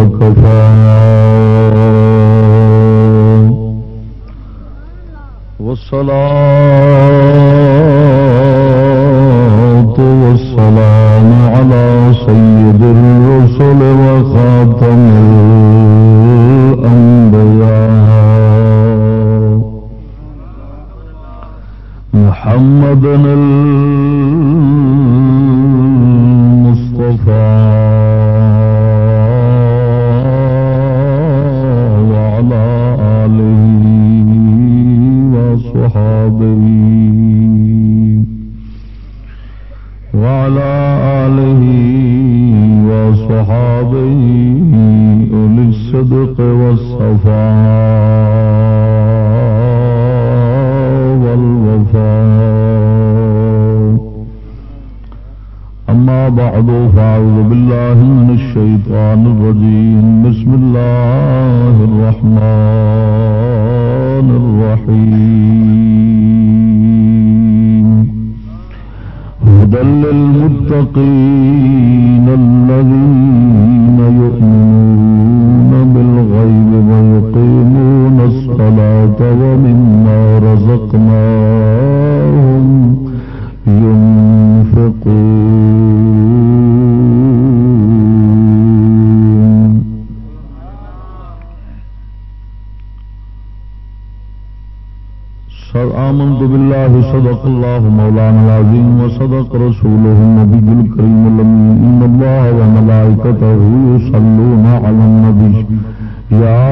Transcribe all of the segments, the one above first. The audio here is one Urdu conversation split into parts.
وكفى والصلاة والسلام على سيد الرسل وخاتم الأنبياء. محمد المصطفى الشيطان الرجيم. بسم الله الرحمن الرحيم. هدى للمتقين الذين يؤمنون بالغيب ويقيمون الصلاة ومما رزقناهم ينفقون. آمنت بالله صدق الله مولانا العظيم وصدق رسوله النبي الكريم الأمين. إن الله وملائكته يصلون على النبي. يا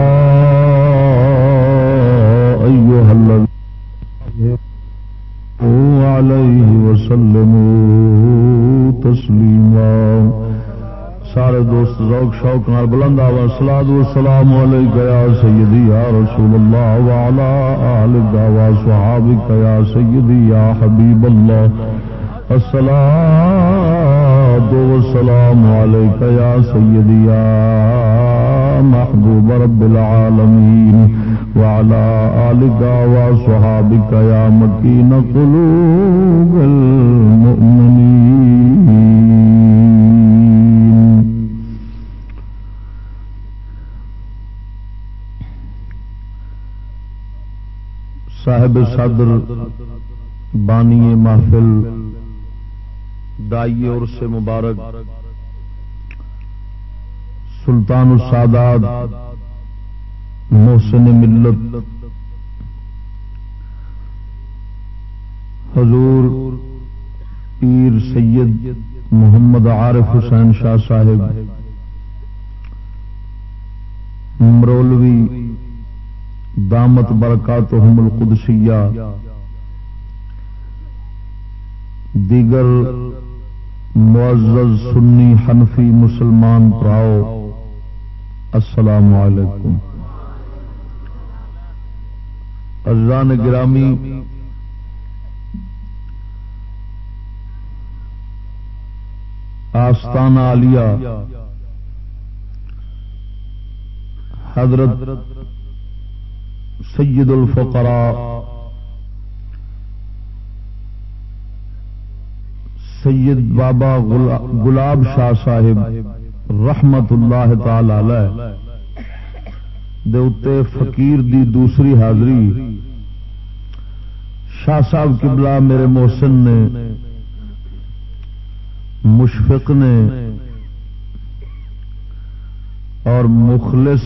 أيها الذين عليه وسلموا تسليما. سارے دوست ذوق شوق نال بلند آواز سلاد و سلام علیکہ یا سیدی یا رسول اللہ وعلا آلک و صحابک یا سیدی یا حبیب اللہ۔ السلام و سلام علیکہ یا سیدی یا محبوب رب العالمین۔ وعلا آلک و صحابک یا مکین قلوب المؤمنین۔ صاحب صدر، بانی محفل، دائی اور سے مبارک، سلطان السادات، محسن ملت، حضور پیر سید محمد عارف حسین شاہ صاحب مرولوی دامت برکاتہم القدسیہ۔ دیگر معزز سنی حنفی مسلمان پراؤ السلام علیکم۔ ازان گرامی آستانہ عالیہ، حضرت سید الفقراء. سید بابا گلاب شاہ صاحب رحمت اللہ تعالی علیہ دے اتے فقیر دی دوسری حاضری. شاہ صاحب قبلہ میرے محسن نے، مشفق نے اور مخلص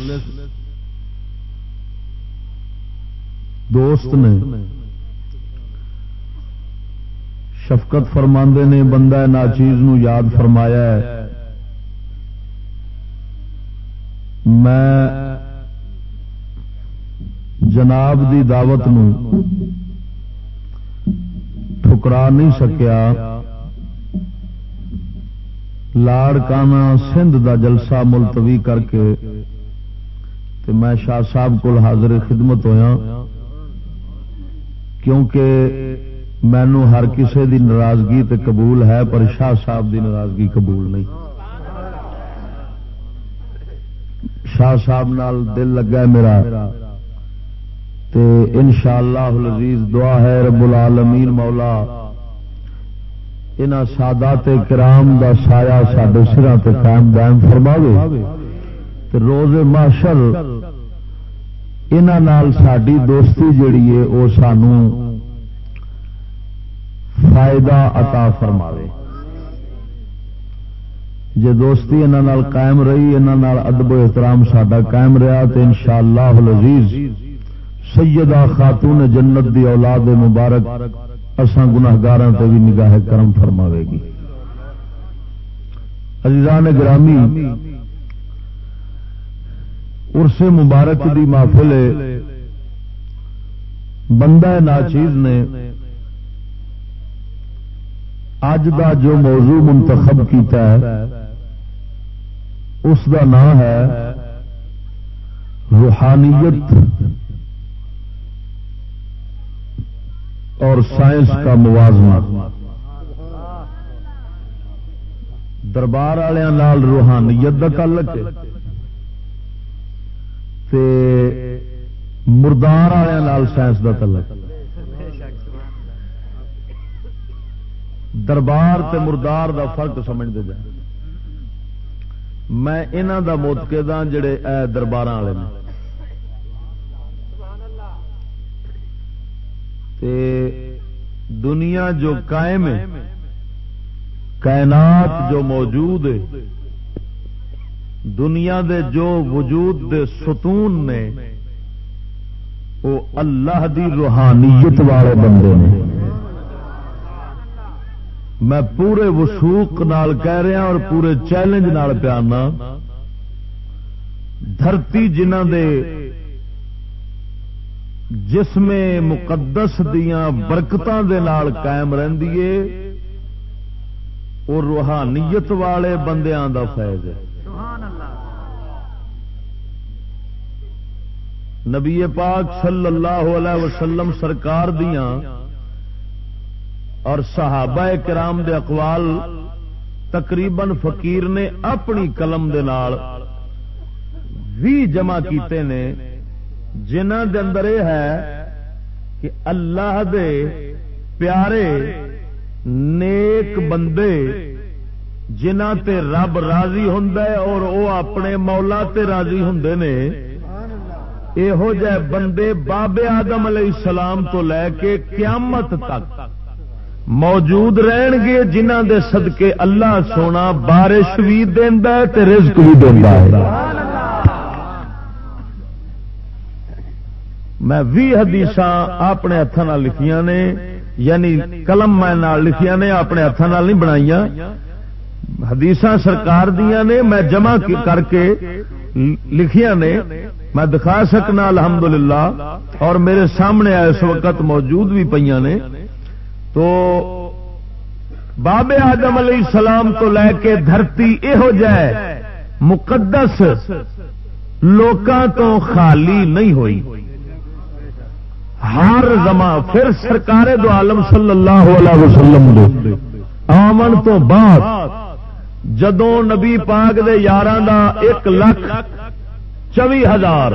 دوست نے شفقت فرماندے نے، بندہ ناچیز نو یاد فرمایا ہے۔ میں جناب دی دعوت نو ٹھکرا نہیں سکیا۔ لاڑ کانا سندھ دا جلسہ ملتوی کر کے تے میں شاہ صاحب کو حاضر خدمت ہویا۔ کیونکہ مینو ہر کسے دی ناراضگی تے قبول ہے، پر شاہ صاحب دی ناراضگی قبول نہیں۔ شاہ صاحب نال دل لگا میرا۔ تے انشاءاللہ العزیز دعا ہے رب العالمین مولا ان سادات کرام دا سایہ سڈے سرا تے قائم دائم فرماوے۔ روز ماشر ساری دوستی جڑی ہے وہ سانو فائدہ عطا فرماوے۔ جے دوستی یہاں قائم رہی یہاں ادب و احترام سڈا قائم رہا تو ان شاء اللہ لذیذ سیدہ خاتون جنت دی اولاد مبارک اسان گناگار سے بھی نگاہ کرم فرماوے گی۔ عزیزان گرامی ارس مبارک دی محفل بندہ ناچیز نے اج دا جو موضوع منتخب کیتا ہے، اس دا نام ہے روحانیت اور سائنس کا موازنہ۔ دربار والوں روحانیت کا تعلق مردار والوں سائنس کا تعلق۔ دربار تے مردار دا فرق سمجھتے جائیں میں انہوں دا موتقے دا جڑے اے دربار والے تے دنیا جو قائم ہے، کائنات جو موجود ہے دنیا دے جو وجود دے ستون نے، وہ اللہ دی روحانیت والے بندے نے۔ میں پورے وسوخ نال کہہ رہا اور پورے چیلنج نال پیانا دھرتی جنہ دے جسم مقدس دیا برکتوں دے نال قائم رہی وہ روحانیت والے بندیاں دا فیض ہے۔ نبی پاک صلی اللہ علیہ وسلم سرکار دیاں اور صحابہ کرام دے اقوال تقریباً فقیر نے اپنی قلم دے نال بھی جمع کیتے نے جنہ دے اندر یہ ہے کہ اللہ دے پیارے نیک بندے جنہ تے رب راضی ہوں اور وہ اپنے مولا تے راضی ہوں نے یہو جہ بندے بابے آدم علیہ السلام تو لے کے قیامت تک موجود رہن گے، جنہ دے صدقے اللہ سونا بارش بھی دینا رزق بھی دینا ہے۔ میں بھی حدیث اپنے ہاتھوں لکھیا نے یعنی قلم میں لکھیا نے، اپنے ہاتھوں نہیں بنائی حدیث سرکار دیا نے، میں جمع کر کے لکھیا نے۔ میں دکھا سکنا الحمدللہ، اور میرے سامنے اس وقت موجود بھی پہ نے۔ تو بابے آدم علیہ السلام تو لے کے دھرتی یہو جائے۔ مقدس لوکاں تو خالی نہیں ہوئی۔ ہر زمان پھر سرکار دو عالم صلی اللہ علیہ وسلم آمن تو بعد جدو نبی پاک دے یار دا ایک لاکھ چوی ہزار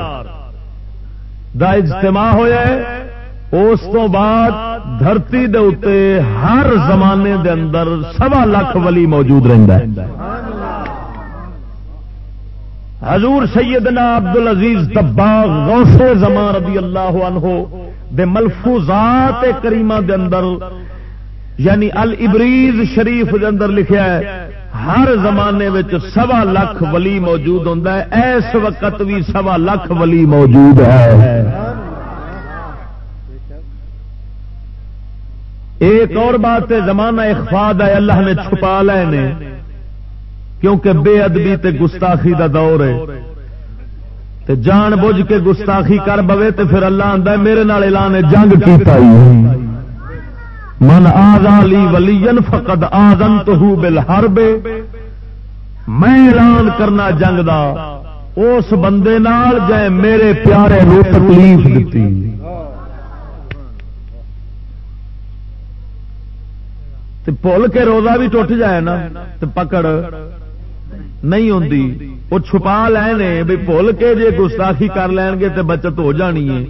دا اجتماع ہوا اس تو بعد دھرتی دے اتے ہر زمانے دے اندر سوا لاکھ ولی موجود رہتا ہے۔ حضور سیدنا عبد العزیز دباغ غوث زمان رضی اللہ عنہ دے ملفوظات کریمہ دے اندر یعنی البریز شریف دے اندر لکھیا ہے ہر زمانے سوا لاکھ ولی موجود ہوں اس وقت بھی سوا لاکھ ولی موجود ہے۔ ایک اور بات ہے زمانہ اخفاد ہے، اللہ نے چھپا لے نے کیونکہ بے ادبی تے گستاخی دا دور ہے۔ تے جان بوجھ کے گستاخی کر بوے تے پھر اللہ آندا ہے، میرے نال اعلان جنگ کیتا ہی من آزا لی ولی فقد آزنتہ بالحرب. میں اعلان کرنا جنگ دا، اس بندے نال جے میرے پیارے نو تکلیف دتی۔ بھول کے روزہ بھی ٹوٹ جائے نا تو پکڑ نہیں ہوں وہ چھپا لے بھی بھول کے جی گستاخی کر لین گے تو بچت ہو جانی ہے۔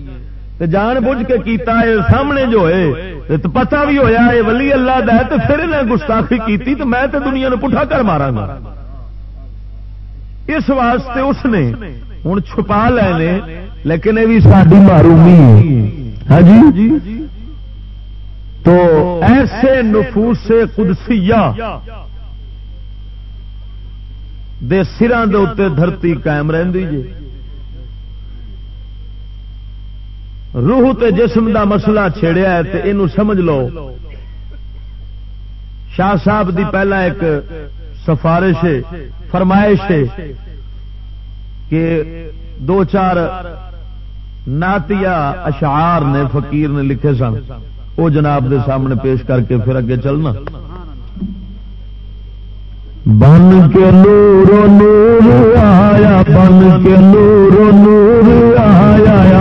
تے جان بوجھ کے کیتا ہے، سامنے جو ہے تو پتا بھی ہویا ہے، ولی اللہ دا ہے تو پھر انہیں گستاخی کیتی تو میں تو دنیا نے پٹھا کر مارا گا۔ اس واسطے اس نے ہوں چھپا لے لیکن یہ بھی ساری معرومی ہاں جی؟ تو ایسے نفوس قدسیہ دے سران دے اتنے دھرتی قائم رہی جی۔ روح تے جسم دا مسئلہ چھیڑیا ہے تے اینو سمجھ لو۔ شاہ صاحب دی پہلا ایک سفارش فرمائش ہے کہ دو چار ناتیا اشعار نے، فقیر نے لکھے سن۔ وہ جناب دے سامنے پیش کر کے پھر اگے چلنا۔ بن کے نور نور آیا، بن کے نور نور آیا۔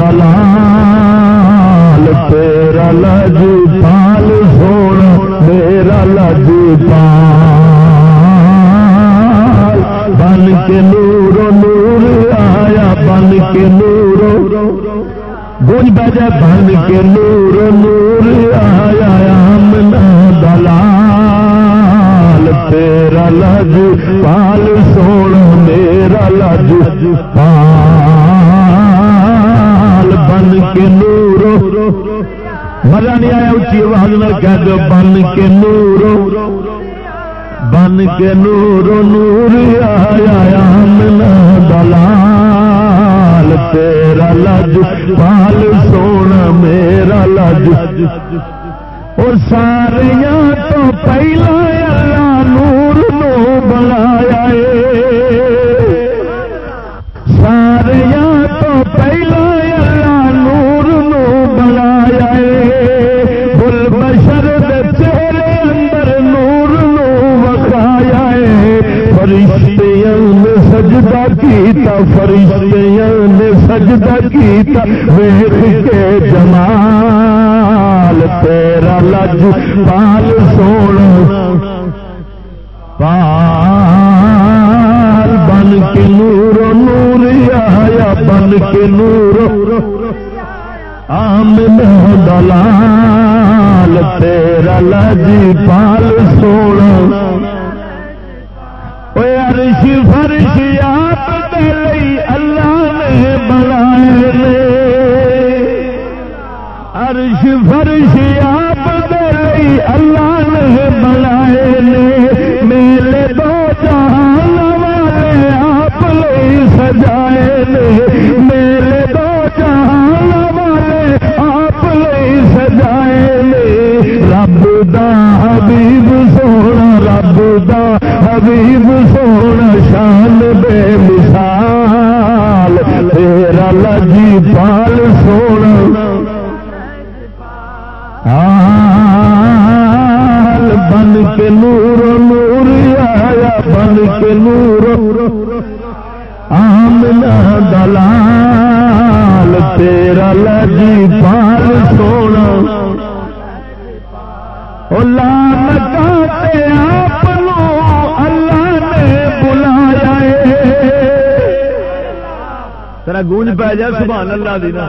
دلال تیرا لج پال سونا میرا لج پال بن کے نور نور آیا بن کے نور گنج بجا بن کے نور نور آیا منا دلال تیرا لج پال سونا میرا لج پال کے نور. مزہ نہیں آیا اچھی آواز میں کہہ دو، بن کے نور. بن کے نور نور آیا منا دلال، تیرا لج، پال سونا میرا لج. اور ساریا تو پہلا اللہ نور نو بنایا کیتا فرشتیاں نے سجدہ کیتا ویخ کے جمال تیرا لج پال سونا۔ پال بن کے نور نور آیا، بن کے نور۔ آمن دلال تیرا لج پال سونا۔ عرش فرش آپ اللہ نے بنائے عرش فرش آپ اللہ نے بنائے میرے دو جہان والے آپ لے سجائے میرے نور آمنا دلال، تیرا لجی پال سونا۔ لان آپ ترا گونج پی جائے سبحان اللہ دی نا۔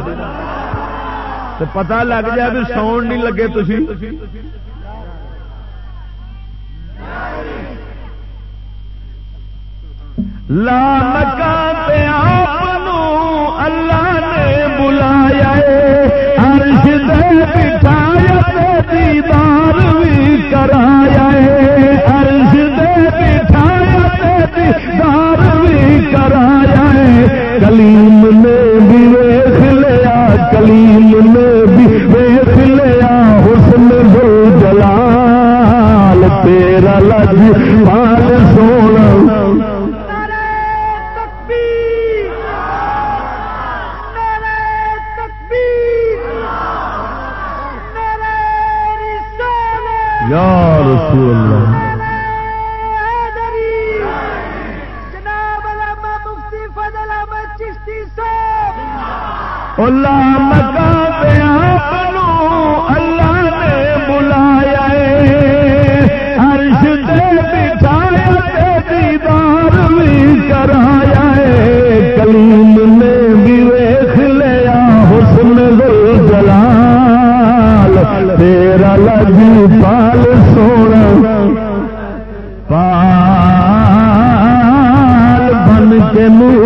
پتا لگ جائے بھی ساؤنڈ نہیں لگے تھی لال اللہ نے بلایا عرش دے بٹھایا دیدار بھی کرایا عرش دے بٹھایا دیدار بھی کرایا کلیم نے بھی ویخ لیا، کلیم نے بھی ویخ لیا۔ حسن دو جلال تیرا لج پال اللہ جی پال سونا۔ پال بن کے منہ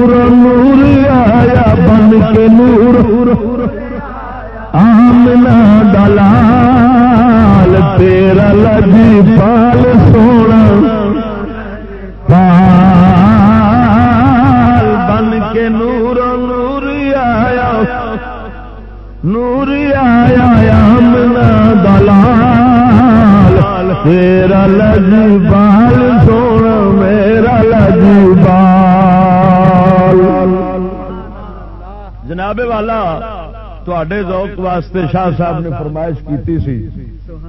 واسطے شاہ صاحب نے فرمائش کی سی،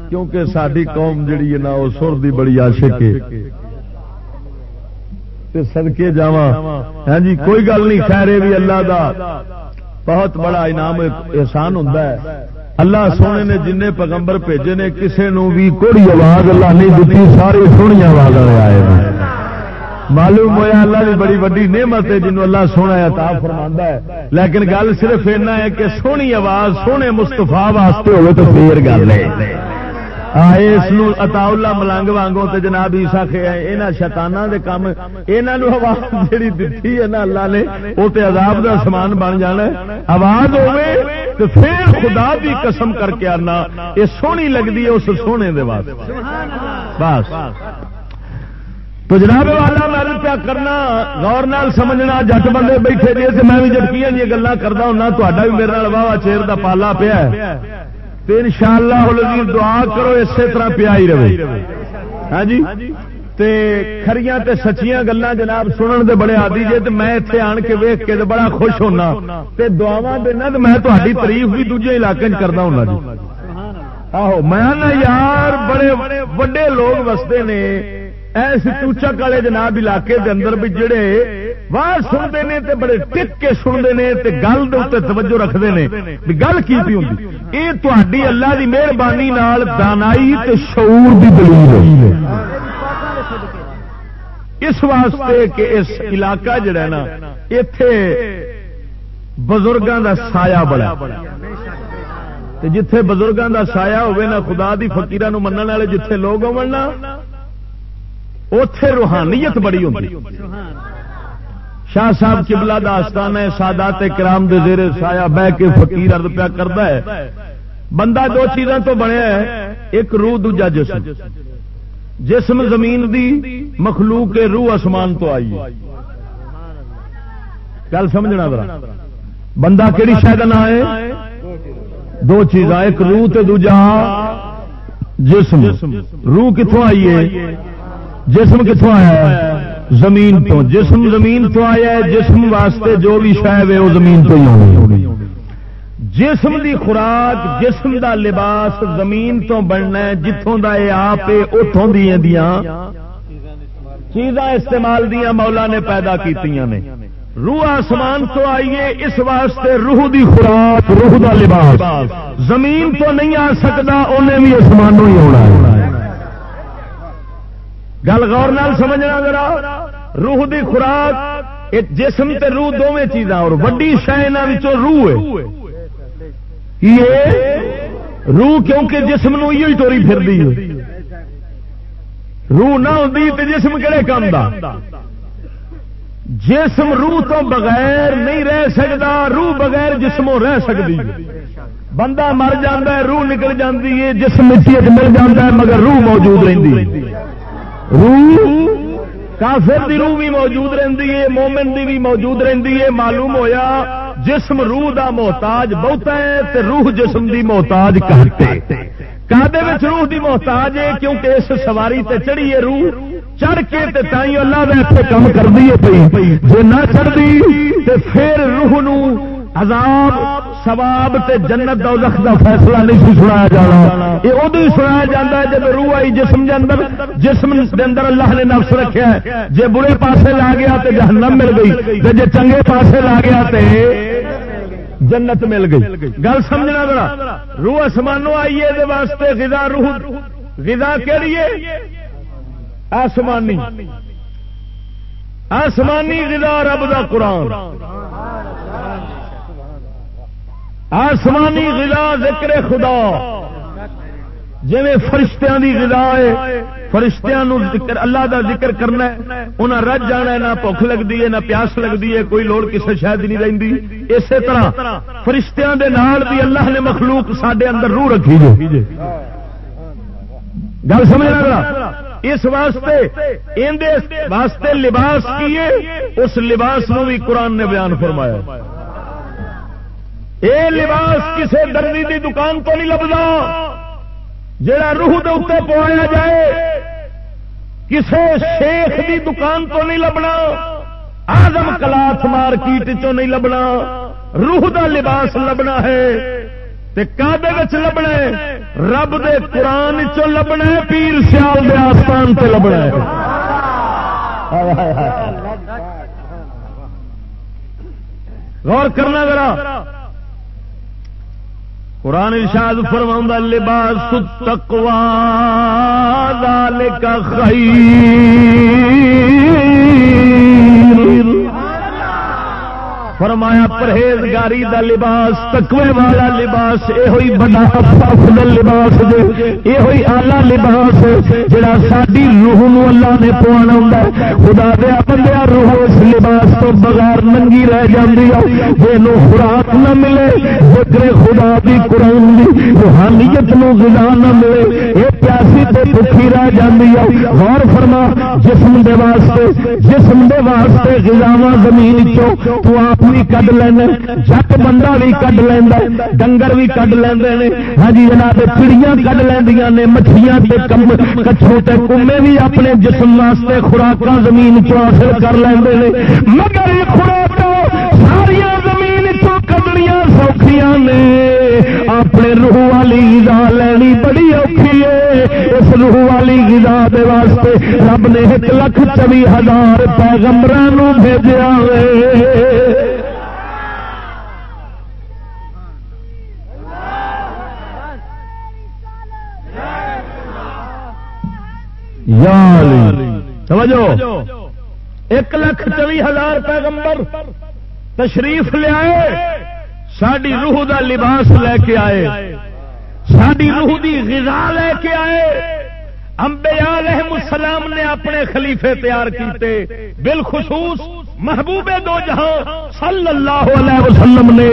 کیونکہ ساری قوم جڑی ہے نا، وہ سر دی بڑی عاشق ہے۔ سدکے جا ہاں جی کوئی گل نہیں، خیر بھی اللہ دا۔ بہت بڑا انعام احسان ہوں اللہ سونے نے جن پیغمبر بھیجے نے، کسے نو بھی کوئی آواز اللہ نہیں دیتی، ساری سونی آواز آئے معلوم ہوا اللہ کی بڑی وڈی نعمت ہے جنوب اللہ سونا عطا فرما ہے۔ لیکن گل صرف اینا ہے کہ سونی آواز، سونے مستفا واسطے ہوئے تو پھر گل ہے۔ اس اتا اللہ ملنگ وانگوں تے جناب عیسا یہاں شتانہ دے کام یہاں آواز جیڑی دتی ہے نا اللہ نے وہ تے عذاب دا سامان بن جانا آواز ہوے تو پھر خدا بھی قسم کر کے آنا۔ یہ سونی لگتی ہے اس سونے دے واسطے۔ بس۔ تو جناب والا میں کیا کرنا غور نال سمجھنا جٹ بندے بیٹھے جی سے میں بھی جٹکیاں جی گلا کرتا ہوں تا بھی میرے واہ چیر کا پالا پیا تو ان شاء اللہ دعا کرو اسی طرح پیا ہی رہے۔ ہاں جی؟ تے کھریاں تے سچیاں گلاں جناب سنن دے بڑے عادی جے تے میں ایتھے آن کے ویکھ کے تے بڑا خوش ہونا۔ تے دعاواں دینا تے میں تہاڈی تعریف بھی دوجے علاقے وچ کردا ہوں جی۔ آہو میں نا یار بڑے وڈے لوگ وستے نے۔ ایس چوچک والے جناب علاقے دے اندر بھی جڑے واہ سنتے ہیں تے بڑے ٹک کے سنتے ہیں تے گل دے توجہ رکھتے ہیں بھی گل کی ہوتی یہ تاری اللہ دی مہربانی دانائی تے شعور دی دلیل ہے۔ اس واسطے کہ اس علاقہ جڑا ہے نا اتے بزرگوں دا سایہ بڑا جتھے بزرگوں دا سایہ ہوئے نا، خدا دی فقیران منن والے جتھے لوگ ہونا اتے روحانیت بڑی ہوتی شاہ صاحب کبلا داستان ہے، سادات کرام دے زیر سایا بہ کے فقیر ارد پیا کرتا ہے۔ بندہ دو چیزوں تو بنیا ہے، ایک روح، دوجا جسم۔ جسم زمین دی مخلوق کے روح آسمان تو آئی۔ گل سمجھنا ذرا۔ بندہ کہڑی شاید نہ ہے دو چیزاں، ایک روح تے دوجا جسم۔ روح کتوں آئی ہے؟ جسم کتوں آیا زمین تو۔ جسم زمین تو آیا ہے جسم واسطے جو بھی شاید ہے وہ زمین تو ہی ہونی جسم دی خوراک جسم دا لباس زمین تو بننا ہے جتوں کا یہ آپ اتوں دیا چیزاں استعمال دیا مولا نے پیدا کی روح آسمان تو آئیے اس واسطے روح دی خوراک روح دا لباس۔ زمین تو نہیں آ سکتا انہیں بھی آسمانوں ہی ہونا ہے۔ گل غور نال سمجھنا ذرا۔ روح دی خوراک جسم تے روح دونوں چیزاں، اور وڈی شہ روح ہے۔ روح کیونکہ جسم نو ہی توری پھر دی روح نہ ہوتی تو جسم کہڑے کام دا؟ جسم روح تو بغیر نہیں رہ سکتا روح بغیر جسموں رہ سکتی بندہ مر جا روح نکل جاتی ہے، جسم مٹی مل جاتا ہے، مگر روح موجود رہتی روح کافر دی روح بھی موجود رہتی ہے، مومن دی بھی موجود رہتی ہے، معلوم ہویا جسم روح دا محتاج بہتا ہے تے روح جسم دی محتاج کہتے کادے روح دی محتاج ہے کیونکہ اس سواری تے چڑھی ہے روح، چڑھ کے تے تائیں اللہ دے اتنے کم کر دیے پی جی نہ چڑھتی تے پھر روح نو عذاب سواب تے جنت دوزخ دا فیصلہ نہیں سی سنایا جانا۔ یہ ادو ہی سنایا جاتا ہے جب روح آئی جسم دے اندر، جسم دے اندر اللہ نے نفس رکھا ہے۔ جے برے پاسے لا گیا تے جہنم مل گئی تے جے چنگے پاسے لا گیا تے جنت مل گئی۔ گل سمجھنا ذرا، روح آسمانوں آئیے دے واسطے غذا روح، غذا کہڑی ہے؟ آسمانی۔ آسمانی غذا رب دا قرآن۔ آسمانی غذا ذکر خدا۔ جی فرشتیاں دی غذا ہے، فرشتیاں نو ذکر، اللہ دا ذکر کرنا ہے، انہاں رج جانا ہے، نہ بھوک لگتی ہے، نہ پیاس لگتی ہے، کوئی لوڑ کسی شاید نہیں رہتی اسی طرح فرشتیاں دے نال بھی اللہ نے مخلوق سڈے اندر روح رکھی جی گل سمجھنا ذرا۔ اس واسطے واسطے لباس کیے اس لباس نو بھی قرآن نے بیان فرمایا۔ اے لباس کسے دردی دی دکان کو نہیں لبدا۔ جڑا روح دے اتنے پوایا جائے، کسے شیخ دی دکان تو نہیں لبنا۔ آزم کلاس مارکیٹ چو نہیں لبنا۔ روح دا لباس لبنا ہے کابے لبنا ہے، رب دے قرآن چو لبنا ہے، پیر سیال دے آستان سے لبنا ہے۔ غور کرنا ذرا۔ قرآن ارشاد فرما لباس تقوا ذالک خیر۔ فرمایا، پرہیزگاری دا لباس تکوے والا لباس یہ بڑا افضل لباس دے یہ آلہ لباس جڑا ساری روح نو اللہ نے پوانا ہوں خدا دیا بندیا روح اس لباس تو بغیر ننگی رہ جاندی ہے۔ جے خوراک نہ ملے ذکر خدا دی قرآن دی روحانیت نو غذا نہ ملے یہ پیاسی تو بکھی رہ جاندی ہے۔ غور فرما، جسم دے واسطے، جسم دے واسطے غذاواں زمین چو تو آپ بھی کڈ لینا جٹ بندہ بھی کڈ لینا ڈنگر بھی کڈ لے ہاں جی جناب چڑیاں کڈ لینیا نے، مچھلیاں کچھو کمے بھی اپنے جسم واسطے خوراک زمین چو حاصل کر لیں مگر خوراک ساریا زمین چو کڈنیاں سوکھیاں نے۔ اپنے روح والی گزا لینی بڑی اوکھی ہے۔ اس روح والی گزا دے واسطے رب نے ایک لکھ چوی ہزار پیغمبر بھیجا ہے۔ سمجھو؟ ایک لاکھ چوی ہزار پیغمبر تشریف لیا ساری روح دا لباس لے کے آئے ساری روح دی غذا لے کے آئے۔ امبیا علیہ السلام نے اپنے خلیفے تیار کیتے بالخصوص محبوب دو جہاں صلی اللہ علیہ وسلم نے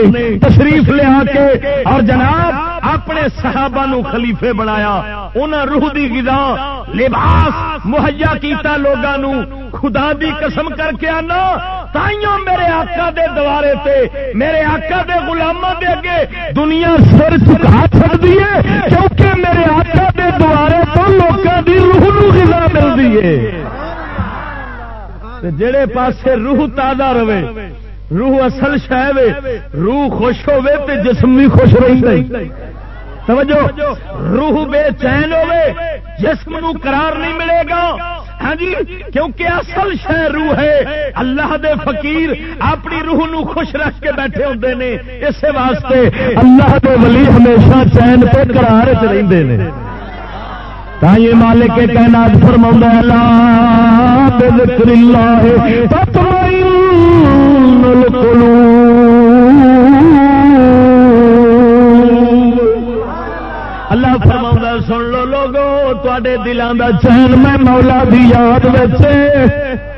تشریف لیا کے۔ اور جناب اپنے صحابہ نو خلیفے بنایا، انہاں روح دی غذا، لباس، مہیا کیتا لوگاں نو، خدا دی قسم کر کے آنا، تائیوں میرے آقا دے دوارے تے، میرے آقا دے غلاماں دے اگے دنیا سر چکا چڑتی ہے، کیونکہ میرے آقا دے دوارے تو لوگوں دی روح نو غذا ملتی ہے۔ جڑے پاسے روح تازہ رہے روح اصل شہ روح خوش ہوے تے جسم بھی خوش رہی توجہ، روح بے چین ہوے جسم نو قرار نہیں ملے گا۔ ہاں جی کیونکہ اصل شہ روح ہے۔ اللہ دے فقیر اپنی روح نو خوش رکھ کے بیٹھے ہوتے ہیں اس واسطے اللہ دے ولی ہمیشہ چین پہ قرار چ رہتے ہیں تائیں مالک کے کہنا فرما اللہ بذکر اللہ سن لو لوگو تے دلان کا چین میں مولا دی یاد بچے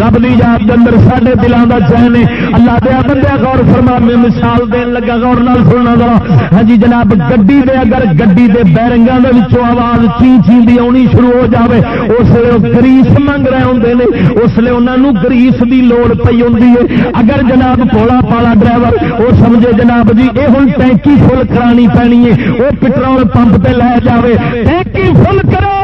رب دی یاد کے اندر سارے دلان کا چین ہے۔ اللہ دیا بندہ غور فرما، میں مثال دین لگا، غور نال سننا گا ہاں جی جناب، گڈی دے اگر گڈی دے بیرنگاں دے وچوں آواز چی چی دی آنی شروع ہو جاوے، اس لیے گریس منگ رہے ہوندے نے۔ اس لیے انہاں نو گریس دی لوڑ پئی ہوندی ہے۔ اگر جناب پولا پالا ڈرائیور، وہ سمجھے جناب جی اے ہن ٹینکی فل کرانی پینی ہے۔ وہ پٹرول پمپ تے لے جاوے۔ ٹینکی فل کرا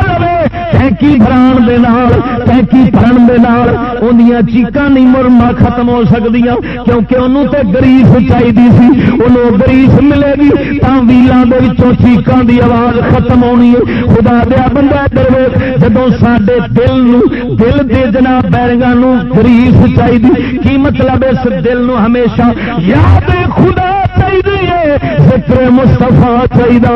لو ٹینکی بھران دے نال ٹینکی بھرن دے نال اندیاں چیکاں نہیں مرما ختم ہو سکتی کیونکہ انہوں تے گریس چاہیے سی انہوں گریس ملے گی تا ویلان دے وچوں چیکاں دی آواز ختم ہونی ہے۔ خدا دیا بندہ دروے جدوں ساڈے دل نو، دل دے جناب بیرنگاں نو گریس چاہیے کی مطلب اس دل نو ہمیشہ یاد خدا چاہیے ذکر مستفا چاہیے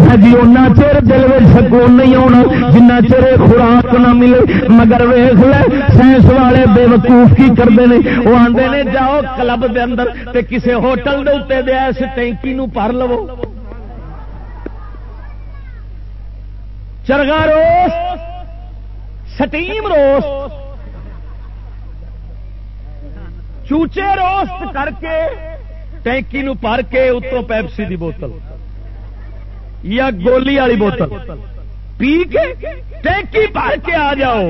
ہاں جی ان چر دل میں سکون نہیں آنا جنہ چر خوراک نہ ملے، مگر ویخ لے، سائنس والے بے وقوف کی کرتے ہیں؟ وہ آتے ہیں جاؤ کلب دے اندر تے کسے ہوٹل دے اتنے دیا اس ٹینکی نو پر لو۔ چرگا روس سٹیم روس چوچے روسٹ کر کے ٹینکی نو پار کے اتوں پیپسی دی بوتل یا گولی والی بوتل۔ پی کے؟ ٹینکی پار کے آ جاؤ۔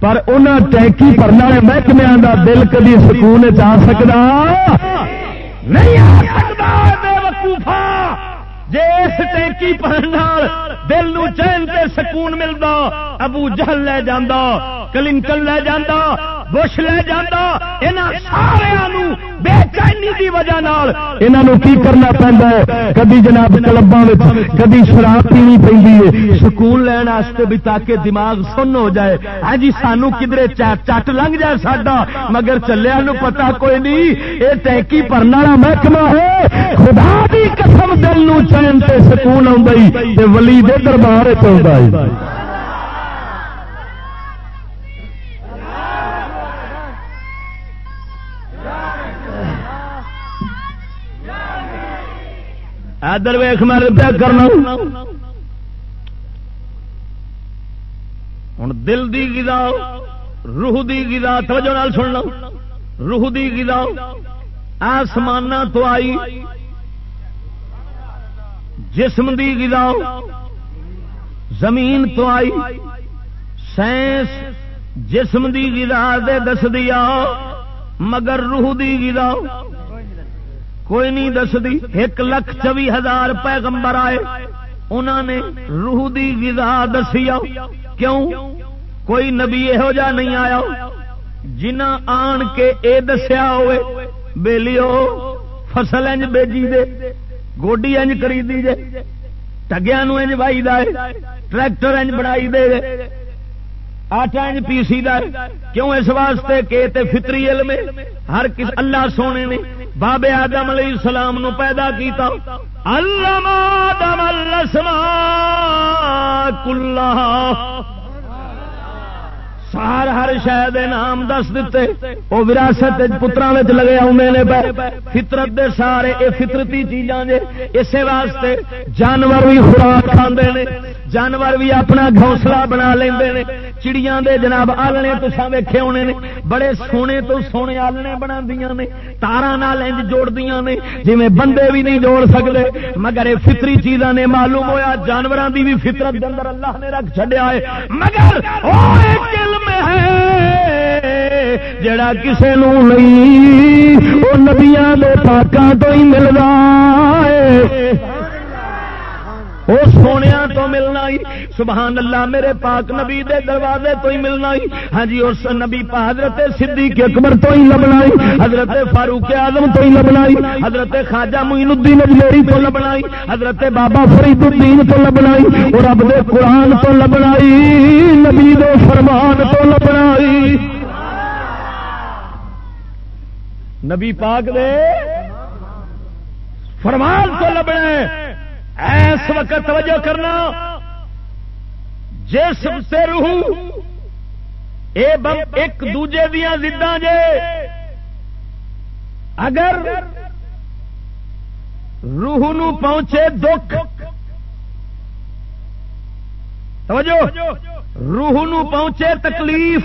پر انہوں ٹینکی پرنا محکمے کا دل کدی سکون چاہ سکتا نہیں آ سکتا بے وقوفا۔ جی اس ٹینکی پڑھنے دل نو چین تے سکون ملتا ابو جہل لے جانا کلنکل لے جانا بش لے جانا سارے بے چینی کی وجہ انہوں کی کرنا پہنتا ہے؟ کدی جناب کلبا کدی شراب پینی پی سکون لین واسطے بھی تاکہ دماغ سن ہو جائے۔ ہاں جی سانو کدھر چٹ لنگ جائے ساڈا؟ مگر چلیا نو پتا کوئی نہیں یہ تحقی پرنا والا محکمہ ہے۔ خدا بھی قسم دل نو چین سے سکون آئی ولی دے دربار چلتا ہے۔ ادر ویخ میں پیا کرنا۔ ہوں دل دی گدا روح دی گدا توجہ نال سن لو روح دی گدا آسمان تو آئی۔ جسم دی گدا زمین تو آئی۔ سائنس جسم دی گدا دے دس دیا، مگر روح دی گدا کوئی نہیں دس دی ایک لکھ چوی ہزار پیغمبر آئے۔ انہوں نے روح دی غذا دسیا کیوں؟ کوئی نبی یہو جا نہیں آیا۔ جنہ آن کے اے دسیا ہوئے، بیلیو، فصل انج بیجی دے، گوڈی انج خریدی جے۔ ٹگیا انج بائی دے، ٹریکٹر انج بنائی دے آٹا انج پیسی دا کیوں؟ اس واسطے کہ تے فطری علم ہر کس، اللہ سونے نے بابے آدم علیہ السلام نو پیدا کیتا۔ علم آدم الاسماء کلہا سار ہر شہ نام دس دیتے وہ وراثت پترا لگے آنے پہ فطرت دے سارے اے فطرتی چیزاں جے۔ اسی واسطے جانور بھی خوراک کھانے نے۔ جانور بھی اپنا گھونسلہ بنا لے چڑیاں دے جناب آلنے تو ویکھے ہونے نے۔ بڑے سونے تو سونے آلنے بنا نے۔ تارا نال انج جوڑ دیا نے۔ جی بندے بھی نہیں جوڑ سکتے مگر یہ فطری چیزاں نے معلوم ہویا۔ جانوروں دی بھی فطرت دے اندر اللہ نے رکھ چڈیا ہے مگر او ایک علم ہے جڑا کسے نو نہیں وہ نبیا کے پاکوں تو ہی ملتا ہے وہ سونے تو ملنا ہی۔ سبحان اللہ، میرے پاک نبی دے دروازے تو ہی ملنا ہی۔ ہاں جی اس نبی پا حضرت صدیق اکبر تو ہی لبنا ہی۔ حضرت فاروق اعظم تو ہی لبنا ہی۔ حضرت خواجہ معین الدین اجمیری تو لبنا ہی۔ حضرت بابا فرید الدین تو لبنا ہی۔ اور رب دے قرآن تو لبنا ہی۔ نبی دے فرمان تو لبنا ہی۔ نبی پاک دے فرمان تو لبنا ہے۔ ایس وقت توجہ کرنا۔ جسم سے روح، اے بم ایک دوجے دیا زداں جے۔ اگر روح نو پہنچے دکھ، توجہ، روح نو پہنچے تکلیف،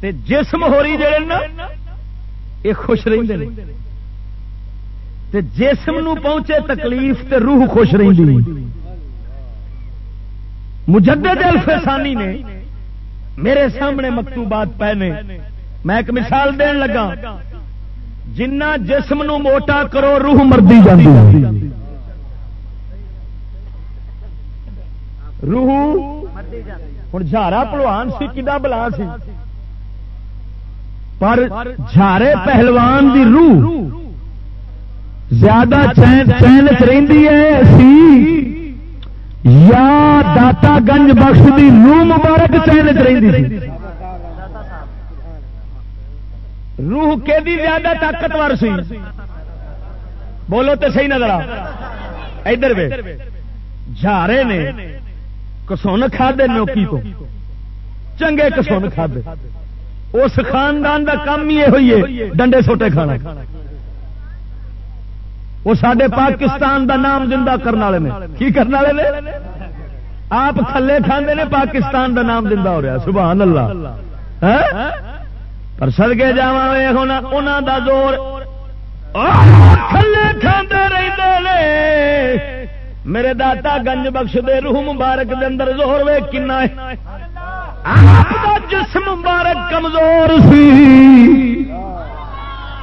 تے جسم ہو رہی جڑے نا یہ خوش رہتے ہیں تے جسم نو پہنچے تکلیف تے روح خوش رہی مجدد الفسانی نے میرے سامنے مکتوبات پہنے میں ایک مثال دین لگا۔ جنہ جسم نو موٹا کرو روح مردی جاتی روح ہوں جھارا پلوان سی کدا بلا سی۔ پر جھارے پہلوان دی روح۔ زیادہ چین چین چی سی یا داتا گنج بخش کی روح مبارک چین چی روح کہ زیادہ طاقتور سی۔ بولو تو صحیح نظر ادھر جھارے نے کسون کھادے نوکی تو۔ چنگے کسون کھادے۔ اس خاندان کا کام ہی یہ ہوئی ہے، ڈنڈے سوٹے کھانا۔ وہ سڈے پاکستان دا نام زندہ کرنے والے کی کرنے والے نے؟ آپ کھلے کھانے نے، پاکستان دا نام دیا ہو رہا سبحان اللہ۔ ہاں؟ پر سدگے جا ہونا انہوں دا زور۔ کھلے کھانے رہتے میرے داتا گنج بخش دے روح مبارک دے اندر زور وے، کنا ہے۔ جسم مبارک کمزور سی۔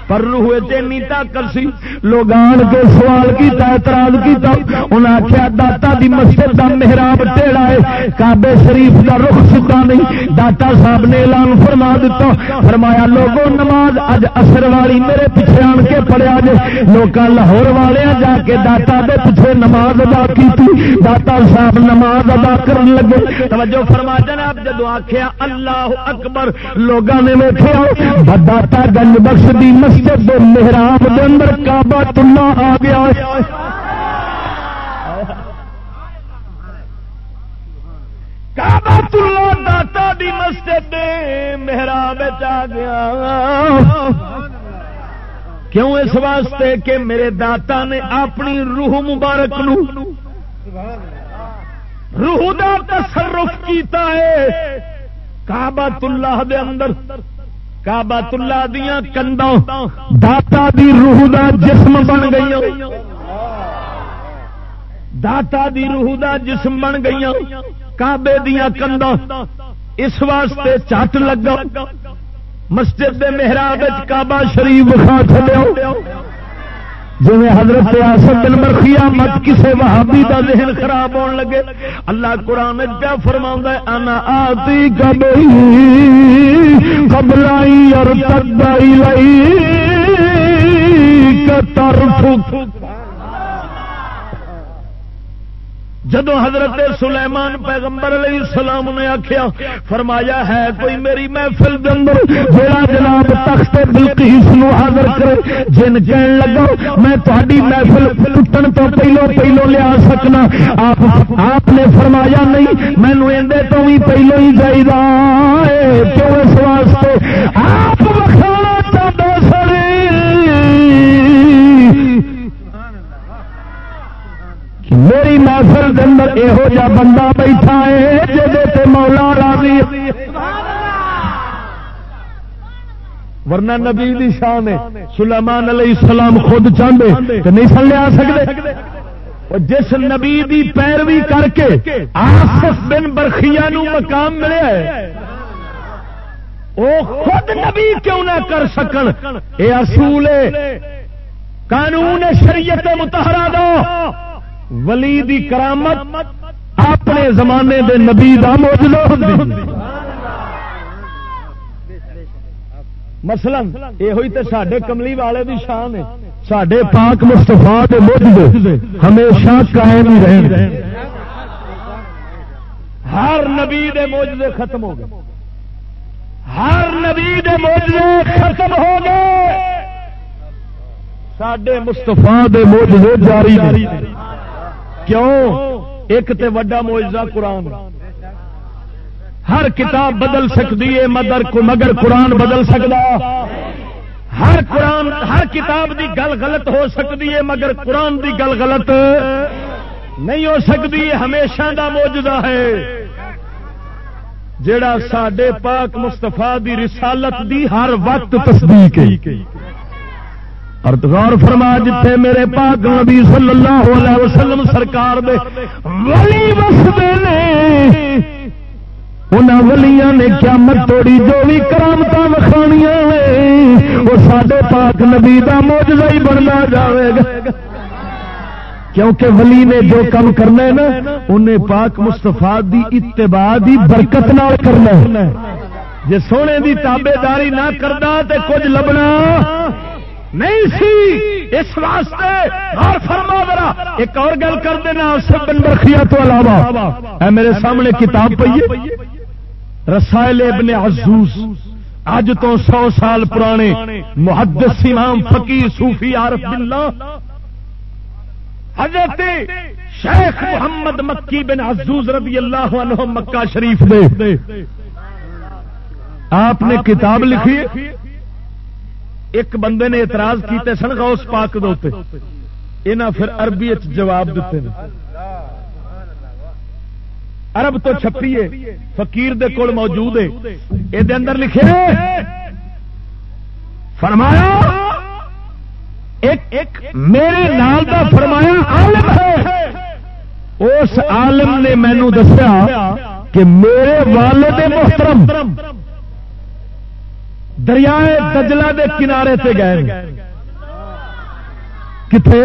پر روح چینی طاقت سی۔ لوگ آن کے سوال کیتا، اعتراض کیتا۔ انہیں آخیا داتا دی مسجد دا محراب ٹیڑا ہے۔ کعبے شریف دا رخ سکا نہیں۔ داتا صاحب نے اعلان فرما دیتا فرمایا لوگوں نماز اج اثر والی میرے پیچھے آن کے پڑیا جے۔ لوگ لاہور والے جا کے داتا دے پیچھے نماز ادا کی داتا صاحب نماز ادا کرن لگے۔ توجہ فرما، جناب، جدو آخیا اللہ اکبر لوگوں نے ویٹیا داتا گنج بخش دی مسجد مسجد دے محراب دے اندر کعبہ اللہ آ گیا۔ کعبہ اللہ داتا دی مسجد محراب آ گیا۔ کیوں اس واسطے کہ میرے داتا نے اپنی روح مبارک نو روح دا تصرف کیتا ہے۔ کعبہ اللہ دے اندر کعبہ اللہ دیا کندوں داتا دی روح دا جسم بن گئی داتا دی روح دا جسم بن گئی کعبے دیا کندوں اس واسطے چٹ لگا۔ مسجد دے محراب کعبہ شریف کھا چلو جی حضرت آسد بن مرخیا مت کسے وہابی دا ذہن خراب ہون لگے، اللہ قرآن کیا فرما انا آتی کبھی قبلائی اور تدائی لائی جدو حضرت سلیمان پیغمبر علیہ السلام نے آخیا فرمایا ہے، کوئی میری محفل جڑا جناب تخت بلکیس نو حاضر کرے، جن کہن لگا، میں تاری محفل ٹوٹن تو پہلو پہلو لیا سکنا۔ آپ نے فرمایا نہیں، مینو اندر تو بھی پہلو ہی چاہیے کیوں اس واسطے؟ آپ میری محفل کے اندر یہو جا بندہ بیٹھا ہے جی مولا راضی۔ ورنہ نبی دی شان ہے، سلیمان علیہ السلام خود چاہتے کہ نہیں سن لیا سکتے جس نبی دی پیروی کر کے آصف بن برخیا نو مقام ملے وہ خود نبی کیوں نہ کر سکن؟ یہ اصول قانون شریعت متحرہ دو ولی دی کرامت اپنے زمانے دے نبی دا مثلا یہ ہوئی تے ساڈے کملی والے دی شان ہے۔ ساڈے پاک مستفا دے موجود ہمیشہ قائم ہی رہے ہر نبی دے موجودے ختم ہو گئے۔ ہر نبی دے موجودے ختم ہو گئے۔ ساڈے مستفا دے موجودے جاری کیوں؟ ایک تے وڈا موجزہ قرآن۔ ہر کتاب بدل سکتی ہے، مگر مگر قرآن بدل سکتا۔ ہر قرآن ہر کتاب دی گل غلط ہو سکتی ہے، مگر قرآن دی گل غلط نہیں ہو سکتی۔ ہمیشہ دا موجودہ ہے۔ جڑا سڈے پاک مستفا دی رسالت دی ہر وقت تصدیق اور غور فرما جتھے میرے پاک نبی صلی اللہ علیہ وسلم سرکار دے ولی وسدے نے، انہاں ولیاں نے قیامت توڑی جو بھی کرامت وکھانیاں نے، وہ سڈے پاک نبی دا موجزہ ہی بننا جاوے گا۔ کیونکہ ولی نے جو کم کرنا ہے نا، انہیں پاک مستفا دی اتباع دی برکت نال کرنا ہے۔ جی سونے دی تابے داری نہ کرتا تو کچھ لبنا نہیں سی. اس واسطے اور فرما ذرا. ایک اور گل کر دینا سب بن برخیا تو علاوہ. اے میرے سامنے کتاب پہ رسائل ابن عزوز. اج تو سو سال پرانے محدث امام فقیر صوفی عارف باللہ. حضرت شیخ محمد مکی بن عزوز رضی اللہ عنہ مکہ شریف دے. آپ نے کتاب لکھی ایک بندے نے اعتراض کیتے سن غوث پاک دوتے انہاں پھر عربی جواب دیتے ہیں عرب تو چھپیے فقیر دے کول موجود ہے۔ یہ اندر لکھے فرمایا، ایک ایک میرے نال دا فرمایا عالم ہے۔ اس عالم نے مینو دسیا کہ میرے والد محترم دریائے دجلہ دے کنارے سے گئے کتنے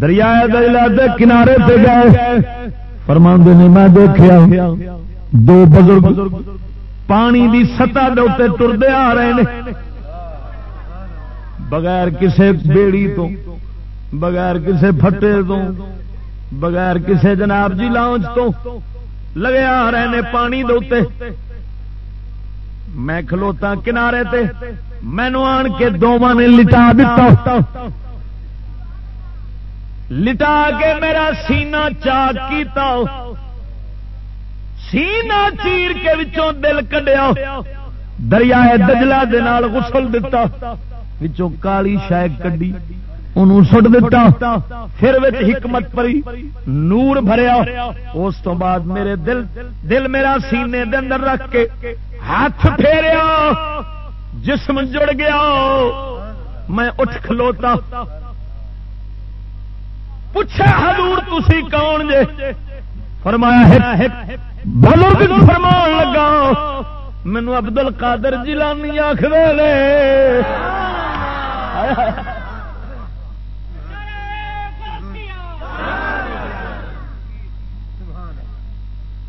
دریائے دجلہ دے کنارے سے گئے۔ فرماندے نے، میں دیکھا دو بزرگ پانی دی سطح دے اتنے ٹردے آ رہے ہیں بغیر کسے بیڑی تو، بغیر کسے پھٹے تو، بغیر کسے جناب جی لاؤنج تو لگے آ رہے نے پانی دے میں کھلوتا کنارے تے مینو آن کے دونوں نے لٹا دیتا لٹا کے میرا سینہ چاک کیتا۔ سینہ چیر کے وچوں دل کڈیا۔ دریائے دجلہ دے نال غسل دتا۔ وچوں کالی شاید کڈی انہوں سٹ دیتا پھر وچ حکمت پری، نور بھریا۔ اس تو بعد میرے دل دل میرا سینے دے اندر رکھ کے ہاتھ پھیریا جسم جڑ گیا، میں اٹھ کھلوتا۔ پوچھا، حضور تسی کون جے؟ فرمایا بزرگ فرمان لگا۔ مینو ابدل کادر جیلانی آخر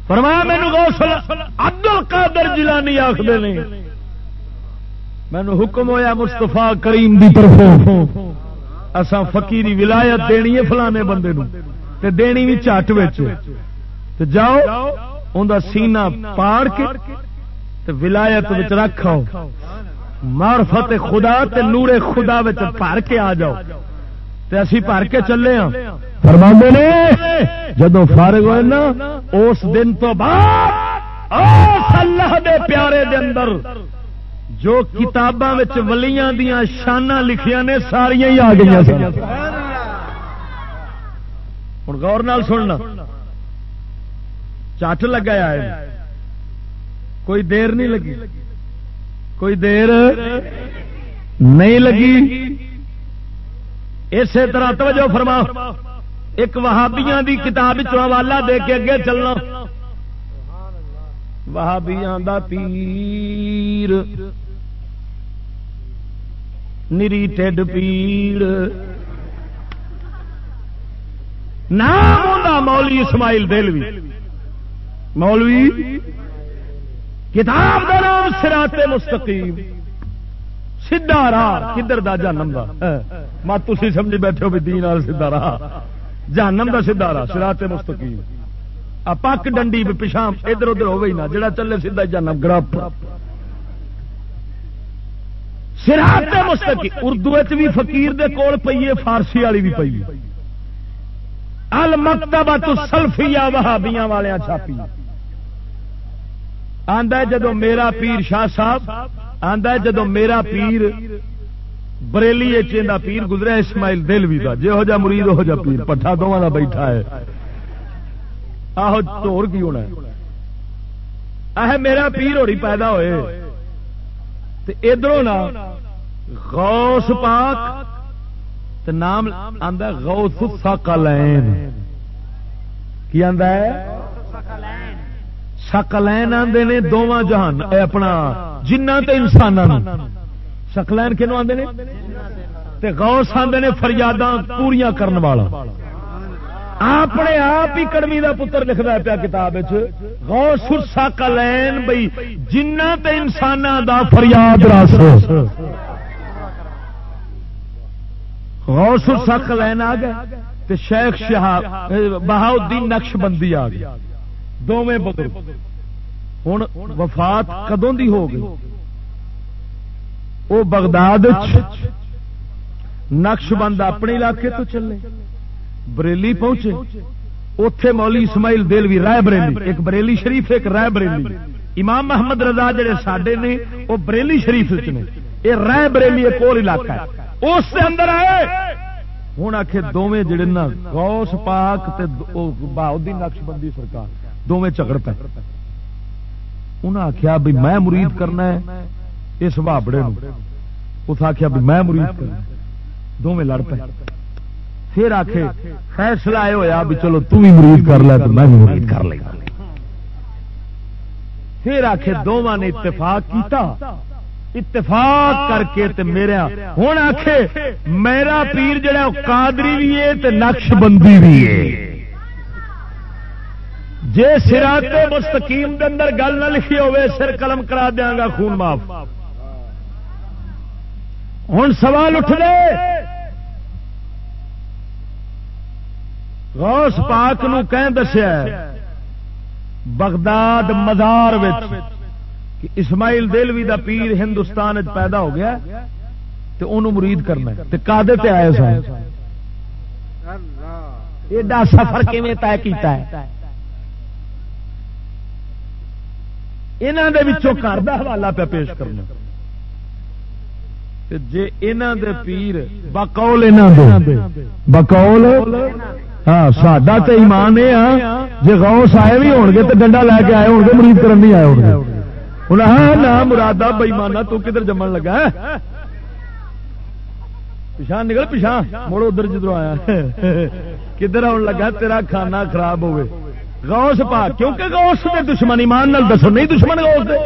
فرمایا، مینو غوثل ابدل قادر جیلانی آخر مینو حکم ہویا مستفا کریم دی طرف اسا فقیری ولایت دینی ہے فلانے بندے نو، تے دینی بھی چٹ تے جاؤ ان سینہ پاڑ کے، تے ولایت رکھو معرفت خدا تے نور خدا بھر کے آ جاؤ تے اسی بھر کے چلے ہاں۔ فرما نے جدو فارغ ہوئے نا اس دن تو بعد اللہ دے پیارے دے اندر جو کتاباں ولیاں دیا شانہ لکھیا نے ساریا ہی آ گئی ہوں گور نال سننا۔ چٹ لگا ہے۔ کوئی دیر نہیں لگی۔ کوئی دیر نہیں لگی۔ اسی طرح توجہ فرما۔ ایک وہابیاں دی کتاب حوالہ دے کے اگے چلنا۔ وہابیاں دا پیر۔ نری ٹھڈ پیڑ نام مولوی اسماعیل دلوی مولوی، کتاب کا نام سراتے مستقیم۔ سیدا راہ، کدھر دا جانم دا؟ مت تھی سمجھی بیٹھے ہو بھی دین سیدا راہ۔ جانم دا سیدا راہ سراتے مستقیم۔ پک ڈنڈی بھی پچھا ادھر ادھر ہوئی نہ جڑا چلے سیدا جانم گڑپ۔ سراتے مستقیم، اردو بھی فقیر دے کول پیے فارسی والی بھی پی المکتبہ تو سلفیا وہابیاں والے چھاپی۔ آندا جدو میرا پیر شاہ صاحب آندا جدو میرا پیر بریلی چیندا پیر گزرا اسماعیل دل بھی تھا جہو جا مرید، ہو جا پیر۔ پٹھا دونوں کا بیٹھا ہے۔ آہو چور کی ہونا ہے؟ میرا پیر ہوئی پیدا ہوئے۔ ادھر نا غوث پاک نام آندا غوث ساکلین کی آندا ہے؟ سکلین آتے نے دونوں جہان اپنا جنہ تے انسان سکلین کنو آتے نے؟ غوث آتے نے فریاداں پوریا کرنے والا۔ اپنے آپ ہی کڑمی دا پتر لکھتا پیا کتاب غوث سکلین بھائی جنہ تے انسان دا فریاد رس۔ غوث سکلین آ گئے شیخ شہاب بہاؤدین نقش بندی آ گیا دونوں بزرگ ہوں وفات کدوں دی ہو گئی؟ وہ بغداد نقش بند اپنے علاقے تو چلے، بریلی پہنچے اتے مولی اسماعیل دلوی رائے بریلی، ایک بریلی شریف، ایک رائے بریلی۔ امام محمد رضا جڑے سڈے نے وہ بریلی شریف نے۔ یہ رائے بریلی ایک اور علاقہ ہے۔ اس سے اندر آئے۔ ہوں آخ دونیں جڑے نا غوث پاک بہادی نقش بندی سرکار۔ دونیں جھگڑ پہ انہیں آخیا بھی میں مرید کرنا ہے اس بابڑے اس آخیا بھی میں مرید کرنا دونیں لڑ پے۔ پھر آخ فیصلہ یہ ہوا بھی چلو تم بھی مرید کر لے تو میں بھی مرید کر لے پھر آخ دونوں نے اتفاق کیتا۔ اتفاق کر کے تے میرا ہوں آخ میرا پیر جڑا قادری بھی ہے تے نقش بندی بھی ہے۔ جے سراط مستقیم دے اندر گل نہ لکھی ہوے سر قلم کرا دیا گا، خون معاف۔ ہوں سوال اٹھ دے غوث پاک نو کہیں دسیا بغداد مزار کہ اسماعیل دلوی دا پیر ہندوستان پیدا ہو گیا تو انہوں مرید کرنا تے کادے تے آئے سن؟ ایڈا سفر کیویں طے کیتا ہے؟ انہاں دے وچوں گھر دا حوالہ پہ پیش کرنا۔ جے انہاں دے پیر بقول انہاں دے۔ بقول؟ ہاں ساڈا تو ایمان یہ ہاں۔ جی غوث آئے بھی ہو گے تو ڈنڈا لے کے آئے ہو گے مرید کرن نہیں آئے ہو گے ہاں نہ مرادا بئیمانا تو کدھر جمن لگا؟ ہاں۔ پچھا نکل پچھا مڑ ادھر جدھر آیا۔ کدھر آن لگا؟ تیرا کھانا خراب ہوئے غوث پا کیونکہ غوث دے دشمن ایمان نال دسو، نہیں دشمن غوث دے؟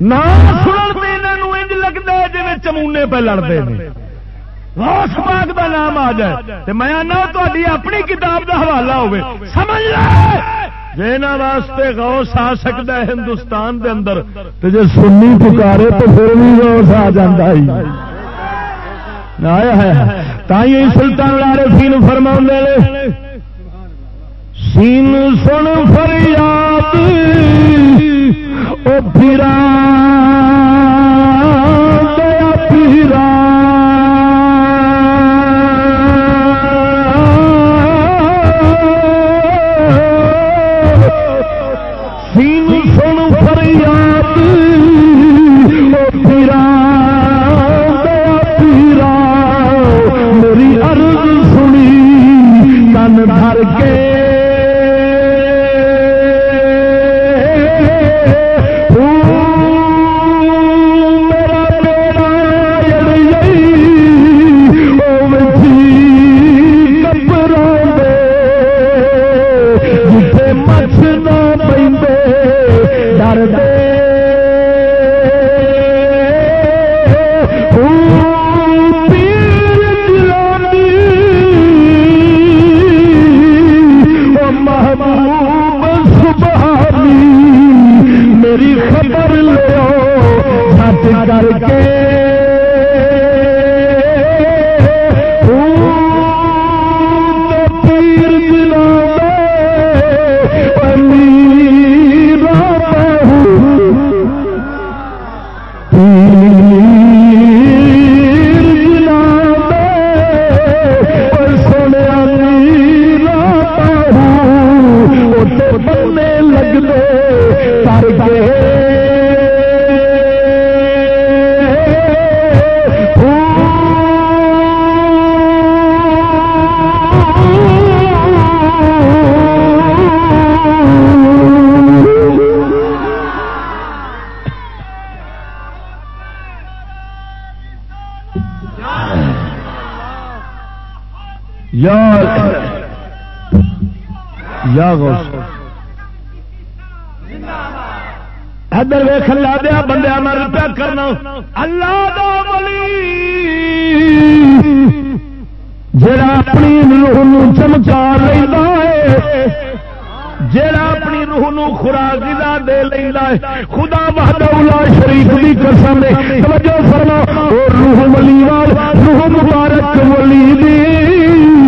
نہ سنن لگتا ہے جی چمونے پہ لڑتے ہیں غوث پاک دا نام آ جائے، تے میں آنا تاری اپنی کتاب دا حوالہ ہوئے سمجھ لے! جینا واسطے غوث آ سکتا ہے ہندوستان دے اندر، تے جے سنی پکارے تو پھر بھی غوث آ جاتا ہی تھی سلطان لارے سین فرما سین سن فریاد او پھرا ادھر ویخ لا دیا بندے مر پیا کرنا. اللہ دا ولی. جڑا اپنی روح چمچا لینا ہے جڑا اپنی روح خوراک غذا دے لینا ہے، خدا وحدہ شریف بھی کر سکے توجہ فرما روح ملی وال، روح مبارک ولی دی۔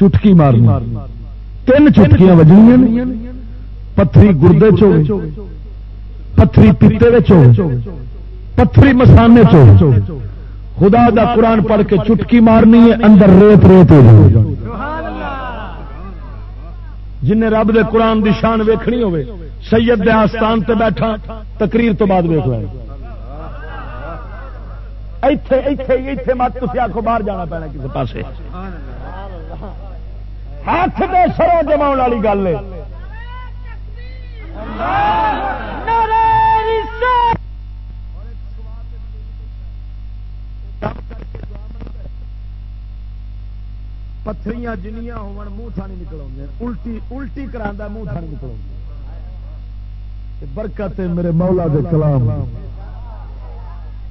چٹکی مارنی۔ تین چٹکیاں وجنیا پتھری گردے چو پتھری پیتے چو پتھری مسانے چو خدا دا قرآن پڑھ کے چٹکی مارنی ہے، اندر ریت ریت ہو جائے۔ جن رب دے قرآن دی شان ویکھنی ہوے سید دے آستان تے بیٹھا، تقریر تو بعد ویک لیں مت تھی آخو باہر جانا پینا کسی پاس ہاتھ دے سروں جما والی گل ہے۔ پتھریاں جنیاں منہ نکل الٹی الٹی کرا منہ تھانی نکل برکت میرے مولا دے کلام۔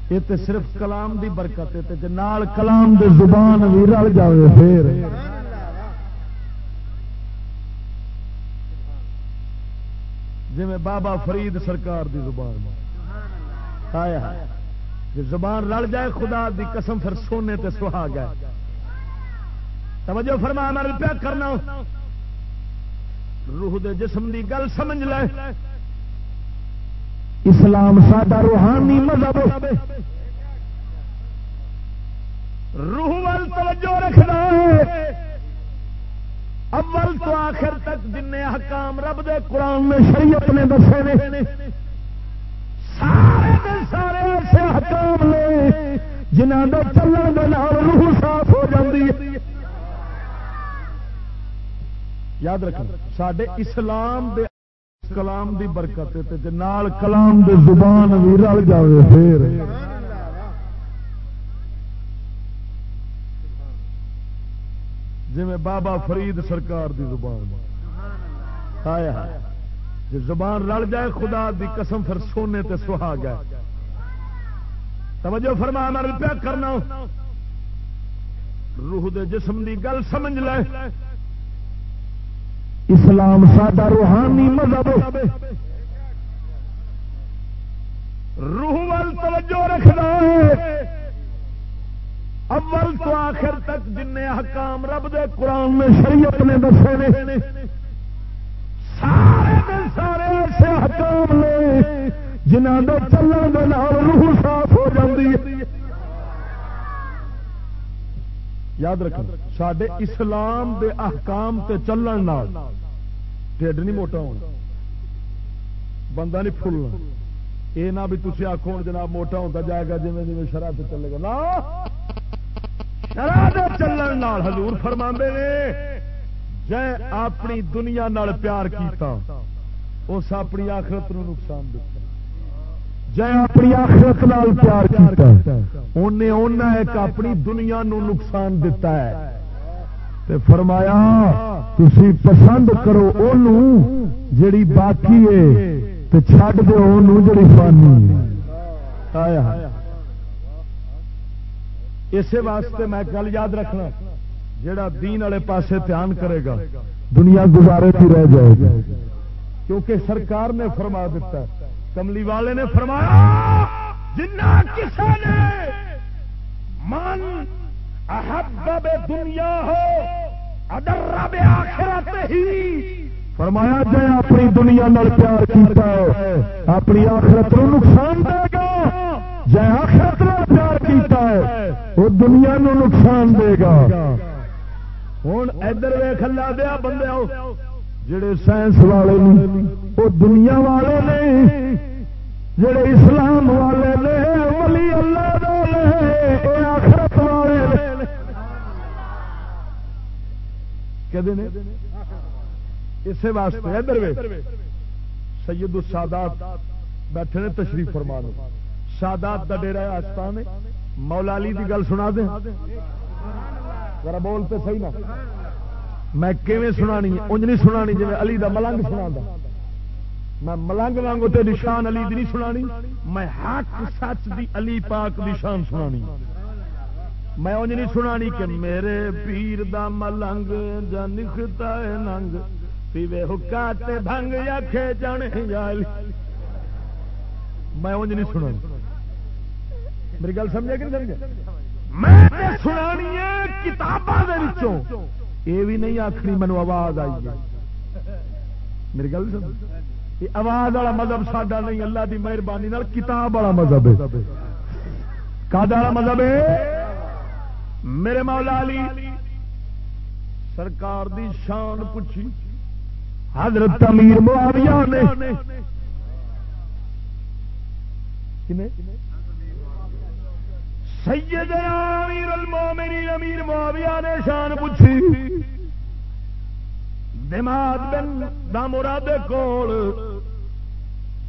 یہ تو صرف کلام دی برکت ہے نال کلام دے زبان بھی رل جائے پھر۔ جی بابا فرید سرکار دی زبان۔ آیا جی زبان رل جائے، خدا دی قسم پھر سونے تے سہا گئے۔ توجہ فرما میں پیا کرنا۔ روح دے جسم دی گل سمجھ لے۔ اسلام ساڈا روحانی مذہب۔ روح وال توجہ رکھنا اول تو آخر تک جن حکام رب دے قرآن میں شریعت نے دسے نے، سارے دے سارے ایسے حکام نے جنہوں کے چلن کے روح صاف ہو جاتی ہے۔ یاد رکھنا سڈے اسلام دے کلام دی برکت تے نال کلام دے زبان بھی رل جائے پھر جی بابا فرید سرکار دی زبان آیا جی زبان رل جائے، خدا دی قسم پھر سونے تے سہا گئے توجہ فرما مر پیا کرنا روح دے جسم دی گل سمجھ لے۔ اسلام ساڈا روحانی مذہب روح وال توجہ رکھنا اول تو آخر تک جن حکام رب دے قرآن میں شریعت نے دسے نے، سارے سارے ایسے حکام نے جنہوں کے چلن کے نام روح صاف ہو جاتی ہے۔ یاد رکھ سڈے اسلام دے احکام تے چلن ٹھڈ نہیں موٹا ہونا، بندہ نہیں فلنا یہ نہ بھی تھی آخو جناب موٹا ہوتا جائے گا جی جی شرح سے چلے گا۔ نا شرح چلن حضور فرما نے جی اپنی دنیا نال پیار کیتا، اس اپنی آخرت نو نقصان دیتا جی اپنی آخرت نال پیار کیتا انہیں اونا ایک اپنی دنیا نو نقصان دیتا ہے۔ تے فرمایا، تسی پسند کرو اونوں جڑی باقی ہے، تے چھڈ دو اونوں جڑی فانی ہے۔ آیا۔ اسی واسطے میں گل یاد رکھنا جڑا دین والے پاسے دھیان کرے گا، دنیا گزارے کی رہ جائے گی۔ کیونکہ سرکار نے فرما دیتا ہے، کملی والے نے فرمایا جنا کسی نے من احب دنیا ہو ادر رب آخرت ہی۔ فرمایا جائے اپنی دنیا نال پیار کیتا ہے، اپنی آخرت نقصان دے گا۔ جائے آخرت پیار کیتا ہے، وہ دنیا نو نقصان دے گا۔ ہوں ادھر ویخ لا دیا بندے جڑے سائنس والے وہ دنیا والے نے، جڑے اسلام والے نے، ولی اللہ آخرت والے اسی واسطے ادھر سید السادات بیٹھے نے تشریف فرمان سادات کا ڈیرا آستان مولا علی کی گل سنا دیں۔ ذرا بولتے صحیح نا میں کیویں سنانی انج نہیں سنانی جی علی دا ملنگ سنا میں ملنگ وانگو تیری شان علی دی نہیں سنانی۔ میں حق سچ دی علی پاک دی شان سنانی۔ میں انج نہیں سنانی کہ میرے پیر دا ملنگ جا نکھتا ہے ننگ۔ پیوے حکاتے بھنگ یا کھے جانے یا علی۔ میں انج نہیں سنانی۔ میری گل سمجھے کہ نہیں سمجھے؟ میں سنانی کتابوں یہ بھی نہیں آخری مینو آواز آئی ہے۔ میری گل سمجھ؟ آواز والا مذہب ساڈا نہیں، اللہ کی مہربانی کتاب والا مذہب ہے۔ کا مذہب ہے؟ میرے مولا علی۔ سرکار دی شان پوچھی۔ حضرت امیر معاویہ نے۔ سید امیر المومنین امیر معاویہ نے شان پوچھی۔ دماغ بن دا مراد کول۔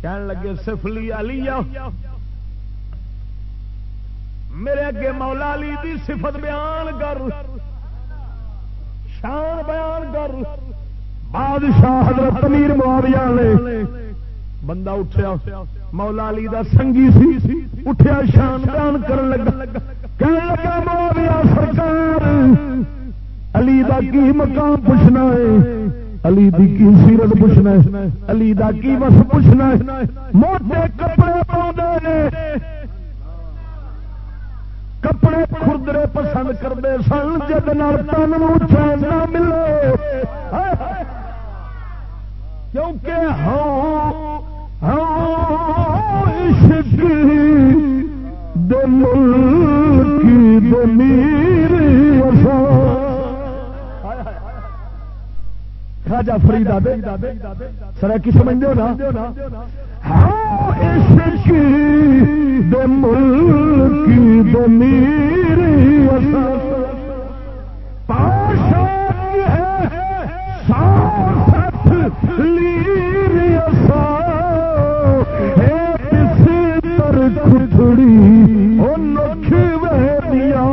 کہن لگے، سفلی علی میرے اگے مولا علی دی صفت بیان کر۔ شان بیان کر۔ بادشاہ حضرت امیر معاویہ نے بندہ اٹھیا، مولا علی دا سنگی سی، اٹھیا شان بیان کرن لگا۔ کہنے لگا معاویہ سرکار، علی دا کی مقام پوچھنا ہے؟ علی دی کی سیرت پوچھنا ہے؟ علی دا کی بس پوچھنا ہے؟ موٹے کپڑے پاؤں کپڑے خردرے پسند کرتے سن، جد تن چین نہ ملے۔ کیونکہ ہاں عشق دل کی دمیر سر کی سمجھو نا ہاں عشق دمیر پاشا ہے ساتھ تر کھڑی او نکھ ویدیا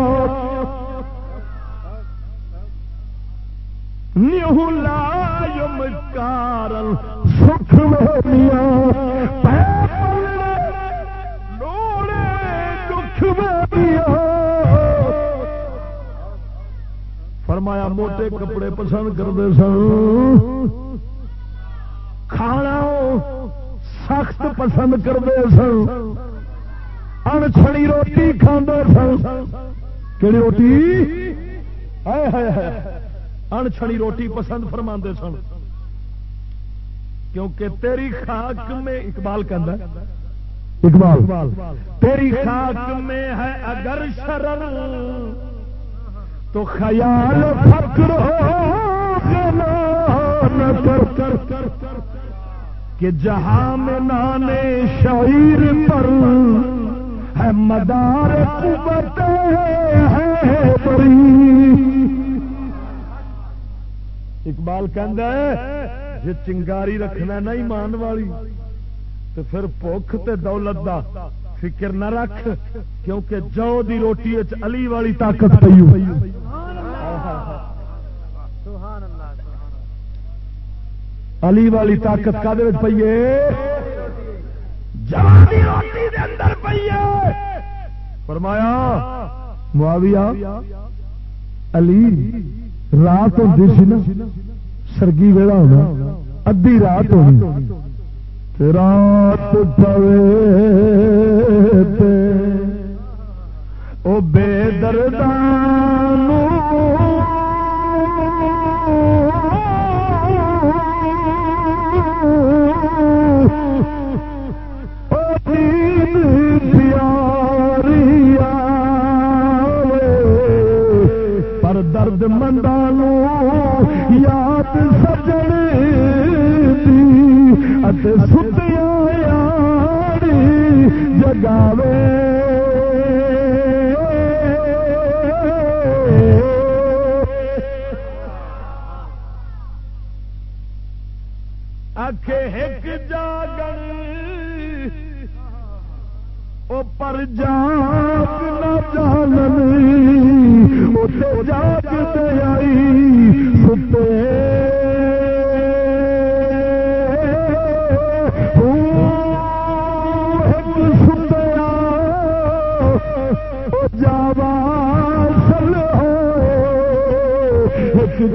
نیو لائم کارل سکھ ویدیا فرمایا موٹے کپڑے پسند کرتے سن۔ کھانا سخت پسند کرتے سن۔ انچڑی روٹی کھانے سن کہڑی روٹی انچڑی روٹی پسند فرما سن کیونکہ تیری خاک میں اقبال کہ اقبال تیری خاک میں ہے اگر شرم تو خیال فکر ہو کر کر کہ جہاں میں نانے شعیر پر ہے مدار قوت ہے بری۔ اقبال کہ چنگاری رکھنا نہیں مان والی، تو پھر بھوک تے دولت دا فکر نہ رکھ، کیونکہ جو دی روٹی علی والی طاقت پی علی والی طاقت کا پیے فرمایا، معاویہ، علی، رات ہوتی سی نا، سرگی ویلا ہونا ادی رات ہونی۔ رات پوے او بے دردان درد مندانو یاد سجنے ستیا جگاوے۔ ایک جاگن او پر جاگ نہ جانن اسے جاگتے آئی ستے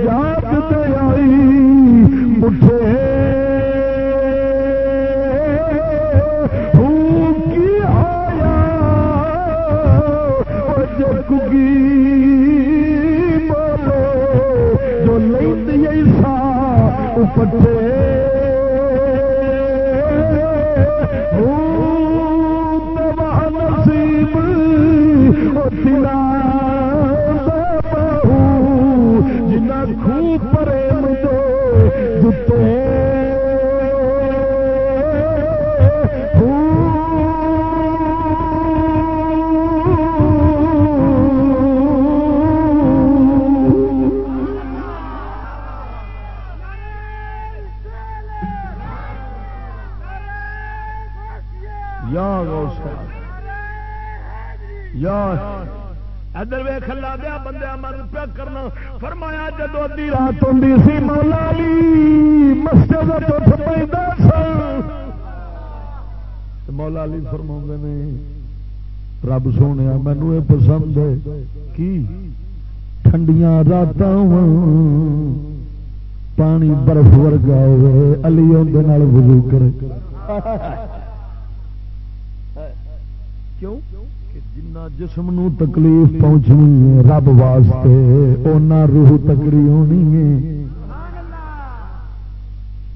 جات آئی پٹے نصیب رب سونے مینو یہ پسند ہے کی ٹھنڈیاں رات پانی برف ورگا ہوئے علی اندر وضو کرے کیوں جنا جسم نو تکلیف پہنچنی ہے رب واسطے اونا روح تکڑی ہونی ہے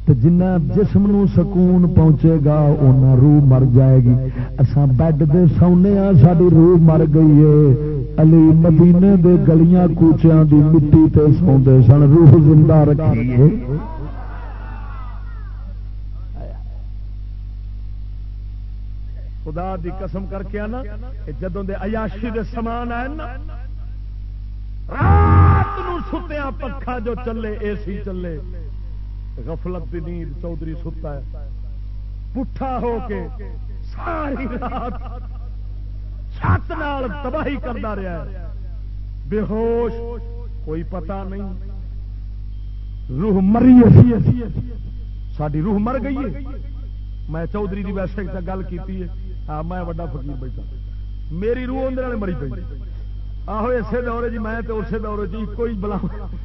جنا جسم نو سکون پہنچے گا، اونا روح مر جائے گی۔ اساں بیڈ دے سونے ہاں ساری روح مر گئی ہے۔ علی مدینے دے گلیاں کوچیاں دی مٹی تے سوندے سن، روح زندہ رکھی ہے۔ خدا دی قسم کر کے آنا جدوں دے عیاشی دے سامان آئے نا، رات نو ستیا پکھا جو چلے، اے سی چلے۔ غفلت دی نیند چودھری ستا ہے۔ پٹھا ہو کے ساری رات چھت نال تباہی کرتا رہا ہے۔ بے ہوش کوئی پتہ نہیں۔ روح مری ساری روح مر گئی ہے۔ میں چودھری دی ویسے گل کی ہاں میں وڈا فقیر بیٹھا۔ میری روح اندر مری پی آہو، اسے دورے جی میں تو اسی دورے جی ایک ہی بلا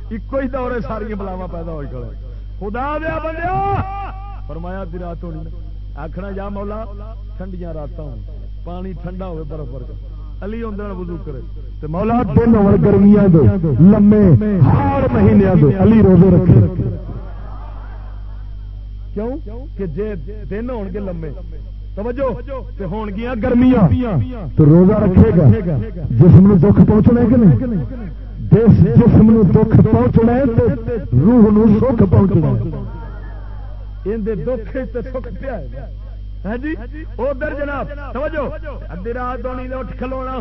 ایک ہی دورے ساری بلاوا پیدا ہوئی کھڑے۔ خدا دیا بندے فرمایا دی رات ہونی آخنا جا مولا، ٹھنڈیاں رات ہوں۔ پانی ٹھنڈا ہوئے برف برف علی اندر وضو کرے۔ تے مولا، دن ہو گرمیاں دے لمے، ہر مہینے دے علی روزے رکھے۔ کیوں؟ کہ جے دن ہون گے لمے۔ توجہ! تے ہون گیا گرمیاں۔ تو روزہ رکھے گا۔ جسم نو دکھ پہنچنا کہ نہیں جسم دکھ پہنچنا روح نو سکھ پہنچنا دکھ سکھ پیا جی ادھر جناب توجہ ادی رات ہونی اٹھ کھلونا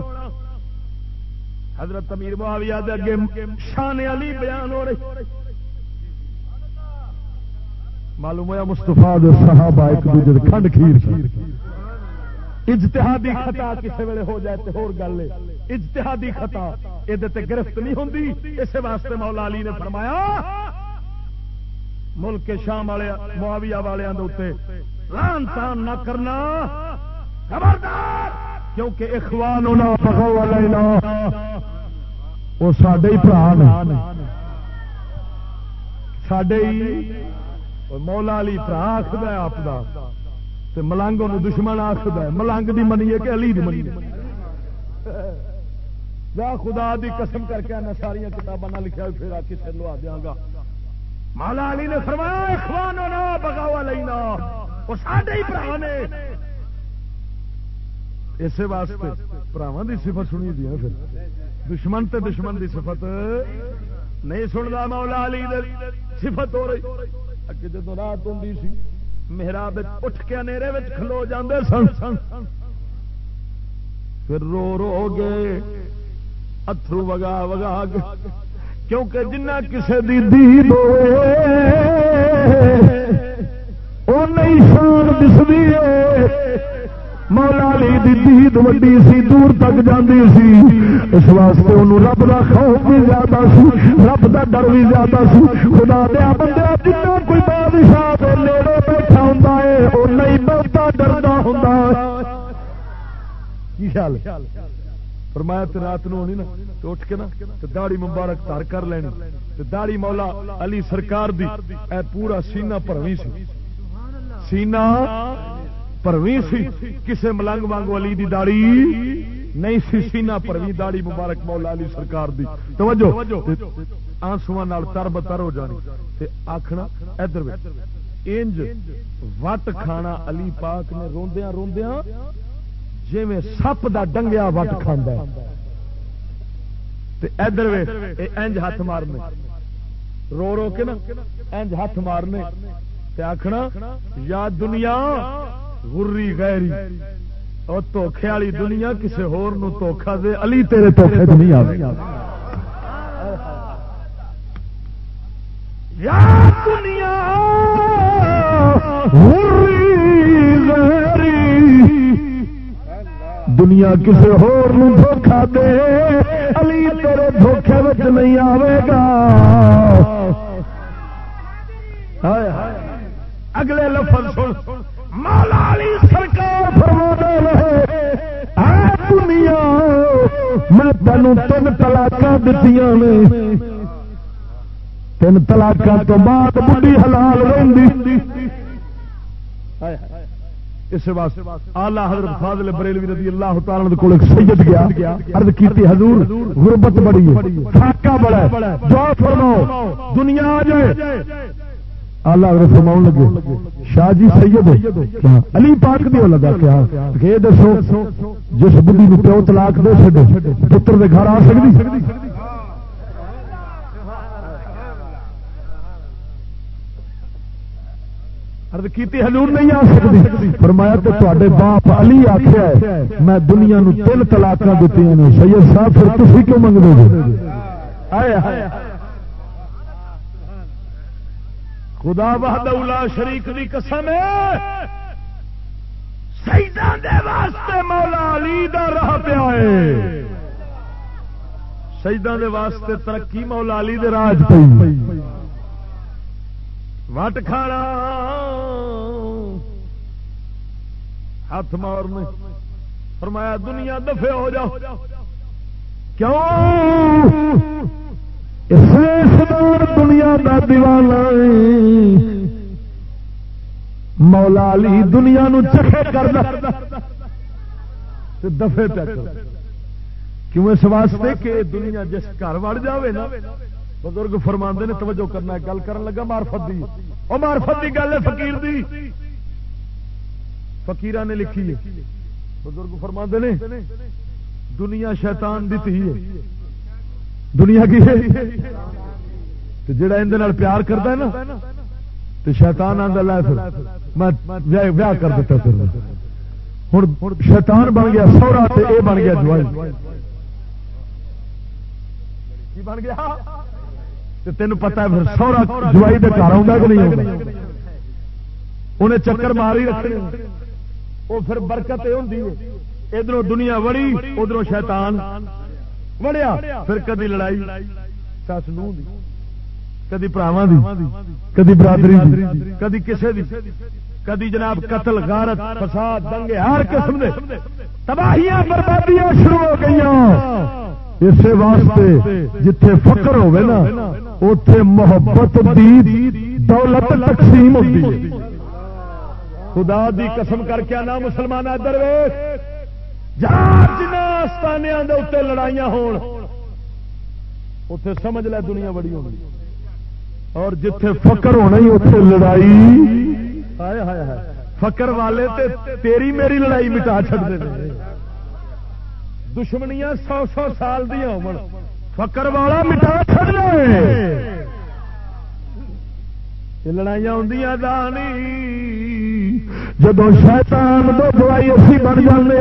حضرت امیر معاویہ دے اگے شان علی بیان ہو رہی معلوم ہوا مستفا صحابہ ایک دوجے کھنڈ کھیر اجتہادی خطا کسی ویلے ہو جائے تو ہور گل اجتہادی خطا یہ گرفت نہیں ہوتی اس واسطے مولا علی نے فرمایا، ملک شام والے، معاویہ والوں کے ران تان نہ کرنا۔ خبردار! کیونکہ اخوان وہ سڈے ہی برا سڈے ہی مولا علی برا آخد آپ تے ملنگ ان دشمن آخد ملنگ دی منی کہ علی دی منی جا خدا دی قسم کر کے آنا ساری کتاباں نہ لکھا پھر آ کسے لوا دیا گا۔ مولا علی نے فرمایا اخوان نہ بگاوا لینا وہ ساڈے ہی برا نے۔ اسی واسطے براواں دی صفت سنی دیا پھر۔ دشمن تے دشمن دی صفت نہیں سنتا مولا علی صفت ہو رہی۔ اگے جدو رات ہوں سی محراب اٹھ کے نیرے کھلو جاندے سن۔ سن پھر رو رو گے اترو وگا وگا گے۔ کیونکہ جنہ کسے دی دید ہوئے، او نہیں شان دسدی مولا علی دی دید وڈی سی دور تک جاندی سی۔ اس واسطے انہوں رب دا خوف بھی زیادہ سی، رب دا ڈر بھی زیادہ سی۔ خدا دیا بندے جنہ کوئی بادشاہ دے نیڑے بیٹھا ہوں ہے وہ نہیں بہتا ڈردا ہوں کی خیال فرمایا تے رات نو ہونی نا تو اٹھ کے نا، تے داڑھی مبارک تار کر لینی۔ تے داڑھی مولا علی سرکار دی، اے پورا سینہ پروی سی۔ سینہ پروی سی، کسے ملنگ وانگو علی دی داڑھی؟ نہیں سی، سینا پر بھی داڑی مبارک مولا علی سرکار دی۔ توجہ آنسو تر بتر ہو جانی۔ تے آخنا ادھر وچ انج وٹ کھانا علی پاک نے روندیا روندیا جی میں سپ دا ڈنگیا وٹ کھانا ادھر وچ انج ہاتھ مارنے۔ رو رو کے نا، انج ہاتھ مارنے۔ آخنا یا دنیا غری غیری. اور دھوکھے والی دنیا کسی ہور نو دھوکھا دے، علی تیرے دھوکھے تو نہیں آئے یا دنیا دنیا کسی ہور نو دھوکھا دے، علی تیرے دھوکھے وچ نہیں آئے گا. اگلے لفظ سن. مولا علی سرکار فرما رہے دنیا، میں تینوں تین تلاک دیتی تین تلاک تو بعد بڑھی حلال رہی اس واسطے آلہ حضرت فاضل بریلوی رضی اللہ تعالی کو سید گیا، عرض کیتی، حضور، غربت بڑی ہے، فاقہ بڑا ہے۔ جو فرماؤ، دنیا آ جائے۔ آلہ اگر فرماؤں لگے شاہ جی سید علی پاک نہیں لگا کیا، کہ یہ دسو، جس بڑھی کو پیو طلاق دے چڑے پتر دے گھر آ سکتی کیتی حضور نہیں آ سکتی فرمایا تو تے باپ علی آخیا میں دنیا نو تین طلاق دیتی سید صاحب پھر تھی کیوں منگ دو خدا بہاد شریک دی قسم دے واسطے مولا علی دا راہ پیا شہیدان دے واسطے ترقی مولا علی دے راج پی وٹ کھانا؟ ہاتھ مارنے۔ فرمایا دنیا دفے ہو جاؤ۔ کیوں؟ دنیا کا دیوانا مولا علی دنیا نو چکے کر دفے پہ کیوں اس واسطے کہ دنیا جس گھر وڑ جاوے نا، بزرگ فرما نے، توجہ کرنا گل کر لگا مارفت دی۔ وہ مارفت دی گل ہے فقیر دی۔ فقیر نے لکھی ہے۔ بزرگ فرما نے، دنیا شیطان دی تھی ہے۔ دنیا کی جڑا اندر پیار کرتا ہے نا تو شیتان آدھا لا پھر۔ میں ویاہ کر دیتا پھر۔ ہوں شیطان بن گیا، سورا یہ بن گیا جوائی بن گیا؟ تین پتا ہے پھر سورا جوائی کے گھر آؤں کہ نہیں انہیں چکر ماری رکھنے وہ پھر برکت یہ ہوتی ادھر دنیا بڑی ادھر شیطان۔ وڑیا پھر کدی لڑائی سس نو کدی پراوا کدی برادری کدی کسی کدی جناب قتل غارت فساد دنگے ہر قسم دے تباہیاں بربادیاں شروع ہو گئی اسی واسطے جتھے فقر ہوے نا اتے محبت دی دولت تقسیم ہوتی ہے۔ خدا دی قسم کر کے نا مسلمان ادھر جناستانیا اتنے لڑائیاں ہون۔ اتے سمجھ لے دنیا بڑی ہونی۔ اور جتھے فکر ہونا ہی اتنے لڑائی۔ ہائے ہائے ہائے۔ فکر والے تے تیری میری لڑائی مٹا چڑتے دشمنیاں سو سو سال دیا ہو فکر والا مٹا چڑ لڑائیاں ہوں دانی جب شیطان دو دوائی اسی بن جانے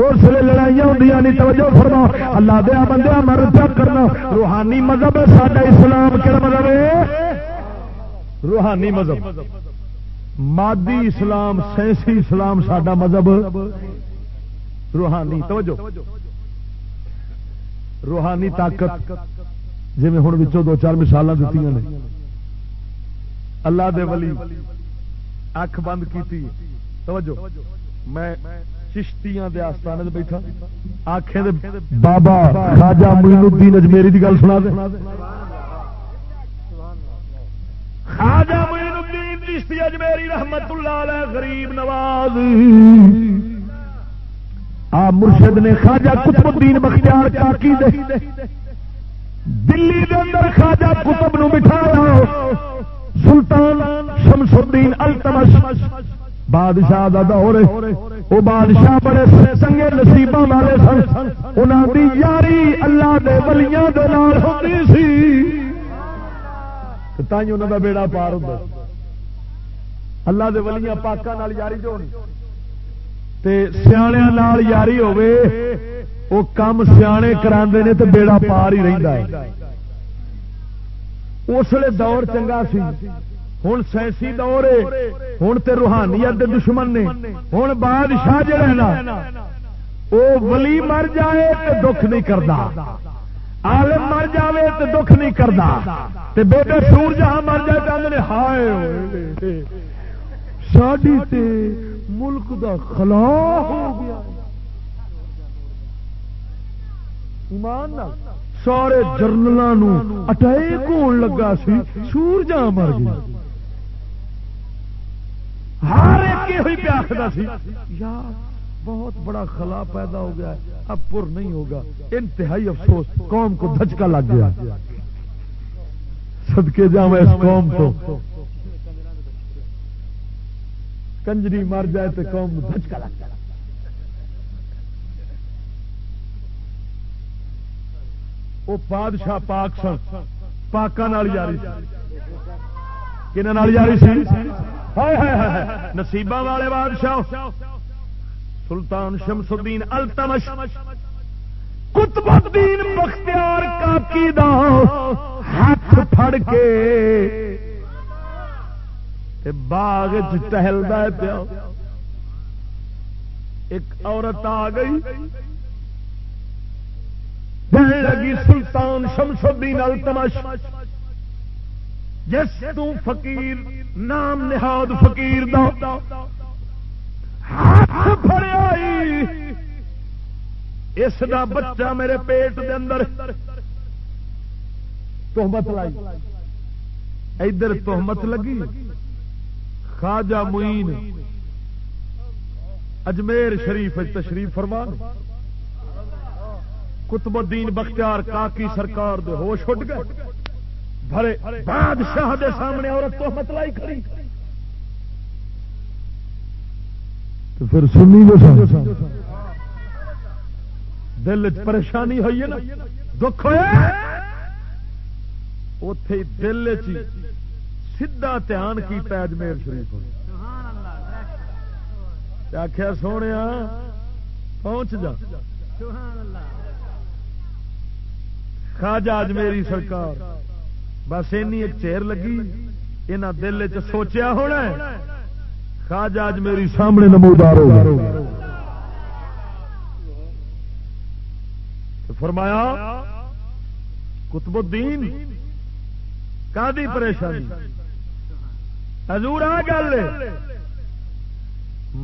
اس لیے لڑائیاں ہوں نہیں، توجہ فرما اللہ دیا بندہ مر پیا کرنا۔ روحانی مذہب ہے سارا اسلام کہڑا مذہب ہے؟ روحانی مذہب۔ مادی اسلام، سائنسی اسلام سڈا مذہب۔ روحانی، توجہ۔ روحانی طاقت جی ہوں دو چار مثال دیتی نے۔ اللہ دے ولی۔ اکھ بند کی توجہ۔ میں چشتیاں دے آستانے دے بیٹھا۔ آنکھیں دے بابا خواجہ معین الدین اجمیری دی گل سنا دے۔ خواجہ معین الدین چشتی اجمیری رحمت اللہ علیہ غریب نواز۔ آ مرشد نے خواجہ قطب الدین بختیار کاکی دے۔ دلی دے اندر خواجہ قطب نو بٹھایا سلطان شمس الدین التمش بادشاہ دا دور وہ بادشاہ بڑے سنگے نصیب والے سن۔ انہوں دی یاری اللہ دے ولیاں دے نال ہوتی سی۔ تے تھی انہوں دا بیڑا پار ہوتا اللہ دے ولیاں پاکاں نال یاری جو تے سیاح نال یاری ہوے وہ کام سیانے کرا نے تو بیڑا پار ہی رہتا ہے۔ اس لیے دور چنگا سی۔ ہوں سائنسی دور ہے۔ ہوں تو روحانیت دے دشمن نے۔ ہوں بادشاہ جڑا ہے نا وہ ولی مر جائے تو دکھ نہیں کرتا عالم مر جائے تو دکھ نہیں کرتا بیٹے سور جہاں مر جائے تو ہائے ساڈی تے ملک دا خلا ہو گیا۔ ایمان سارے جرنلوں اٹیک ہون لگا سی سور جہاں مر گیا ہر ایک ہوئی آخر سی یار بہت بڑا خلا پیدا ہو گیا اب پر نہیں ہوگا۔ انتہائی افسوس، قوم کو دھچکا لگ گیا۔ سدکے جا اس قوم تو۔ کنجری مر جائے تو قوم کو دھچکا لگ گیا۔ وہ بادشاہ پاک سن پاکوں جاری کنہ جاری سی نصیبہ والے بادشاہ۔ سلطان شمس الدین التمش۔ قطب الدین بختیار کاکی دا ہاتھ پھڑ کے تے باغ ٹہلتا پیا۔ ایک عورت آ گئی۔ لگی سلطان شمس الدین التمش جس تو فقیر نام نہاد فقیر دا اس دا بچہ میرے پیٹ دے اندر تحمت لائی۔ ادھر تحمت لگی۔ خواجہ معین، اجمیر شریف تشریف فرمان قطب الدین بختیار کاکی سرکار دے ہوش اٹھ گئے۔ بھرے بادشاہ دے سامنے عورت تو مت لائی کھڑی۔ پھر سنی دل پریشانی ہوئی ہے نا۔ دکھ ہوا اتے دل سیدا دھیان کیا اجمیر شریف آخیا سونے پہنچ جا۔ خواجہ اجمیری سرکار۔ بس اینی ایک چیر لگی یہاں دل چ سوچیا ہونا خاج اج میری سامنے نمودار ہو۔ فرمایا کتب الدین کا پریشانی؟ حضور، آ گل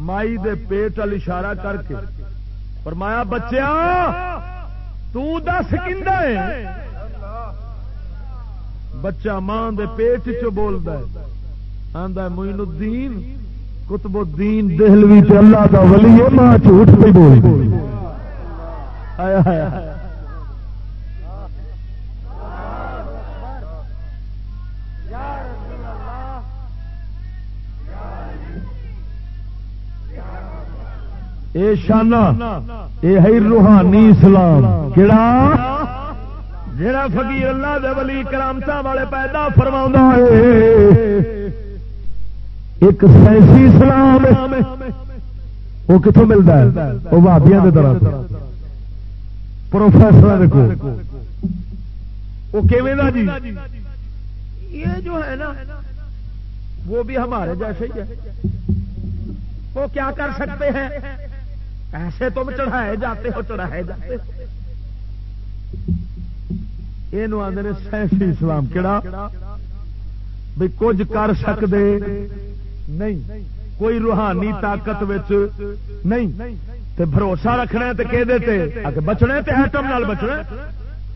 مائی دے پیٹ وال اشارہ کر کے فرمایا بچیا تس ہے۔ بچہ ماں دے پیٹ چ بولتا آندا موین الدین کتب الدین دہلوی تے اللہ دا ولی ہے، ماں جھوٹ پہ بول آیا آیا۔ اے شانہ، اے ہے روحانی اسلام۔ کیڑا؟ جڑا فقیر اللہ دے ولی کرامتا والے پیدا فرماوندا فرما ایک سائنسی اسلام وہ کتوں ملتا ہے؟ وہ بھابیا کے طرح پروفیسر کو وہ جی؟ یہ جو ہے نا، وہ بھی ہمارے جیسے ہی ہے۔ وہ کیا کر سکتے ہیں؟ ایسے تم چڑھائے جاتے ہو چڑھائے جاتے یہ آدھے سائنسی اسلام کہڑا بھی کچھ کر سکتے نہیں۔ کوئی روحانی طاقت نہیں۔ تے بھروسہ رکھنا تو کہ دیتے بچنا تو ایٹم نال بچنا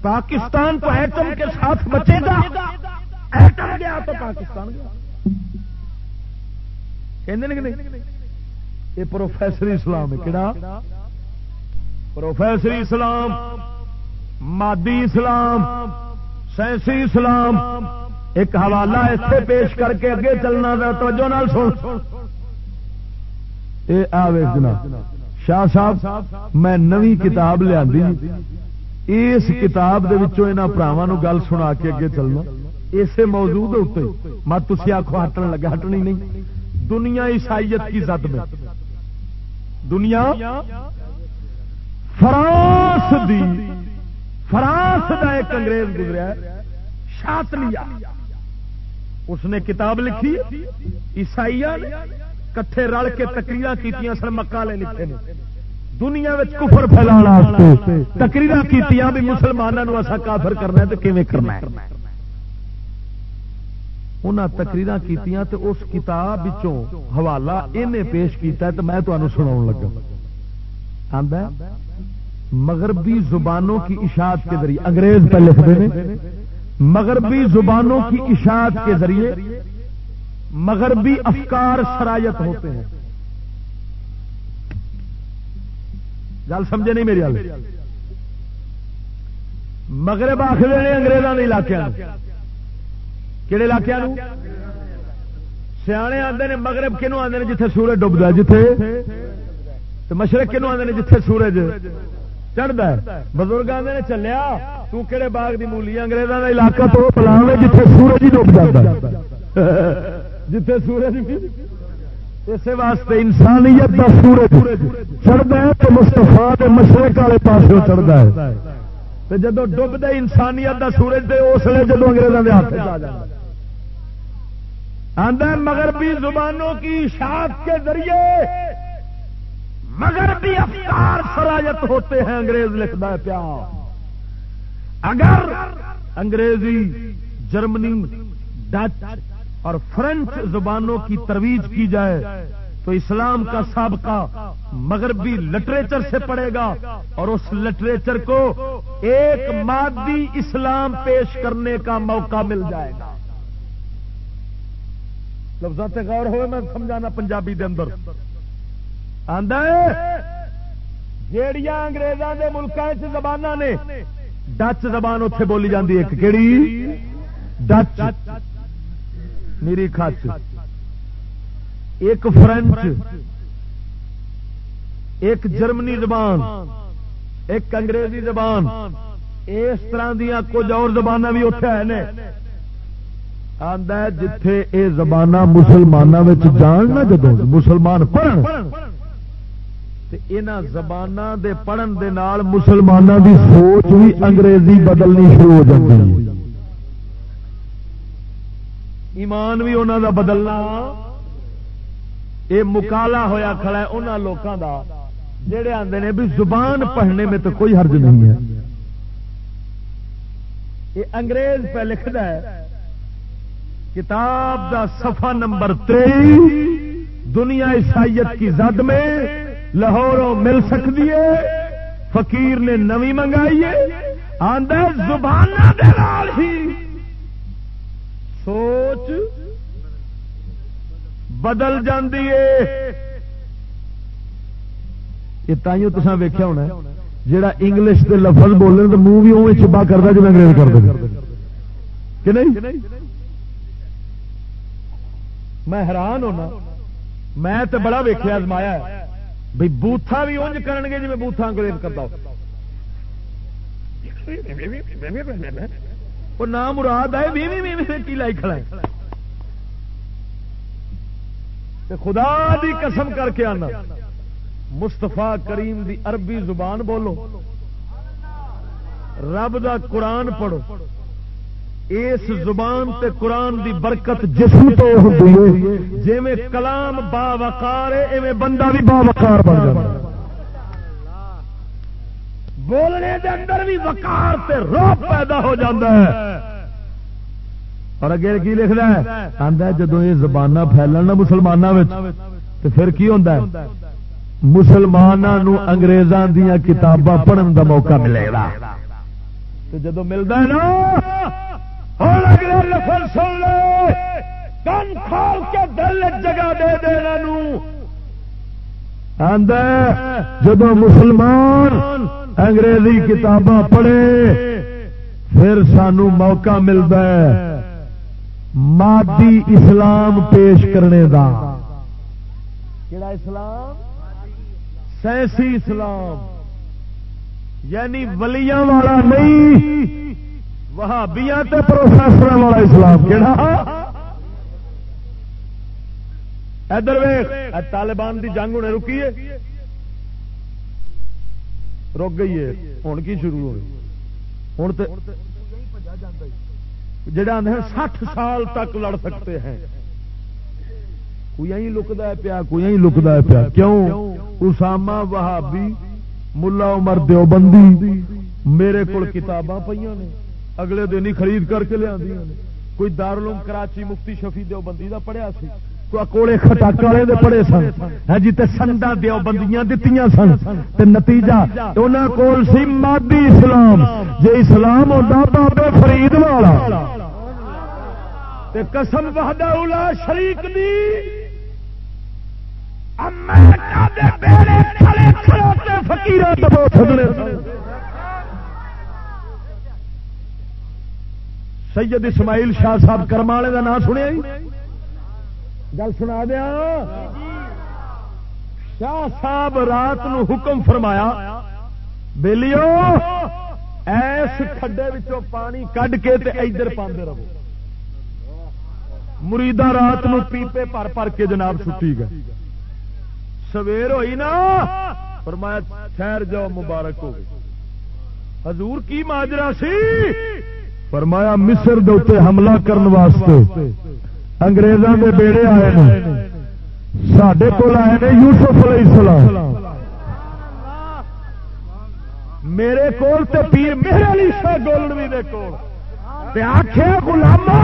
پاکستان تو ایٹم کے ساتھ بچے گا۔ ایٹم گیا تو پاکستان گیا۔ کہ نہیں؟ یہ پروفیسر اسلام ہے کہڑا پروفیسری اسلام، مادی اسلام، سائنسی اسلام، ایک حوالہ اتنے پیش کر کے اگے چلنا توجہ نال سن۔ اے آوے جناب، شاہ صاحب، میں نوی کتاب لیا اس کتاب دراواں گل سنا کے اگے چلنا۔ اسے موجود اتنے مت تھی آخو ہٹن لگا، ہٹنی نہیں۔ دنیا عیسائیت کی زد میں۔ دنیا فرانس دی فرانس کا ایک انگریز گزرا شاطلیا اس نے کتاب لکھی عیسائی کٹھے رل کے تکریر کی سن، مکالے لکھے نے۔ دنیا کفر پھیلا تکریر کی بھی مسلمانوں اصا کافر کرنا تو کیون کرنا انہیں تکریر کی اس کتاب حوالہ انہیں پیش کیا تو میں تمہیں سنا لگا۔ آدھا مغربی زبانوں کی اشاعت کے ذریعے۔ انگریز پہ لکھتے ہیں۔ مغربی زبانوں کی اشاعت کے ذریعے مغربی افکار سرایت ہوتے ہیں۔ گل سمجھے نہیں میری گل مغرب آخر انگریزوں کے علاقے کہڑے علاقے سیانے آتے ہیں مغرب کنو آتے ہیں جیتے سورج ڈبدا جیتے مشرق کنو آتے ہیں جیتے سورج چڑھتا ہے۔ بزرگ آدھے نے، چلیا تہے باغ کی مولی انگریزوں کا علاقہ تو پلاو ہے جیتے سورج ہی ڈب جاتا جیتے سورج اس واسطے انسانیت کا سورج چڑھتا ہے تو مستفا کے مشرق والے پاس چڑھتا ہے۔ جب ڈبدا انسانیت کا سورج تو اس لیے جب انگریزوں کے ہاتھ آ مغربی زبانوں کی اشاعت کے ذریعے۔ مگر بھی افکار سرایت ہوتے ہیں، انگریز لکھتا ہے پیا۔ اگر انگریزی، جرمنی، ڈچ اور فرینچ زبانوں کی ترویج کی جائے، تو اسلام کا سابقہ مغربی لٹریچر سے پڑے گا اور اس لٹریچر کو ایک مادی اسلام پیش کرنے کا موقع مل جائے گا۔ لفظات غور ہوئے، میں سمجھانا پنجابی دے اندر۔ جیڑیاں انگریزوں کے ملکوں زبان نے، ڈچ زبان اتے بولی جاتی ایک کہڑی ڈچ۔ میری خچ ایک فرینچ۔ ایک جرمنی زبان۔ ایک انگریزی زبان۔ اس طرح دیا کچھ اور زبان بھی اتنے ہیں آدھا جتھے یہ زبان مسلمانوں جان نہ جدو مسلمان پڑھ زبان دے پڑھن دے نال مسلمانوں دی سوچ بھی انگریزی بدلنی شروع ہو جاتی ایمان بھی انہوں دا بدلنا۔ یہ مکالا ہویا کھڑا ہے انہوں لوگوں دا جڑے آتے ہیں بھی زبان پڑھنے میں تو کوئی حرج نہیں ہے۔ یہ انگریز پہ لکھتا ہے کتاب دا صفحہ نمبر تری دنیا عیسائیت کی زد میں لاہوروں مل سکتی ہے، فقیر نے نوی منگائی ہے آدھا زبان ہی۔ سوچ، بدل جاندی ہے۔ یہ تائیوں تصا ویخیا ہونا جہا انگلش کے لفظ بولے تو منہ بھی اوے چبا کرتا جی انگریز کر دیں کہ نہیں؟ میں حیران ہونا، میں تو بڑا ویخیا ازمایا بھائی بوتھا بھی انج کر گے جی بوتھا انگریز کرتا وہ نام مراد ہے کی لائی کھڑا ہے۔ خدا دی قسم کر کے آنا مستفا کریم دی عربی زبان بولو، رب دا قرآن پڑھو۔ اس زبان تے قرآن دی برکت جسم تو ہوتی جی میں کلام با وقار ہے، ایویں بندہ بھی با وقار بن جائے بولنے دے اندر بھی وقار تے روپ پیدا ہو جاتا ہے۔ اور اگے کی لکھنا ہے؟ آدھا جدو یہ زبان پھیلن نا مسلمانوں تو پھر کی ہوتا ہے؟ مسلمانوں انگریزوں دیا کتاباں پڑھن دا موقع ملے گا۔ جدو ملتا ہے نا ہوں اگلے لفظ سن لو کن کھول کے دل جگہ دے دے جب مسلمان انگریزی کتاباں پڑھے پھر سانو موقع ملتا ہے مادی اسلام پیش کرنے کا اسلام سائنسی اسلام یعنی ولیاں والا نہیں وہابیاں تے پروفیسر والا اسلام کہڑا ادھر ویخ طالبان دی جنگ ہونے رکی ہے۔ رک گئی ہے۔ ہوں کی شروع ہو ہوں جڑا سٹھ سال تک لڑ سکتے ہیں۔ کوئی لکتا ہے پیا کوئی لکتا ہے پیا۔ کیوں؟ اسامہ وہابی، ملا عمر دیوبندی، میرے کو کتاباں پہ نے۔ اگلے دن ہی خرید کر کے لیا کوئی دارالعلوم کراچی مفتی شفی دیوبندی کا پڑھیا سی۔ کوڑے خٹاک والے دے پڑے سن۔ ہاں جی تے سنڈا دیو بندیاں دتیاں سن۔ تے نتیجہ انہاں کول سی مادی اسلام۔ جے اسلام ہوندا بابے فرید والا۔ تے قسم وحدہ اولا شریک دی۔ امریکہ دے بیڑے کھڑے کھڑے فقیراں دبو چھڈنے سید اسماعیل شاہ صاحب کرمالے کا نام سنیا جی؟ گل سنا دیا۔ شاہ صاحب رات نو حکم فرمایا بےلیو ایس کھڈے پانی کڈ کے ادھر پاندے رہو۔ مریدا رات نو پیپے پر پر کے جناب چھٹی گئے۔ سویر ہوئی نا، فرمایا، ٹھہر جاؤ، مبارک ہو حضور کی ماجرا سی؟ فرمایا، مصر دے حملہ کرنے واسطے۔ انگریزوں کے بیڑے آئے ہیں سڈے کول آئے نے یوسف علیہ السلام۔ میرے کول تے پیر میرے علی شاہ گولڈوی دے کول۔ تے آخیا گلاما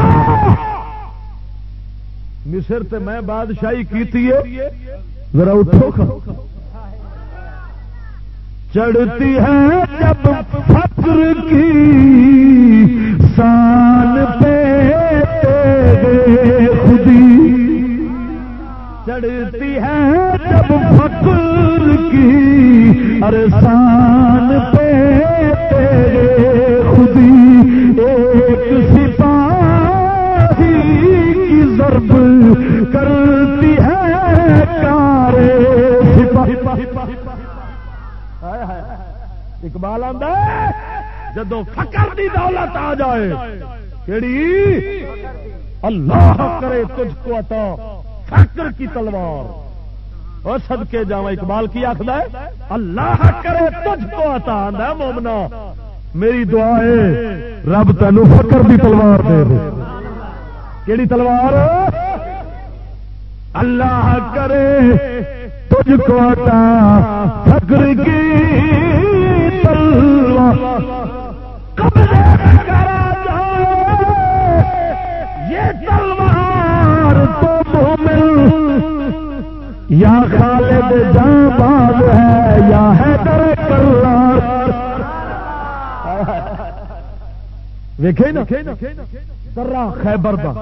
مصر تے میں بادشاہی کی ذرا اٹھو۔ چڑھتی ہے جب فکر کی سان پہ خودی۔ چڑھتی ہے جب فکر کی ارسان پہ تیرے خودی۔ ایک سپاہی کی ضرب کرتی ہے کارے اقبال آدھا جدو فکر دی دولت آ جائے، کیڑی؟ اللہ کرے تجھ کو عطا فکر کی تلوار۔ اور سد کے جا اقبال کی آخر ہے، اللہ کرے تجھ کو عطا، آندا مومنا۔ میری دعا ہے، رب تینو فکر کی تلوار دے دے۔ کیڑی تلوار؟ اللہ کرے تجھ کو عطا فکر کی یا خالد جان باز ہے یا ہے در ویکھے نا درا خیبر دا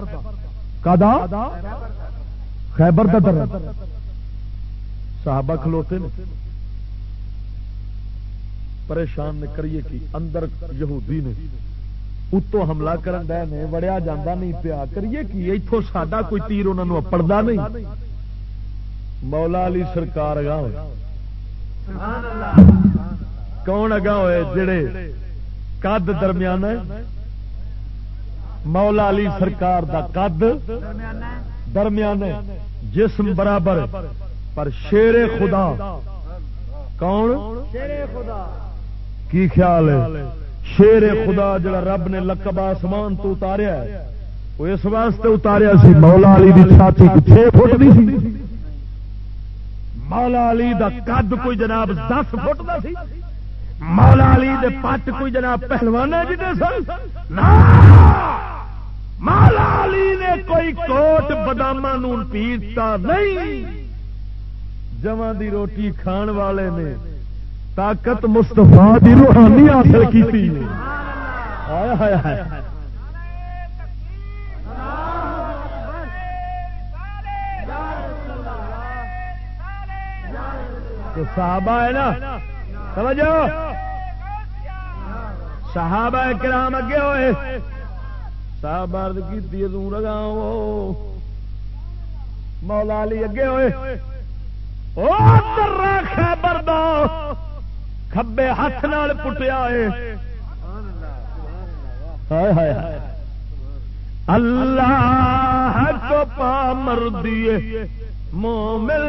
کدا خیبر دا درا صحابہ کھلوتے نے۔ پریشان نے کریے کی اندر یہودی نے۔ اتو حملہ کرن دے نے، وڑیا جاندہ نہیں پیا۔ کریے کہ اتو ساڈا کوئی تیر انہوں نے پڑتا نہیں۔ مولا علی سرکار اگا ہوئے۔ کون اگا ہوئے جڑے قد درمیان ہے مولا علی سرکار دا قد درمیان ہے جسم برابر پر شیر خدا کون؟ شیر خدا۔ کی خیال ہے؟ شیر خدا جڑا رب نے لقب آسمان تو اتاریا ہے، وہ اس واسطے اتاریا سی، مولا علی دی چھاتی چھ فٹ دی سی۔ مولا علی دا قد کوئی جناب دس فٹ دا سی۔ مولا علی دے پٹ کوئی جناب پہلوان جی سن۔ مولا علی نے کوئی کوٹ بدام پیتا نہیں۔ جمع دی روٹی کھان والے نے طاقت مستفا دی روحانی حاصل کی صحابہ ہے نا، سمجھو؟ صحابہ کرام اگے ہوئے۔ صاحب عرض کی لگا مولا علی اگے ہوئے۔ او خیبر دو کھبے ہاتھ نال پٹیا ہے اللہ کو پا مر دیے مومل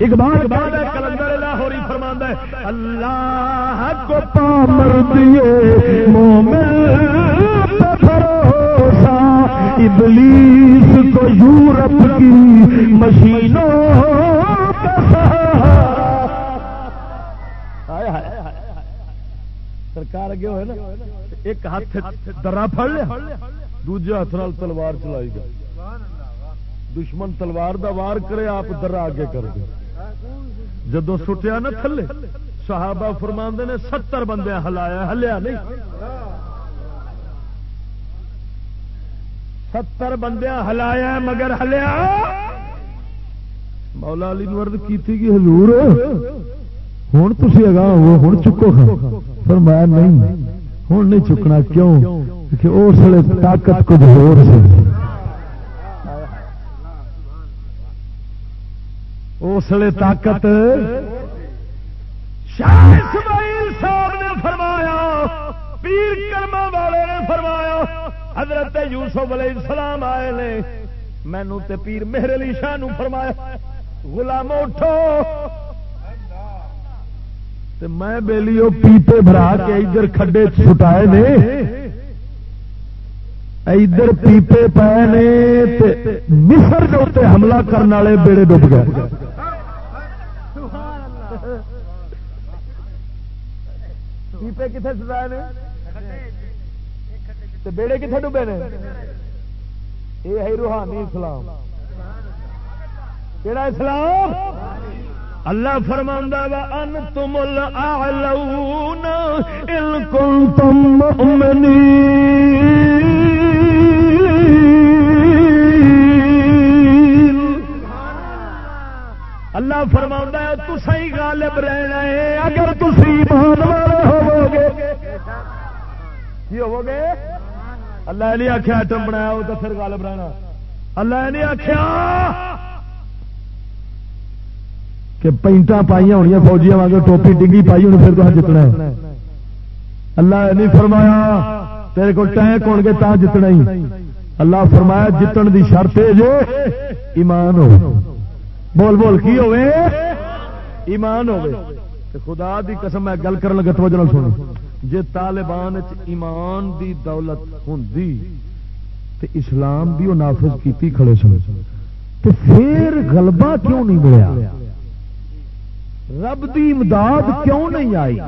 اقبال بعد کلندر لاہوری فرماندا ہے اللہ کو پامر دیے مومن بھروسہ ابلیس کو یورپ کی مشینوں سرکار اگے ہوئے نا، ایک ہاتھ درا پڑ لیا، دوجے ہاتھ تلوار چلائی گئی۔ دشمن تلوار دا وار کرے، آپ درا آگے کر دے۔ جدو سٹیا نا تھلے، صحابہ فرماندے نے، ستر بندے ہلایا، ہلیا نہیں۔ ستر بندے ہلایا مگر ہلیا۔ مولا علی نرد کی تھی کہ حضور ہوں تھی اگاں ہو ہوں چکو فرمایا نہیں ہوں نہیں چکنا، کیوں؟ کہ اس لیے طاقت کچھ ہو اس لیے طاقت صاحب نے فرمایا، پیر کرما والے نے فرمایا حضرت یوسف علیہ السلام آئے نے مینو تے پیر مہر علی شاہ نو فرمایا، غلام اٹھو۔ تے میں بیلیو پیپے بھرا کے ادھر کھڈے چھٹائے نے، ادھر پیپے پے نے مصر کے اتنے حملہ کرنے والے بیڑے ڈب گئے۔ پیپے کتنے سجائے نے؟ تو بیڑے کتنے ڈبے نے؟ یہ ہے روحانی اسلام۔ کہڑا اسلام؟ اللہ فرماندہ وا ان تم الاعلون ان کنتم مؤمنین۔ اللہ فرماوندا ہے تسا ہی غالب رہنا ہے، اگر تسی ایمان والے ہوو گے کی ہوو گے اللہ نے آخیا ایٹم بنایا ہو تو پھر غالب رہنا اللہ نے آخیا کہ پینٹا پائی ہونی فوجیاں واگ ٹوپی ڈگی پائی ہونی، پھر تو جتنا ہے۔ اللہ نہیں فرمایا، تیرے کو ٹینک ہو گے تا جتنا ہی۔ اللہ فرمایا، جتن دی شرط ہے جو ایمان ہو بول بول، کی ہوئے ایمان ہوئے خدا دی قسم، میں گل کرن لگا، توجہ سن جے طالبان ایمان دی دولت ہوں تے اسلام بھی وہ نافذ کیتی کھڑے سن، تے پھر غلبہ کیوں نہیں ملیا؟ رب دی امداد کیوں نہیں آئی؟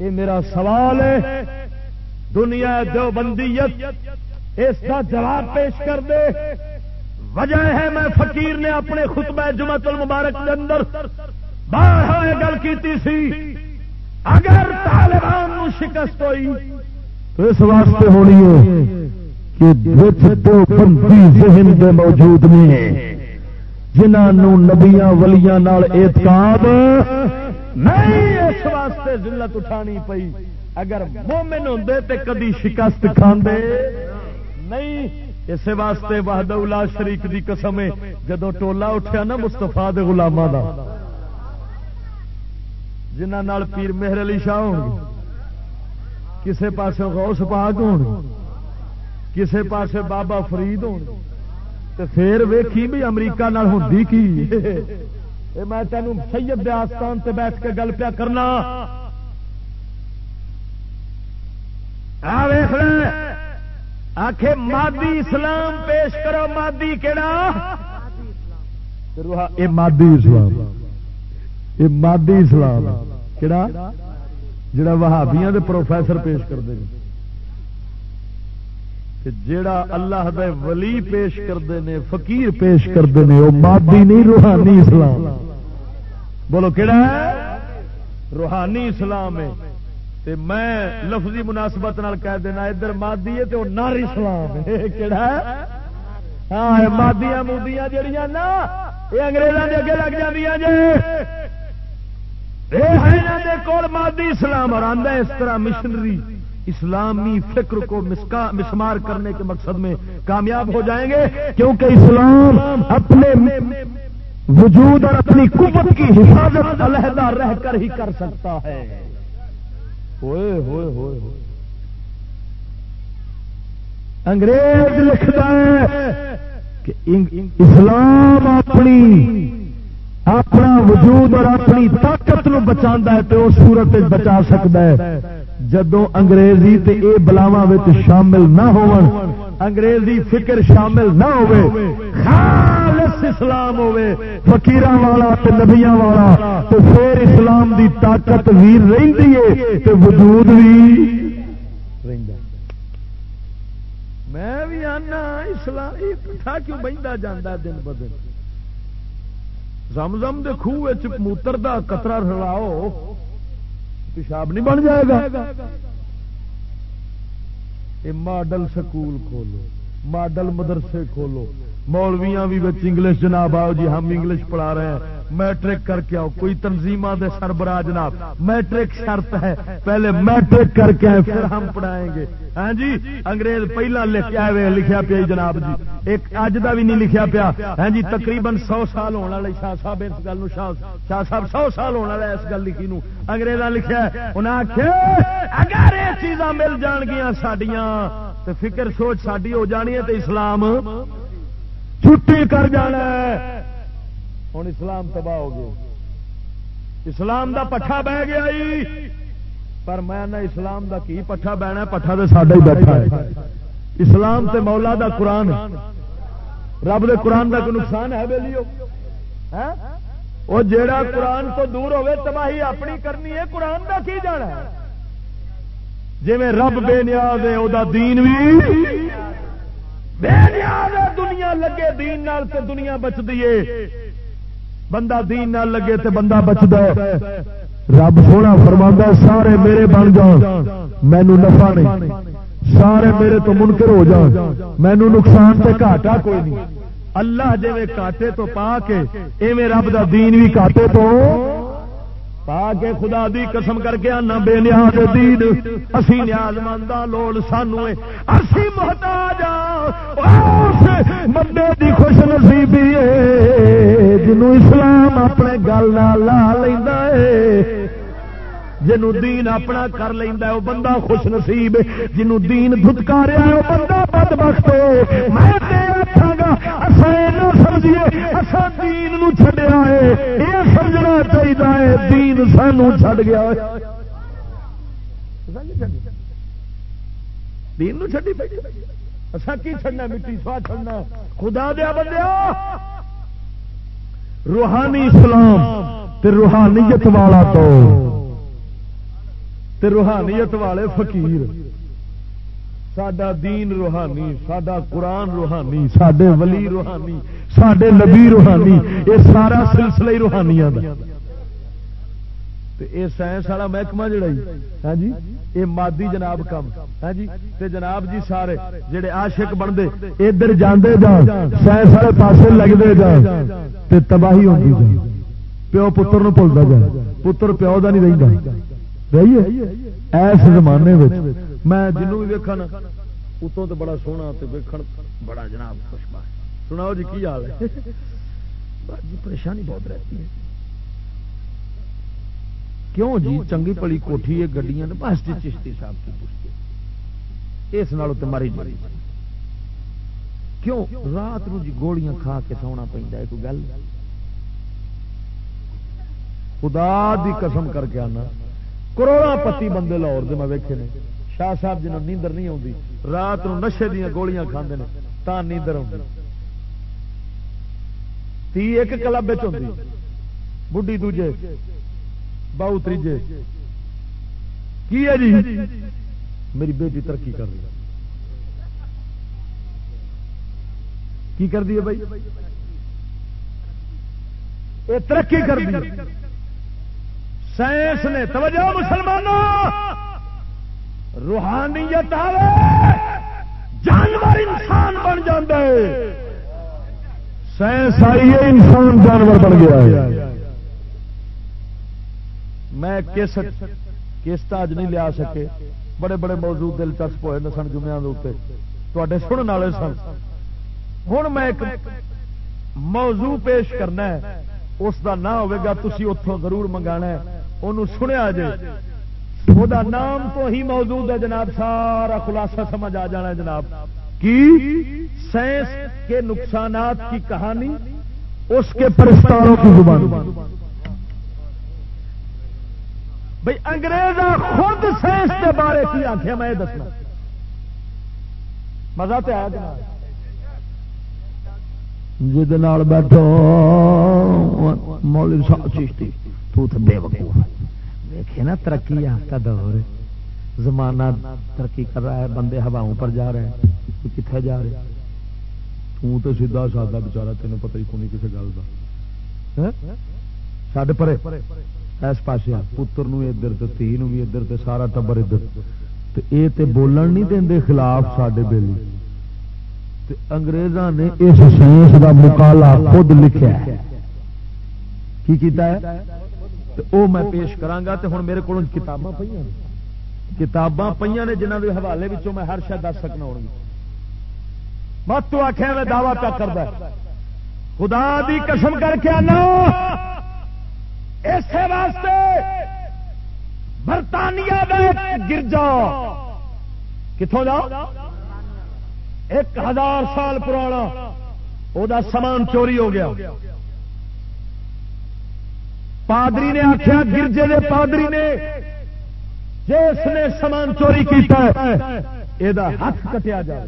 یہ میرا سوال ہے، دنیا دو بندیت اس کا جواب پیش کر دے۔ وجہ ہے میں فقیر نے اپنے خطبہ جمعت المبارک کے اندر باہر ہاں گل کی سی۔ اگر طالبان نو شکست ہوئی، تو اس واسطے ہونی ہے کہ دو بندی ذہن دے موجود نہیں جنہوں نبیا ولیاں اعتقاد نہیں اس واسطے ذلت اٹھانی پئی۔ اگر مومن ہوں تے کدی شکست کھاندے، نہیں اس واسطے وحد الا شریک دی قسم جدو ٹولا اٹھیا نا مستفا گلاما دا۔ جنہ پیر مہر علی شاہ ہو کسے پاسے غوث پاک ہو کسے پاسے بابا فرید ہو پھر ویکھی بھی امریکہ ہوں کی؟ میں تینوں سید آستان تے بیٹھ کے گل پیا کرنا۔ آخ مادی اسلام پیش کرو مادی کہڑا مادی اسلام۔ یہ مادی اسلام کہڑا جڑا وہابیاں دے پروفیسر پیش کرتے ہیں۔ جیڑا اللہ دے ولی پیش کرتے ہیں، فقیر پیش کرتے ہیں، وہ مادی نہیں، روحانی اسلام بولو کہڑا ہے روحانی اسلام ہے۔ تے میں لفظی مناسبت نال کہہ دینا، ادھر مادی ہے تو نار اسلام ہے۔ کہڑا ہے ہاں مادیاں مودیاں جڑیاں نا، یہ اگریزوں کے اگے لگ جی کول مادی اسلام اور آدھا اس طرح مشنری، اسلامی فکر کو مسمار کرنے کے مقصد میں کامیاب ہو جائیں گے، کیونکہ اسلام اپنے وجود اور اپنی قوت کی حفاظت علیحدہ رہ کر ہی کر سکتا ہے۔ ہوئے ہوئے ہوئے ہوئے۔ انگریز لکھتا ہے کہ اسلام اپنی اپنا وجود اور اپنی طاقت نو بچا ہے تو اس صورت بچا سکتا ہے۔ جدو انگریزی تے اے بلاوا شامل نہ ہو انگریزی فکر شامل نہ ہوئے خالص اسلام ہوئے فکیر والا تے نبیاں والا تو پھر اسلام دی طاقت ویر رہی ہے تے وجود بھی میں بھی آنا اسلام کیوں بہتا جانا دن بدن زم زم دے خوہ موتر دا قطرہ رلاؤ، پیشاب نہیں بن جائے گا۔ یہ ماڈل سکول کھولو۔ ماڈل مدرسے کھولو۔ مولویاں بھی بچ انگلش جناب آؤ جی ہم انگلش پڑھا رہے ہیں۔ میٹرک کر کے آؤ۔ کوئی تنظیم دے سربراہ جناب۔ میٹرک شرط ہے۔ پہلے میٹرک کر کے آئے پھر ہم پڑھائیں گے۔ ہاں جی انگریز پہلا لکھ کے آئے لکھیا پیا جناب جی۔ ایک اج کا بھی نہیں لکھیا پیا۔ ہاں جی تقریباً سو سال ہونے والے شاہ صاحب اس گل شاہ شاہ صاحب سو سال ہونے والے اس گل لکھی نو۔ انگریزا لکھا انہیں آخیا اگر یہ چیزاں مل جان گیا سڈیا تو فکر سوچ ساری ہو جانی ہے تو اسلام چھٹی کر جانا ہوں اسلام تباہ ہو گیا۔ اسلام دا پٹھا بہ گیا پر میں نہ اسلام دا کی پٹھا بہنا پٹھا تو ساڈا ہی بیٹھا ہے۔ اسلام تے مولا دا قرآن رب دے قرآن دا کوئی نقصان ہے بے لیو وہ جیڑا قرآن تو دور ہوے تباہی اپنی کرنی ہے، قرآن دا کی جانا ہے؟ جی رب بے نیاز ہے وہ دین بھی بے نیاز ہے دنیا لگے دین نال تے دنیا بچتی ہے۔ بندہ دین نال لگے تے بندہ بچتا ہے۔ رب سونا فرما سارے میرے بن جان مینو نفع نہیں۔ سارے میرے تو منکر ہو جان مینو نقصان تے گھاٹا کوئی نہیں۔ اللہ جی کاٹے تو پا کے ایویں رب دا دین بھی کاٹے تو پا کے خدا دی قسم کر کے آنا بے نیاز دین۔ اسی نیاز ماندا لوڑ سانو اسی محتاج اس بندے دی خوش نصیبی جنوں اسلام اپنے گل نال لا لینا ہے جنوں دین اپنا کر لینا وہ بندہ خوش نصیب جنوں دین دھتکاریا وہ بندہ بد بخت میں آخا گا اصا سمجھیے اصا دین نو چڈیا ہے یہ سمجھنا چاہیے دین سانو چڈ گیا دین چڈی اصا کی چڑنا مٹی سوا چڑنا خدا دیا بندے روحانی اسلام تے روحانیت والا تو تے روحانیت والے فقیر سڈا دین روحانی سڈا قرآن روحانی سڈے ولی روحانی سڈے نبی روحانی، یہ سارا سلسلہ ہی روحانیاں یہ سائنس والا محکمہ جڑا ہاں جی؟ یہ مادی جناب کم ہاں جی؟ تے جناب جی سارے جڑے عاشق بنتے، ادھر جانے جا سائنس والے پاسے لگتے جا تے تباہی ہوتی جا پیو پتر بھولتا جا پتر پیو کا نہیں رہتا رہی ہے؟ ایس زمانے میں جنوں بھی ویکھا نا اتوں تو بڑا سونا ویکھن، بڑا جناب خوشبا سناؤ جی کی حال ہے؟ جی پریشانی بہت رہتی ہے۔ کیوں جی؟ چنگی پڑی کوٹھی ہے، گڈیاں بس جی چشتی صاحب کی پوچھتے اس نال تو ماری جی کیوں؟ رات نو جی گولیاں کھا کے سونا پہ کوئی گل؟ خدا دی قسم کر کے آنا۔ کروڑا پتی بندے لاہور دے میں ویکھے نے۔ شاہ صاحب جنہوں نیندر نہیں آتی رات نو نشے دیا گولیاں کھاندے نے تا نیندر آتی تی ایک کلب ہوتی بڈی دوجے باؤ تیجے کی ہے جی؟ میری بیٹی ترقی کر رہی کی کر دی ہے بھائی؟ یہ ترقی کر دی سائنس نے، توجہ مسلمانوں! روحانیت آئے جانور انسان بن جائے سائنس آئی ہے، انسان جانور بن گیا ہے۔ میں کس کس اج نہیں لیا سکے۔ بڑے بڑے موضوع دلچسپ ہوئے نے سن جمعے تے سننے والے سن۔ ہوں میں ایک موضوع پیش کرنا ہے۔ اس دا نہ ہوگا تھی اتوں ضرور منگا انہوں سنیا جے۔ وہ نام تو ہی موجود ہے جناب، سارا خلاصہ سمجھ آ جانا ہے جناب۔ کی؟ سائنس کے نقصانات کی کہانی، اس کے پرستاروں کی زبان بھائی انگریز خود سائنس کے بارے کی آخیا میں دسنا۔ مزہ تو آیا جناب۔ جہد بیٹھو، مولوی چیشتی تو تو بے وقوف۔ دیکھے نا، ترقی کا دور۔ زمانہ ترقی کر رہا ہے، بندے ہواؤں پر جا رہے ہیں کتنے جا رہے تو تو سیدھا سادہ بچارا تین پتہ ہی کونی کسی گل کا چڈ ہاں؟ پڑے اس پاس پتر ادھر تھی بھی ادھر سارا ٹبر ادھر۔ یہ تے بولن نہیں دیں خلاف سڈے بےلی انگریزاں نے اس سائنس کا مکالا خود لکھا ہے۔ کی کیتا ہے؟ او میں پیش کرانگا تے ہن میرے کو کتاباں پہ کتاباں پہ نے جنہوں کے حوالے میں ہر شاید دس سکنا ہو مت تو آخیا میں دعوی پیا کرتا خدا دی قسم کر کے آنا۔ اس واسطے برطانیہ گرجا۔ کتوں جاؤ؟ ایک ہزار سال پرانا۔ وہ سامان چوری ہو گیا۔ پادری نے آخیا گرجے دے پادری نے۔ جس نے سامان چوری کیتا ہے یہ ہاتھ کٹیا جائے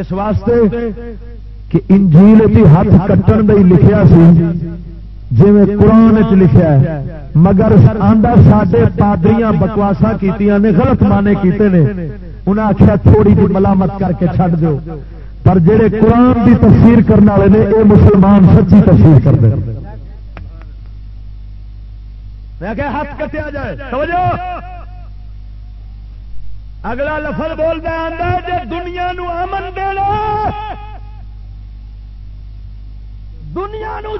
اس واسطے کہ انجیل کی ہاتھ کٹن کا لکھا سی جی قرآن چ لکھا ہے، مگر آدھا سڈے پادریاں بکواسا کی غلط مانے کیتے نے۔ انہیں آخیا تھوڑی جی ملامت کر کے چھڈ دو پر جہے قرآن کی تفسیر کرنے والے نے یہ مسلمان سچی تفسیر کرتے ہاتھ کٹیا جائے۔ اگلا لفظ بولتا آتا جی دنیا نو امن دینا، دنیا نو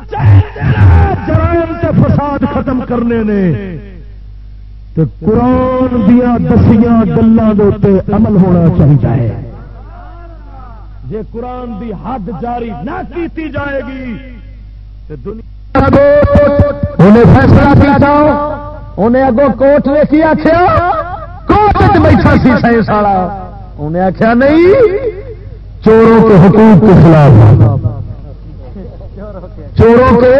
جرائم سے فساد ختم کرنے نے۔ قرآن دیا دسیاں گلوں کے عمل ہونا چاہیے جی قرآن دی حد جاری نہ کیتی جائے گی تو دنیا انہیں فیصلہ کیا انہیں اگوں کوٹ ویسی آخیا کوٹ بیٹھا سی سائنس والا۔ انہیں آخیا نہیں، چوروں کے حقوق کے خلاف۔ چوروں کے؟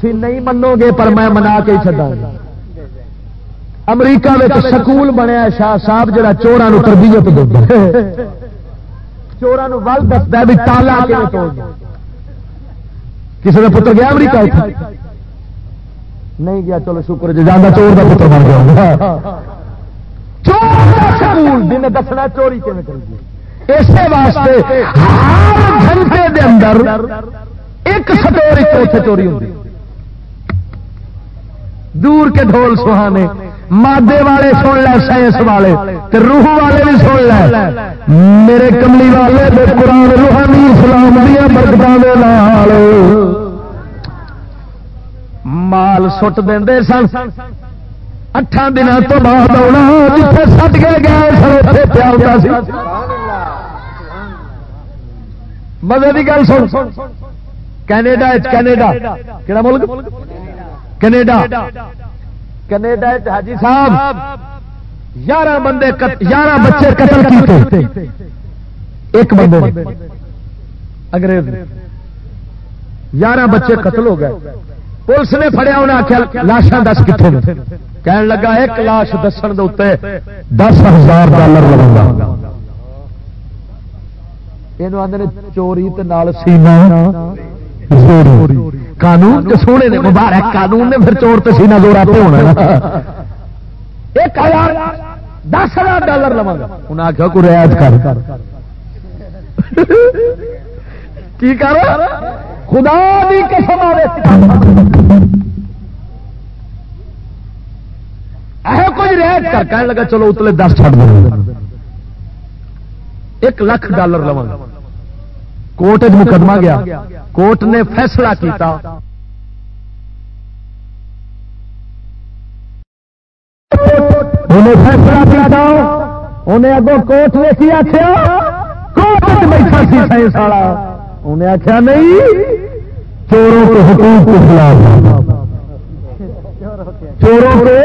تھی نہیں منو گے، پر میں منا کے چڈا گا۔ امریکہ سکول بنیا شاہ صاحب، جڑا چوران تربیت چوران ول دستا بھی تالا کسی کا پتر گیا امریکہ نہیں گیا چلو شکر جی جانا چور کا پتر بن گیا دسنا چوری کیون کر اسی واسطے ہر گھنٹے دے اندر ایک سٹوری چوری ہوتی دور کے ڈھول سہانے۔ مادے والے سن لے، سائنس والے، تے روح والے بھی سن لے۔ میرے کملی والے دے قرآن روحانی اسلام دیا برکت مال سٹ دے سن۔ اٹھان دن تو بعد آنا جتنے سٹ کے گئے سر اتنے پیا ہوتا سی۔ مزے کی گل سن۔ کینیڈا کینیڈا کہڑا ملک؟ کینیڈا۔ کینیڈا حاجی صاحب یارہ بندے یارہ بچے قتل کیتے۔ ایک بندے انگریز یارہ بچے قتل ہو گئے۔ پولیس نے فڑیا انہیں آخیا لاشاں دس کتنے کہن لگا ایک لاش دسن دے دس ہزار ڈالر لگا یہ چوری سینا قانون سونے نے مبارک قانون نے پھر چور تو سینا زور آپ ہونا ایک ہزار دس ہزار ڈالر لوا گا۔ انہیں آخیا کو رعایت کر۔ کی کر خدا بھی قسم ایسا کچھ رعایت کر۔ کہنے لگا چلو اتلے دس چھڑ دیں ایک لاکھ ڈالر لوا گا۔ کوٹ مقدمہ گیا۔ کوٹ نے فیصلہ کیتا۔ انہیں فیصلہ کیا انہیں اگوں کوٹ نے کی آخیا کوٹ بیٹھا سی سائنس والا۔ انہیں آخیا نہیں، چوروں کے حقوق کے خلاف۔ چوروں کے؟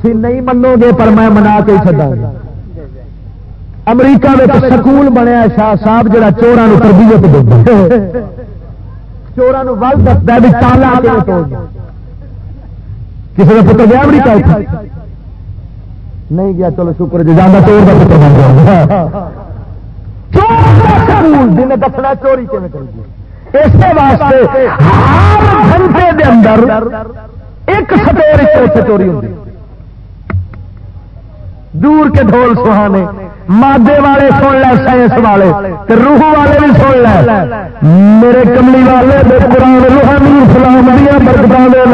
تھی نہیں منو گے، پر میں منا کے چڈا امریکہ میں سکول بنیا شاہ صاحب جہاں چوران تربیت دے چوران ول دستا بھی تالا کسی کا پتر گیا امریکہ نہیں گیا، چلو شکر جی جانا چور کا پتر بن گیا۔ جن دسنا چوری کیون کر اس واسطے ہر گھنٹے دے اندر ایک سٹور چوری ہوتی دور کے ڈھول سہانے۔ مادے والے سن لے، سائنس والے روح والے بھی سن لے۔ میرے کملی والے قرآن روحانی اسلام دیا برکتوں کے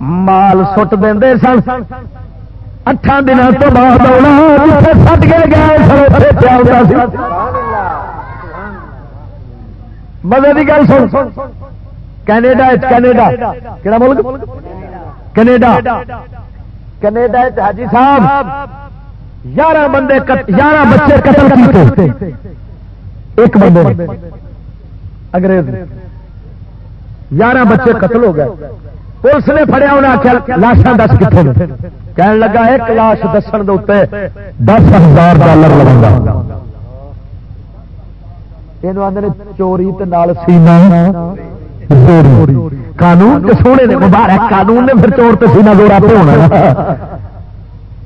مال سٹ دے سن۔ اٹھان دنوں تو بعد آنا سٹ کے گئے مزے کی گل سن۔ Canada Canada. کہڑا ملک؟ کینیڈا۔ کینیڈا حاجی صاحب یارہ بندے یارہ بچے قتل کیتے۔ ایک بندے انگریز یارہ بچے قتل ہو گئے۔ پولیس نے فڑیا انہیں آخیا لاشاں دس کتنے کہنے لگا ایک لاش دسن دے دس ہزار ڈالر لگا چوری سینا۔ قانون سونے نے مبارک قانون نے پھر چور تو سینا دورا پہ ہونا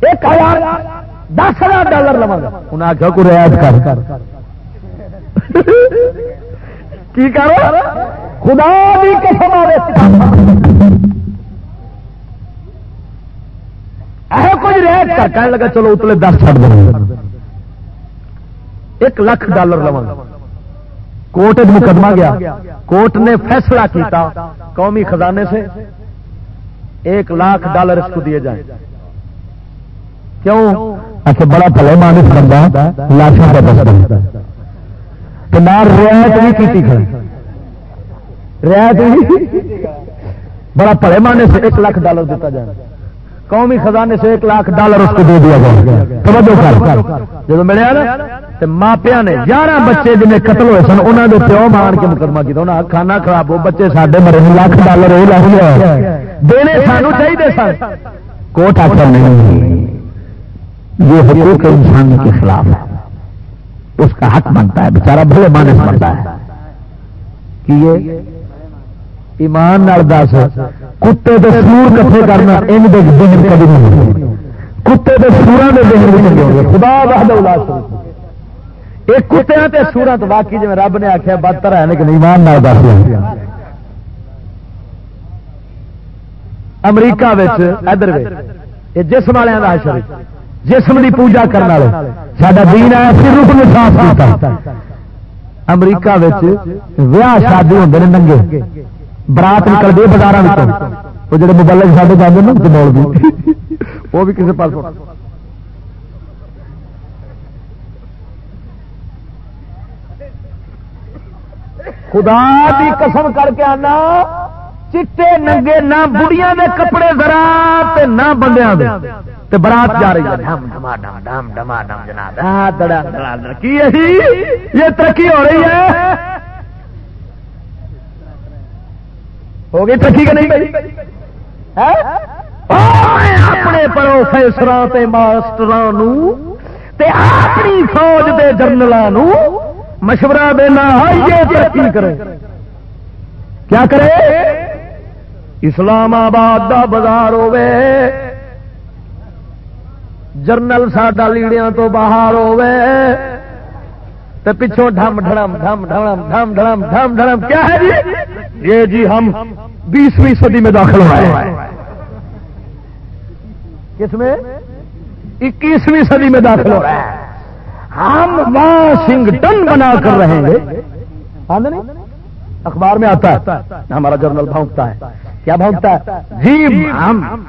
ایک ہزار دس ہزار ڈالر لوا انہیں آخیا کو رعایت کر۔ کی کرو؟ خدا بھی قسم کچھ رعایت کر۔ کہنے لگا چلو اتلے دس چڑھ دیں ایک لاکھ ڈالر لوا کوٹ مقدمہ گیا۔ کوٹ نے فیصلہ کیتا قومی خزانے سے ایک لاکھ ڈالر اس کو دیے جائیں۔ کیوں؟ اچھا بڑا پلے مانس بندہ لاکھوں کا دس تو نہ رعایت نہیں کی رعایت بڑا پلے مانے سے ایک لاکھ ڈالر دیتا جائے۔ قومی خزانے سے ایک لاکھ ڈالر اس کو دے دیا جائے جب ملیا نا تو ماپیا نے، یارہ بچے جن قتل ہوئے سن انہوں نے پیو مان کے مقدمہ کیا انہیں کھانا خراب ہو، بچے سارے مرے لاکھ ڈالر وہ لگ دینے سانو چاہیے سن۔ کوٹ آخر نہیں، یہ حقوق انسان کے خلاف ہے۔ اس کا حق بنتا ہے بےچارا بھلے مانس بنتا ہے کہ یہ ایمان دس، کتے کے سور کٹھے کرنا ان دن کبھی نہیں کتے کے سورا کے دن خدا بہت ایک کتیا تے سورت باقی جی رب نے آخیا بدتر ہے لیکن ایمان نہ دس امریکہ ادھر یہ جسم والے کا حشر جسم کی پوجا کرنے والے۔ سڈا دین آیا پھر روح نے صاف کیا امریکہ ویاہ شادی ہوتے ہیں ننگے۔ برات نکلتی بازار وہ جڑے موبائل ساڈے جاتے ہیں وہ بھی کسی پاس خدا دی قسم کر کے آنا چٹے ننگے نہ بڑیاں دے کپڑے ذرا نہ بندیاں دے تے برات جا رہی ہے ڈھم ڈما ڈم ڈم ڈما ڈم جناب کی یہ ترقی ہو رہی ہے ہو گئی ترقی کہ نہیں اپنے پروفیسر ماسٹر اپنی فوج کے جرنلوں مشورہ دینا ترقی کرے۔ کیا کرے؟ اسلام آباد کا بازار ہوے جرنل ساڈا لیڑیاں تو باہر ہوے تو پچھوں ڈھم ڈھڑم ڈھم ڈھڑم ڈھم ڈھڑم ڈھم ڈھڑم۔ کیا ہے جی؟ یہ جی ہم بیسویں صدی میں داخل ہوئے کس میں؟ اکیسویں صدی میں داخل ہو رہا ہے ہم واشنگٹن بنا کر رہیں گے۔ اخبار میں آتا ہے۔ ہمارا جرنل بھونکتا ہے۔ کیا بھونکتا ہے؟ جی ہم۔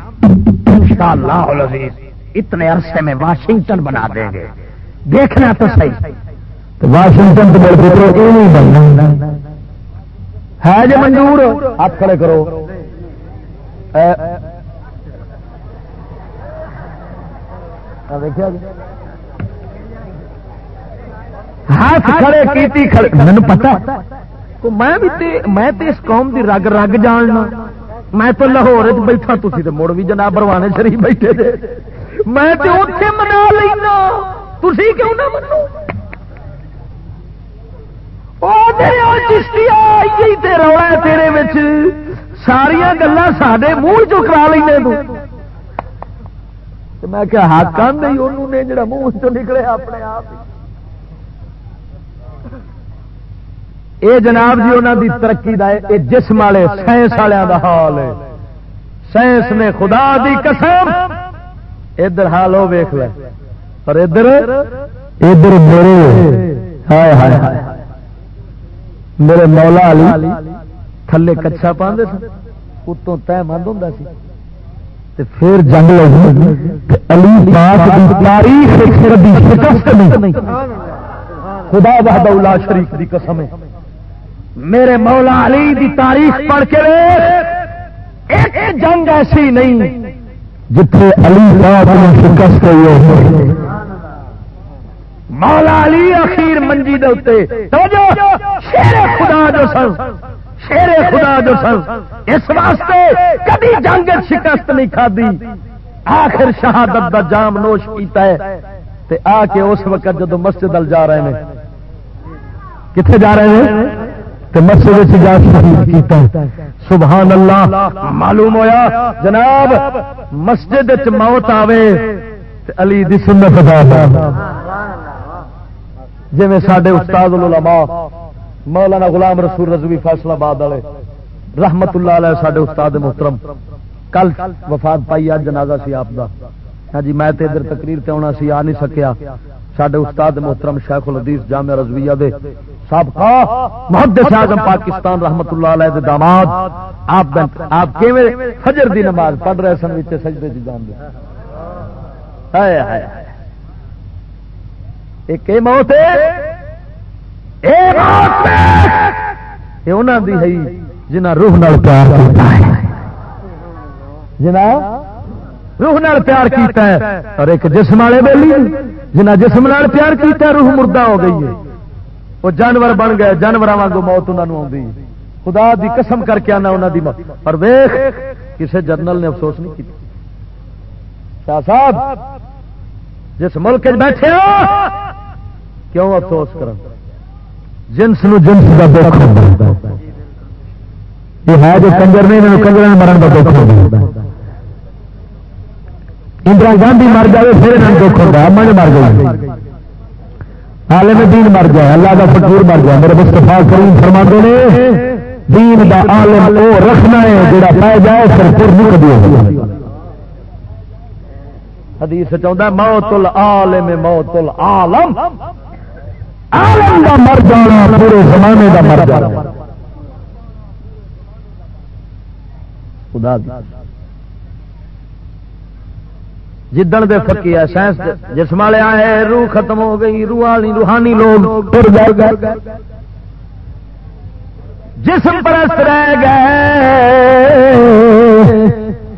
اتنے عرصے میں واشنگٹن بنا دیں گے۔ دیکھنا تو صحیح۔ واشنگٹن تو نہیں بننا۔ ہے جی منظور؟ ہاتھ کھڑے کرو۔ جی۔ ہاتھ کھڑے کیتی کھڑے۔ مجھے پتا میں میں اس قوم دی رگ رگ جاننا۔ میں تو لاہور بیٹھا تھی تو مڑ بھی جناب بروانے شریف بیٹھے۔ میں تو اتنے منا لینا۔ تھی کیوں نہ منو؟ رولا تیرے ساریا گلا سڈے منہ چ کرا لیں میں کیا ہاتھ کان نہیں انہوں نے جڑا منہ چ نکلے اپنے آپ اے جناب جی انہوں دی ترقی دا اے جسم والے سائنس والوں دا حال ہے سائنس نے خدا دی قسم ادھر حال ہو ویخ لے پر ادھر ادھر میرے ہائے ہائے میرے مولا علی تھلے کچھا پاندے سن اتوں تہ مند ہوں سی۔ پھر جنگ لگی علی پاک دی تاریخ شکست نہیں۔ خدا بہاد شریف دی قسم ہے۔ میرے مولا علی دی تاریخ پڑھ کے ایک جنگ ایسی نہیں جتھے علی شکست مولا علی اخیر منجی دے شیر خدا جو سن. شیر خدا جو سن. اس واسطے کبھی جنگ شکست نہیں کھدی آخر شہادت دا جام نوش کیتا ہے. تے آ کے اس وقت جدو مسجد جا رہے ہیں کتنے جا رہے ہیں مسجد جا سبحان اللہ معلوم ہویا؟ جناب، مسجد موت آوے علی دی سنت جی سڈے استاد العلماء، مولانا غلام رسول رضوی فیصلہ آباد والے رحمت اللہ علیہ سڈے استاد محترم، کل وفات پائی، آج جنازہ سی آپ دا۔ ہاں جی میں ادھر تقریر تے آنا سی، آ نہیں سکیا۔ سڈے استاد محترم شیخ الحدیث جامع رضویہ دے سابقہ محدث اعظم پاکستان رحمت اللہ علیہ دے داماد۔ آپ آپ کیویں فجر دی نماز پڑھ رہے سن وچ سجدے دی جان دے۔ ہائے ہائے۔ ایک اے موت ہے، اے موت ہے۔ انہاں دی ہے، جنہاں روح نال پیار کیتا ہے۔ جنہاں روح نال پیار کیتا ہے۔ اور ایک جسم والے بیلی جنہاں جسم نال پیار کیتا ہے، روح مردہ ہو گئی ہے۔ وہ جانور بن گئے جانور واگ موت انہوں آ خدا دی قسم کر کے آنا انہوں دی موت۔ پر ویخ کسی جرنل نے افسوس نہیں کی شاہ صاحب، جس ملک بیٹھے ہو کیوں افسوس کر جنس نو جنس کا دکھ ہوتا یہ ہے جو کنجر نے انہوں کنجر مرن کا دکھ ہوتا اندرا گاندھی مر جائے، پھر دکھ ہوتا من مر گئی عالم دین مر جائے، اللہ کا فکیر مر جائے۔ میرے مستفا کریم فرما نے، دین دا عالم وہ رکھنا ہے، جڑا پہ جائے، پھر پھر نہیں کبھی ہو حدیث چاہتا موت العالم موت العالم۔ عالم دا مر جانا، پورے زمانے دا مر جانا۔ خدا دی۔ جدن دے فکی ہے سائنس جسم والے آئے، روح ختم ہو گئی، روح والی روحانی لوگ جسم پرست رہ گئے،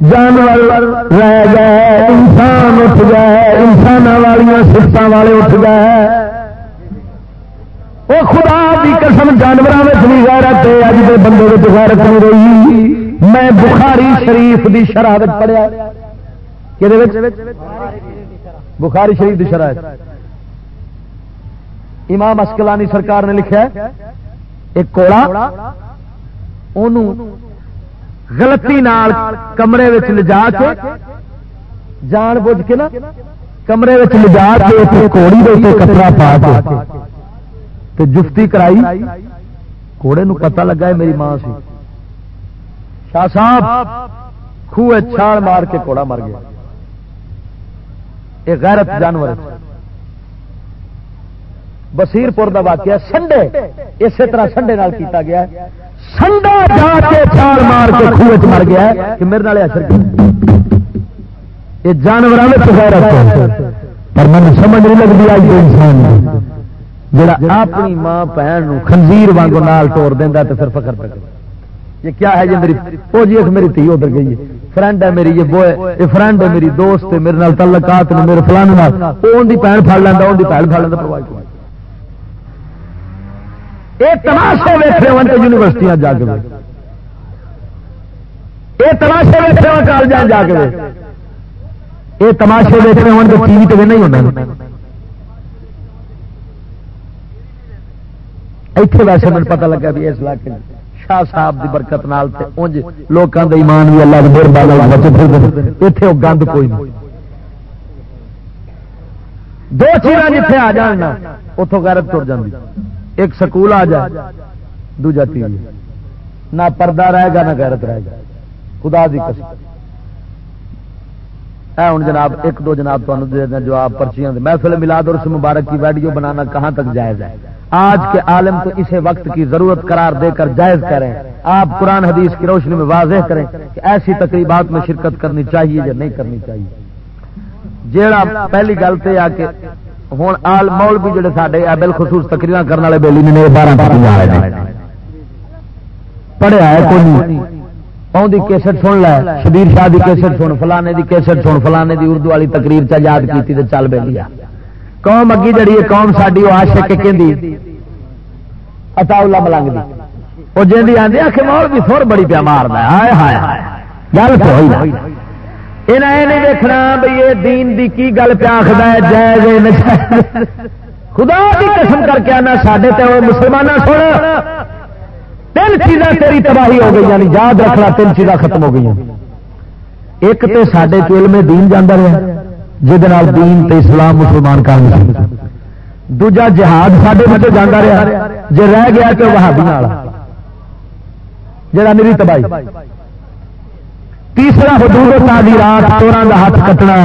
جانور رہ گئے، انسان اٹھ گئے انسان والی سفت والے اٹھ گئے۔ وہ خدا کی قسم جانوروں میں بھی غیرت ہے، اج کے بندے غیرت نہیں رہی۔ میں بخاری شریف کی شرح پڑھیا۔ بخاری شریف کی شرائط امام اسکلانی سرکار نے لکھا ایک کوڑا غلطی نال کمرے لجا کے، جان بوجھ کے نا، کمرے لجا کے کوڑی کپڑا پا کے۔ تے جفتی کرائی کوڑے نو پتہ لگا ہے میری ماں سی۔ شاہ صاحب خوہ چھال مار کے کوڑا مر گیا۔ یہ غیرت جانور بسیر پور کا واقعہ سنڈے، اسی طرح سنڈے نال کیتا گیا سنڈا جا کے چھال مار کے خوہ چ مر گیا کہ میرے نال اثر یہ جانوروں میں غیرت ہے۔ پر من سمجھ نہیں لگتی آج تو انسان جڑا اپنی ماں بہن خنزیر وانگو نال توڑ دینا تو پھر فکر پہ یہ کیا ہے جی میری وہ جی ایک میری تھی ادھر گئی ہے۔ فرینڈ ہے میری یہ بوئے یہ فرینڈ ہے میری دوست ہے میرے نال تعلقات نے میرے فلان وہ ان کی بھن پڑ لینا ان کی بھن پڑ لینا یہ تماشے ویسے ہو یونیورسٹیاں جا کے یہ تماشے ویسے ہو کالج جا کے یہ تماشے ویسے ہو ٹی وی تو نہیں ہونا اتنے ویسے مجھے پتا لگا بھی اس علاقے شاہ صاحب دی برکت نال تے اونج لوکاں دے ایمان بھی اللہ دے مہربانی نال بچ پھر ایتھے او گند کوئی نہیں۔ دو چیزاں جتھے آ جان نا، اوتھوں غیرت ٹر جاندی۔ ایک سکول آ جائے دوجا ٹی وی۔ نہ پردہ رہے گا، نہ غیرت رہے گا۔ خدا دی قسم۔ اے ہوں جناب، ایک دو جناب تمہیں جواب پرچیاں دے۔ محفل ملاد اور اس مبارک کی ویڈیو بنانا کہاں تک جائز ہے؟ آج کے عالم تو اسے وقت کی ضرورت قرار دے کر جائز کریں۔ آپ قرآن حدیث کی روشنی میں واضح کریں کہ ایسی تقریبات میں شرکت کرنی چاہیے یا نہیں کرنی چاہیے۔ جیڑا پہلی گل تو آ کے ہوں آل مول بھی جڑے سارے بالخصوص تقریر کرنے والے بےلی نے بارہ پڑھیا ہے کوئی کیسٹ سن لے، شبیر شاہ کی کیسٹ سن، فلانے کی کیسٹ سن، فلانے کی اردو والی تقریر چ یاد کی چل بے لیا قوم اگی جڑی ہے، قوم ساری وہ آشک کہ اتا ملنگ دی۔ وہ جی آدھی آ کے مول بھی سر بڑی پیا مار گل تو ہوئی یہ نہیں دیکھنا بھائی یہ دین دی کی گل پیا آخر جائز خدا کی قسم کر کے آنا سڈے تو مسلمان سن۔ تین چیزاں تیری تباہی ہو گئی یعنی یاد رکھنا تین چیزاں ختم ہو گئی ایک تو سڈے علم دین جانا رہا جہد دین تے اسلام مسلمان کام دوجا جہاد سڈے بچے جانا رہا جی رہ گیا تو وہابی جڑا میری تباہی۔ تیسرا حدود تعدیرات چوران کا ہاتھ کٹنا،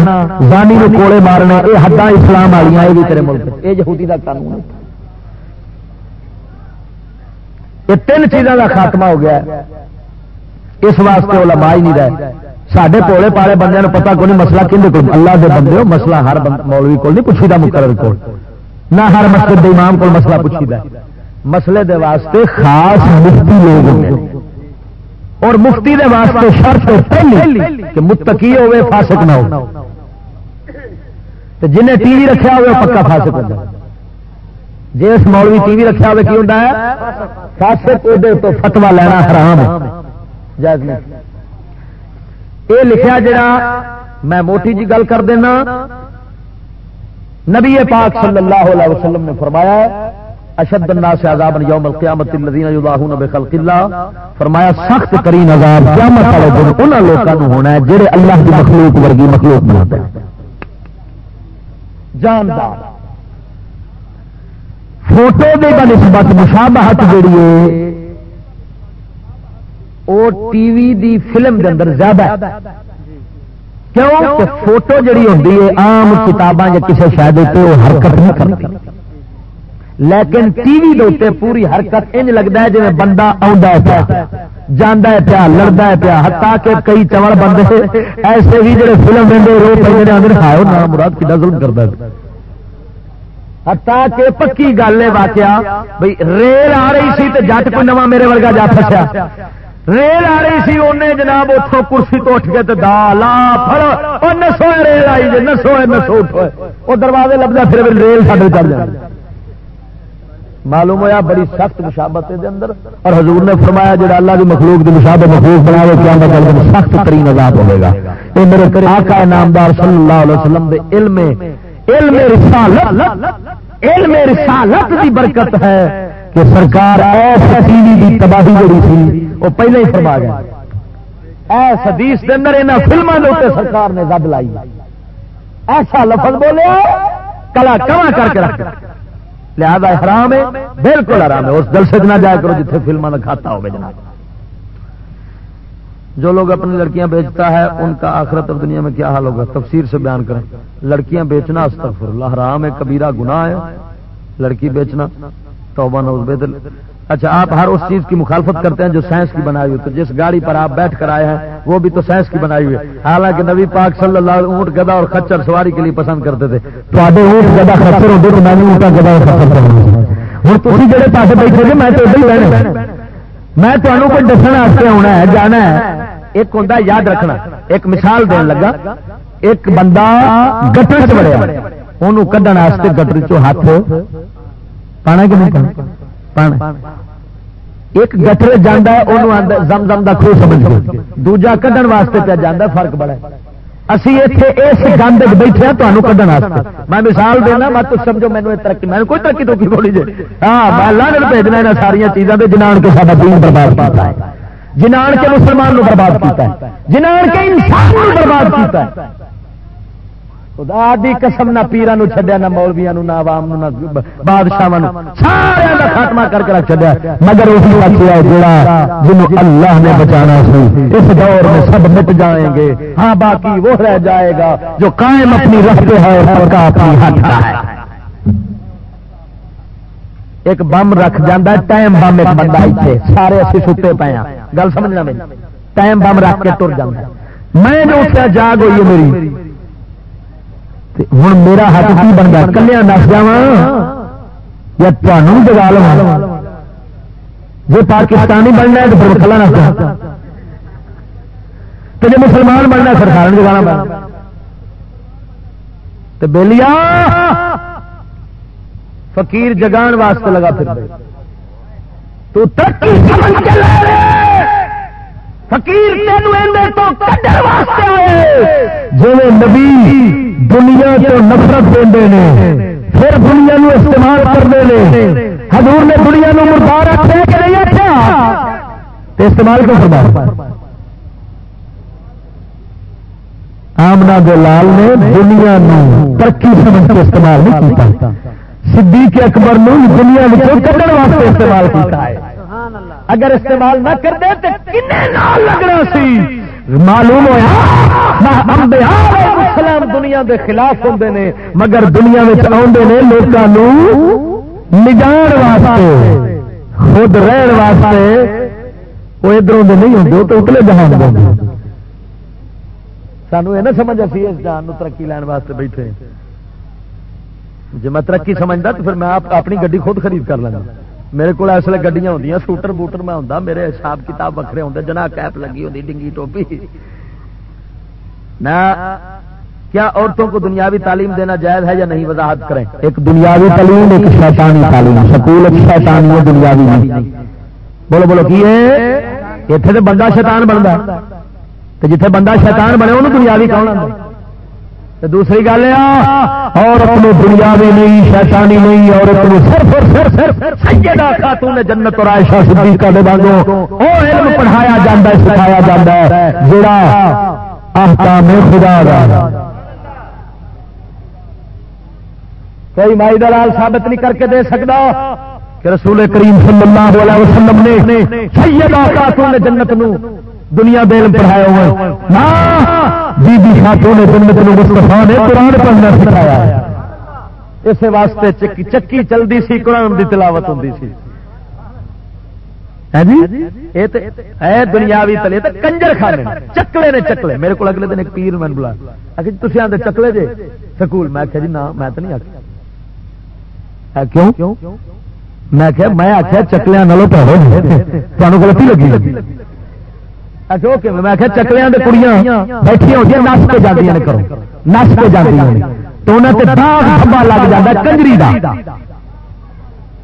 زانی نے کوڑے مارنا یہ حداں اسلام والی یہ بھی تیرے ملک یہ یہودی کا قانون یہ تین چیزوں کا خاتمہ ہو گیا۔ اس واسطے علماء ہی نہیں رہے۔ سڈے پوڑے پالے بندے پتا کو نہیں مسئلہ کھے کو اللہ دے بندے ہو مسئلہ ہر مولوی کو نہیں پوچھی مقرر کو نہ ہر مسجد دے امام کو مسئلہ پوچھی مسئلے دے واسطے خاص مفتی لوگ اور مفتی دے واسطے شرط پہلی کہ متقی ہوئے فاسق نہ ہو جنہیں ٹی وی رکھا ہوئے پکا فاسق ہو جائے جس مولوی ٹی وی رکھا ہوئے کی ہوتا ہے فاسق تو فتوا لینا حرام ہے جائز نہیں یہ لکھا جڑا میں موٹی جی گل کر دینا۔ نبی پاک صلی اللہ علیہ وسلم نے فرمایا اشد الناس عذاب یوم القیامت الذين يضاهون بخلق الله فرمایا، سخت ترین عذاب قیامت والے دن انہاں لوکاں نو ہونا ہے جڑے اللہ کی مخلوق ورگی مخلوق بناتے ہیں جاندار۔ فوٹو دے بنسبت مشابہت جڑی ہے وہ ٹی وی دی فلم دے اندر زیادہ ہے۔ کیوں؟ کہ فوٹو جڑی ہوتی ہے آم کتاباں یا کسی شاید وہ حرکت نہیں کرتی لیکن ٹی وی دے پوری حرکت انج لگتا ہے جی بندہ پیا جانا ہے پیا لڑتا ہے پیا ہتا کہ کئی چمڑ بندے ایسے بھی جڑے فلم دے رو پہ آدھے کھاؤ نہ مراد کتا ظلم کرتا ہے۔ ہتا کہ پکی گل ہے واقعہ بھائی ریل آ رہی سی تو جٹ کوئی نواں میرے ورگا جا پسیا ریل آ رہی سی انہیں جناب اتوں کرسی تو اٹھ کے لا فر نسو ریل آئی جی نسو نسو اٹھو وہ دروازے لبدا پھر ریل ساڈے چل جائے معلوم ہوا بڑی سخت مشابت اندر۔ اور حضور نے فرمایا، جڑا اللہ کی مخلوق کی مشابت مخلوق بنا کیا مطلب سخت ترین عذاب ہوے گا۔ یہ میرے آقا نامدار صلی اللہ علیہ وسلم دے علم علم رسالت علم رسالت دی برکت ہے۔ کہ سرکار ایس ٹی کی تباہی جڑی تھی، وہ پہلے ہی فرما گیا۔ ایس حدیث کے اندر یہاں فلموں کے سرکار نے زد لائی۔ ایسا لفظ بولے کلا کما کر کے رکھ۔ لہذا حرام ہے، بالکل حرام ہے۔ اس جلسے نہ جایا کرو جتنے فلموں کا کھاتا ہو جناب۔ جو لوگ اپنی لڑکیاں بیچتا ہے، ان کا آخرت اور دنیا میں کیا حال ہوگا؟ تفسیر سے بیان کریں۔ لڑکیاں بیچنا، استغفر اللہ، حرام ہے، کبیرہ، گناہ ہے۔ لڑکی بیچنا۔ توبہ نوز بیدل اچھا آپ ہر اس چیز کی مخالفت کرتے ہیں جو سائنس کی بنائی ہوئی تو جس گاڑی پر آپ بیٹھ کر آئے ہیں، وہ بھی تو سائنس کی بنائی ہوئی ہے۔ حالانکہ نبی پاک صلی اللہ علیہ اونٹ گدا اور خچر سواری کے لیے پسند کرتے تھے۔ تو اونٹ گدا خچر ہوتے تو میں نے گدا اور خچر کرنا ہوں تھی جڑے پاس بیٹھے جی میں تو ادھر ہی رہنا میں تمہیں کوئی دسنے آنا ہے، جانا ہے۔ ایک ہوں یاد رکھنا۔ ایک مثال دین لگا۔ ایک بندہ گٹر چ بڑھیا وہ کھڈن گٹر چ ہاتھ پانا کہ نہیں پانا؟ ایک گٹر جانا زم زم کا خوہ سمجھ دوجا کھڈن واسطے پہ جانا فرق بڑا اسی اتنے اس گند بیٹھے ہیں تمہیں کھڈن میں مثال دینا میں تو سمجھو مینو ترقی میں کوئی ترقی تو تھوڑی جی؟ ہاں میں بھیجنا یہاں سارا چیزوں کے جنان کے سارا دین برباد کرتا ہے۔ جنان کے مسلمان برباد کیا جنان کے انسان برباد کیا خدا دی قسم نہ پیران چڈیا نہ مولویا نہ عوام نو نہ بادشاہ سارا کا خاتمہ کر کے رکھ چڈیا مگر اس بچیا جڑا جن اللہ نے بچانا سی، اس دور میں سب مٹ جائیں گے۔ ہاں باقی وہ رہ جائے گا جو قائم اپنی رکھتے ہے اور کا اپنی ہاتھ ہے۔ ایک بم رکھ جانا ٹائم بم ایک بندہ اتنے سارے اچھے ستے پے ہیں گل سمجھنا میری؟ ٹائم بم رکھ کے تر جانا میں جو اٹھا جاگ ہوئی میری۔ ہوں میرا حق کی بنتا کلیا نس جا یا تمہوں جگا لو جی پاکستانی بننا ہے تو پھر کلا نس تو جی مسلمان بننا سرکار جگانا پڑنا تو بہلیا فقیر جگان واسطے لگا پھر تو ترقی فقیر جی نبی دنیا تو نفرت دے پھر دنیا نو استعمال کرتے ہیں حضور نے دنیا نو مردار رکھا کہ نہیں رکھا استعمال کیوں فرما آمنا دلال نے دنیا نو ترقی سمجھ کے استعمال نہیں کیتا۔ صدیق اکبر نو دنیا میں کھڑنے واسطے استعمال کیتا ہے۔ اگر استعمال نہ کرتے تو کنے لگنا سی؟ معلوم ہوا اسلام دنیا دے خلاف ہوں نے، مگر دنیا میں آدھے نے لوگوں نجان واسطے، خود رہن واسطے وہ ادھر نہیں ہوں تو اتلے جہان سانو یہ نہ سمجھ سی اس جان ترقی لین واسطے بیٹھے۔ جی میں ترقی سمجھتا تو پھر میں اپنی گڈی خود خرید کر لینا میرے کو اس لیے گڈیاں ہوں سوٹر بوٹر میں ہوں میرے حساب کتاب وکرے ہوں جنا کیپ لگی ہوتی ڈنگی ٹوپی۔ نہ کیا عورتوں کو دنیاوی تعلیم دینا جائز ہے یا نہیں؟ وضاحت کریں۔ ایک دنیاوی تعلیم، ایک شیطانی تعلیم۔ سکول ایک شیطانی ہے، دنیاوی بولو بولو، کی اتنے تو بندہ شیطان بنتا تو جتنے بندہ شیطان بنے انہوں دنیاوی کون آتا دوسری گل ہے اور اپنی دنیا بھی نہیں، شیطانی نہیں اور اپنی صرف صرف سیدہ خاتون جنت اور عائشہ صدیقہ دے بانگو او علم پڑھایا جاندا ہے، سکھایا جاندا ہے۔ جڑا احکام خدا دا۔ کوئی مائی دلال ثابت نہیں کر کے دے سکتا کہ رسول کریم صلی اللہ علیہ وسلم نے سیدہ خاتون جنت نو دنیا دل پڑھایا ہوا بی بی خاتون جنت نو مصطفیٰ نے قرآن پڑھنا سکھایا اس واسطے چکی چکی چلتی سی، قرآن دی تلاوت ہوں سی۔ جی؟ دنیاوی تلے تو کنجر کھانے چکلے نے چکلے۔ میرے کو اگلے دن ایک پیر میں بلا۔ آخر تھی آتے چکلے جے۔ سکول، میں آخیا جی نہ، میں تو نہیں آخیا کیوں؟ میں آخیا میں آخیا چکلیا نالوں پڑھو جی۔ تمہیں غلطی لگی اچھا، میں کڑیاں نس کے کرو نس کے تو دھبا لگ کنجری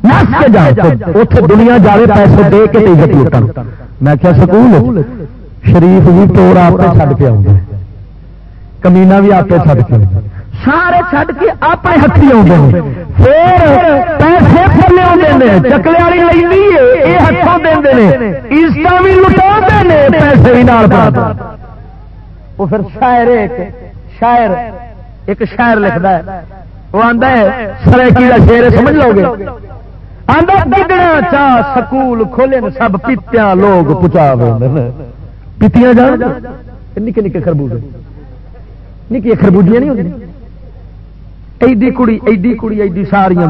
نس کے دنیا جائے پیسے دے کے میں کیا سکول شریف بھی توڑ آپ چڑھ کے آؤں کمینا بھی آپ چڑھ کے سارے چڈ کے اپنے ہاتھی آتے پھر پیسے پھر لیا چکلے والی لینی یہ ہاتھوں دے عزت بھی لٹا دے پیسے بھی نال وہ پھر شاعر ایک شاعر ایک شاعر لکھتا ہے وہ آتا ہے سریکی کا شیر سمجھ لو گے آدھا چاہ سکول کھولے سب پیتیاں لوگ پچا پیتیاں جان نکے نکے خربوزے نکی خربوجیاں نہیں ہوتی ایڈی کڑی ایڈی کڑی، ایڈی ساریاں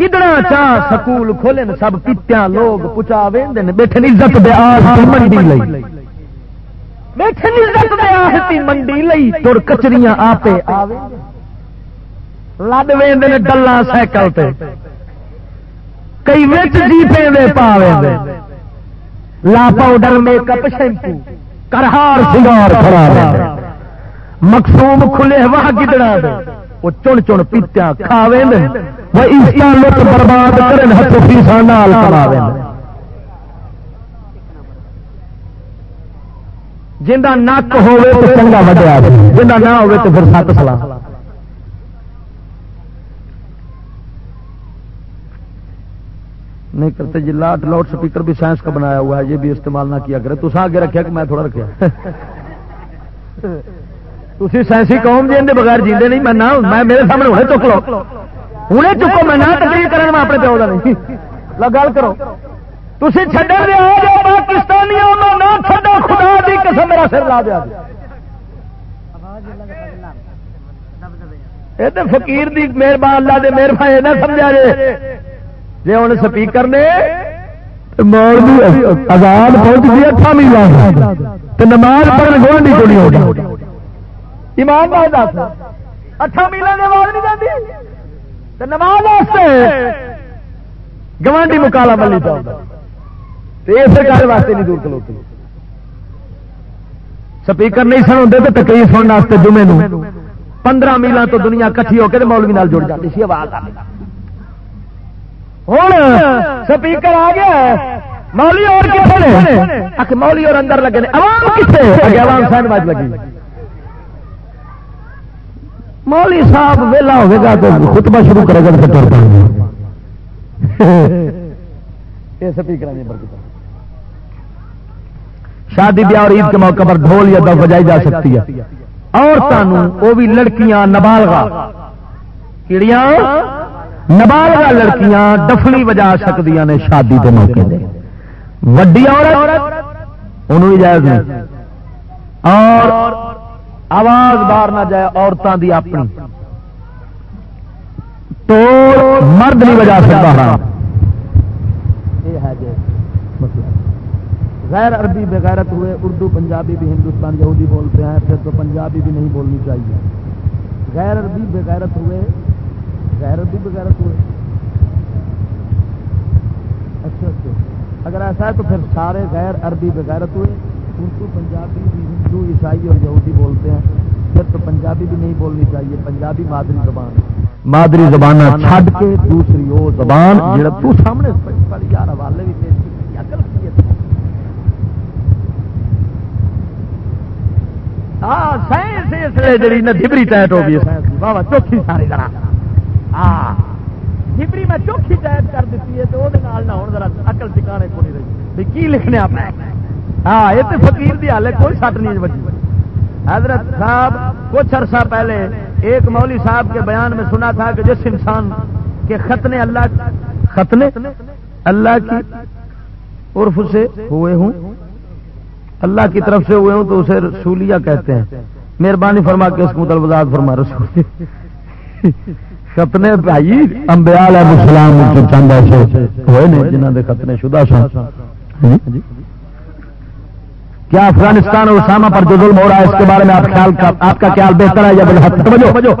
گدڑا چاہ سکول کھولے سب پیتیا لوگ پچا وے بیٹھے عزت دے منڈی لئی۔ بیٹھن عزت دے آہتی منڈی لئی تر کچریاں آپ لد وے ڈلا سائیکل کئی وچ جی پے پا لا پاؤڈر میک اپ شیمپو۔ کرہار سنگار کرا مقصوم کھلے واہ گدڑا دے۔ وہ چن چن پیتیا کھاوے وہ اس کا لک برباد کرن ہاتھ فیسا نال کراوے جا نک ہوے تو چنگا وڈیا جا نہ ہوے تو پھر سات سلا۔ نہیں کرتے جی لاٹ لاؤڈ سپیکر بھی سائنس کا بنایا ہوا ہے، یہ بھی استعمال نہ کیا کرے۔ تو آگے رکھا کہ میں تھوڑا رکھا تھی سائنسی قوم جی اندر بغیر جیندے نہیں، میں نہ میں میرے سامنے ہونے چک لو۔ ہوں چکو، میں نہ تقریر کرنا میں اپنے پیو کا نہیں۔ گل کرو۔ تھی چڈ پاکستانی خدا دی قسم میرا سر لا دیا۔ یہ فقیر دی مہربان اللہ دے مہربان یہ نہ سمجھا جائے جی ہوں سپیکر نے آزاد پہنچ گئی اٹھا میلا نماز پڑھن گوانڈی کو نہیں ہوگا ایمان دس۔ اٹھا میلا نماز نہیں جاتی نماز گوانڈی مکالا ملی چاہتا اس گل واسطے نہیں دور کلوتی سپیکر نہیں سن ہوتے تو تکلیف سننے واسطے جمعے پندرہ میلوں تو دنیا کٹھی ہو کے مولوی نال جڑ جاتی سی، آواز ہوں سپیکر آ گیا مولی اور کتنے مولی اور اندر لگے عوام کتنے عوام صاحب لگی۔ مولی صاحب ویلا ہوگا تو خطبہ شروع کرے گا تو یہ سپیکر شادی بیاہ اور عید کے موقع پر ڈھول یا دف بجائی جا سکتی ہے۔ عورتوں وہ بھی لڑکیاں نبالغا کیڑیاں؟ نبالغا لڑکیاں دفنی بجا سکتی نے شادی کے موقع وڈی عورت انہوں جائز نہیں۔ اور آواز باہر نہ جائے عورتوں کی اپنی۔ تو مرد نہیں بجا سکتا یہ ہے جی، غیر عربی بغیرت ہوئے، اردو، پنجابی بھی ہندوستان یہودی بولتے ہیں، پھر تو پنجابی بھی نہیں بولنی چاہیے۔ غیر عربی بغیرت ہوئے، غیر عربی بغیرت ہوئے۔ اچھا اچھا۔ اگر ایسا ہے تو پھر سارے غیر عربی بغیرت ہوئے۔ اردو پنجابی بھی ہندو عیسائی اور یہودی بولتے ہیں۔ پھر تو پنجابی بھی نہیں بولنی چاہیے پنجابی مادری زبان مادری زبان چھڈ کے دوسری وہ زبان جڑا تو سامنے یار حوالے بھی پیش ڈبری ٹائٹ ہو گئی بابا چوکھی ساری طرح۔ ہاں ڈبری میں چوکھی ٹائٹ کر دیتی ہے تو وہ ذرا اکل ٹکانے کو نہیں رہی۔ کی لکھنے آپ ہاں یہ تو فقیر دی حال کوئی سٹ نہیں بچی۔ حضرت صاحب، کچھ عرصہ پہلے ایک مولوی صاحب کے بیان میں سنا تھا کہ جس انسان کے ختنے اللہ ختنے اللہ کی عرف سے ہوئے ہوں۔ اللہ کی طرف سے ہوئے ہوں تو اسے رسولیہ کہتے ہیں۔ مہربانی فرما کے اس کو مطلب فرما رسول ختنے بھائی امبیال مسلام چند ایسے ہوئے نے جنہوں نے ختنے شدہ سن۔ ہاں جی۔ کیا افغانستان اور اسامہ پر جو ظلم ہو رہا ہے، اس کے بارے میں آپ خیال کا آپ کا خیال بہتر ہے یا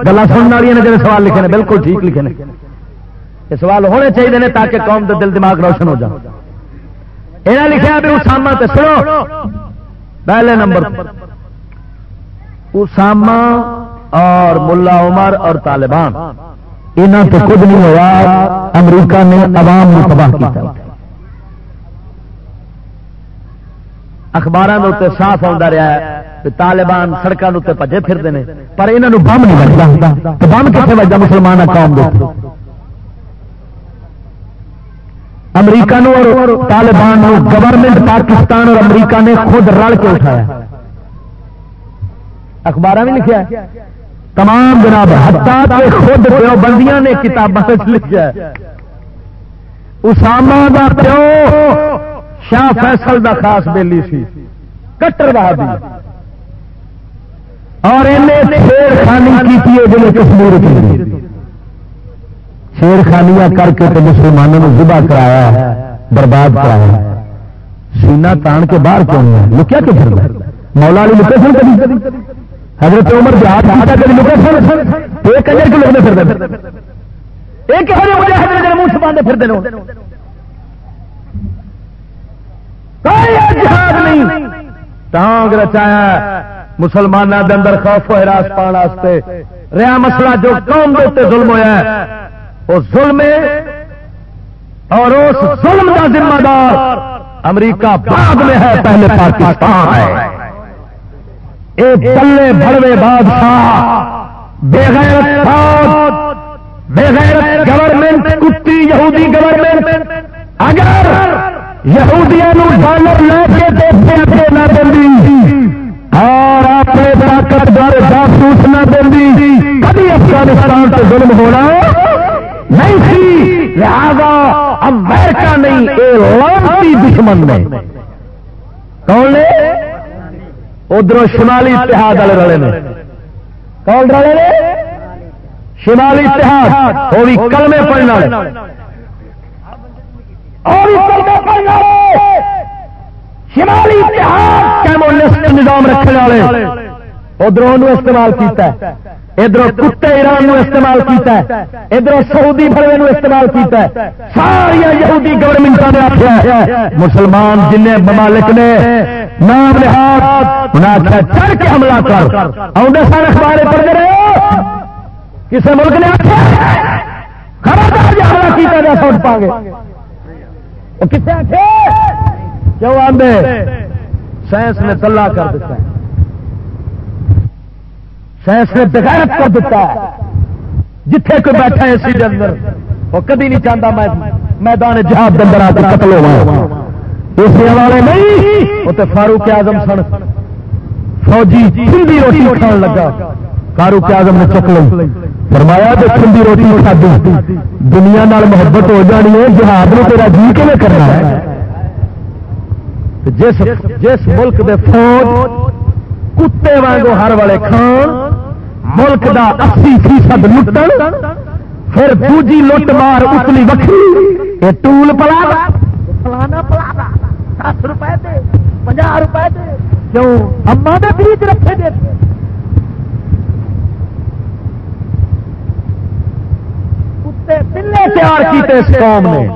گلا سننے والی نے سوال لکھے بالکل ٹھیک لکھے یہ سوال ہونے چاہیے تاکہ قوم کا دل دماغ روشن ہو جائے۔ یہ لکھا بھی اسامہ تو سنو۔ پہلے نمبر۔ اسامہ اور ملا عمر اور طالبان انہوں تو خود نہیں ہوا، امریکہ نے عوام میں تباہ کیا اخبار صاف آتا رہا ہے طالبان سڑکوں پجے پھرتے ہیں پر یہاں بم نہیں بجتا بم کتنے بجتا مسلمان قوم امریکہ نو اور طالبان گورنمنٹ پاکستان اور امریکہ نے خود رل کے اٹھایا۔ اخبار بھی لکھا تمام جناب ہتھا خود پیو بندیاں نے کتابیں لکھا اسامہ کا پیو شاہ فیصل دا خاص بیلی سی کٹر بہادی اور شیر خانی کی جی کشمیر کی۔ شیر خانیاں کر کے تو مسلمانوں نے ذبح کرایا ہے، برباد کرایا ہے۔ سینا تان کے باہر کیوں ہے؟ لکیا کہ پھر مولا علی لکے سن کبھی؟ حضرت عمر جی جہاد آتا کبھی لکے سن؟ ایک کنجر کے لوگ پھر دیں ایک منہ سے باندھے پھر دیں جہاد نہیں۔ ٹانگ رچایا مسلمانوں کے اندر خوف و ہراس پانے رہا مسئلہ جو قوم کے ظلم ہوا ہے، وہ ظلم اور اس ظلم کا ذمہ دار امریکہ بعد میں ہے، پہلے پاکستان ہے۔ ایک بلے بڑوے بادشاہ بےغیر بےغیر گورنمنٹ کتی یہودی گورنمنٹ اگر یہودیاں ڈالر لے کے دیکھتے نہ دیں اور اپنے طاقتور جاسوس نہ دیں کبھی افغانستان سے ظلم ہونا نہیں تھی لہذا امریکہ نہیں یہ لانتی دشمن نے کون نے ادھر شمالی اتحاد والے رلے نے کون رلے نے شمالی اتحاد، وہ بھی کلمے پڑھنے والے۔ اور شمالی اتحاد کیمونسٹ نظام رکھنے والے ادھر استعمال کیتا ہے ادھر کتے ایران نو استعمال کیتا ہے ادھر سعودی بڑے نو استعمال کیتا ہے۔ ساری یہودی گورنمنٹ نے آخیا مسلمان جن ممالک نے نام لحاظ انہیں آخیا چڑھ کے حملہ کر۔ آدھے سارے اخبار پڑھتے رہے کسی ملک نے آخیا خبردار جی حملہ کیتا جا سوچ پا گے کتنے آخے کیوں آدھے سائنس نے تلا کر دیتا ہے۔ سائنس نے بغیرت کر دیتا ہے۔ جتھے کوئی بیٹھا ہے اسی اندر۔ وہ کدی نہیں چاہتا میں میدان جہاد اندر آ کر قتل ہوا اسی والے نہیں۔ وہ تو فاروق اعظم سن۔ فوجی روٹی کھان لگا۔ فاروق اعظم نے چک لی۔ فرمایا تو ٹھنڈی روٹی کھادی। دنیا نال محبت ہو جانی ہے، جہاد میں تیرا جی کیون کرنا ہے? جس جس ملک دے فوج کتے وانگو ہر والے کھان، ملک دا اسی فیصد لٹن، پھر دوجی لٹ مار اتلی وکری یہ ٹول پلا فلانا پلا دس روپئے دے پناہ روپئے دے، کیوں؟ اما دے بیج رکھے دے کتے پلے تیار کیتے اس قوم نے،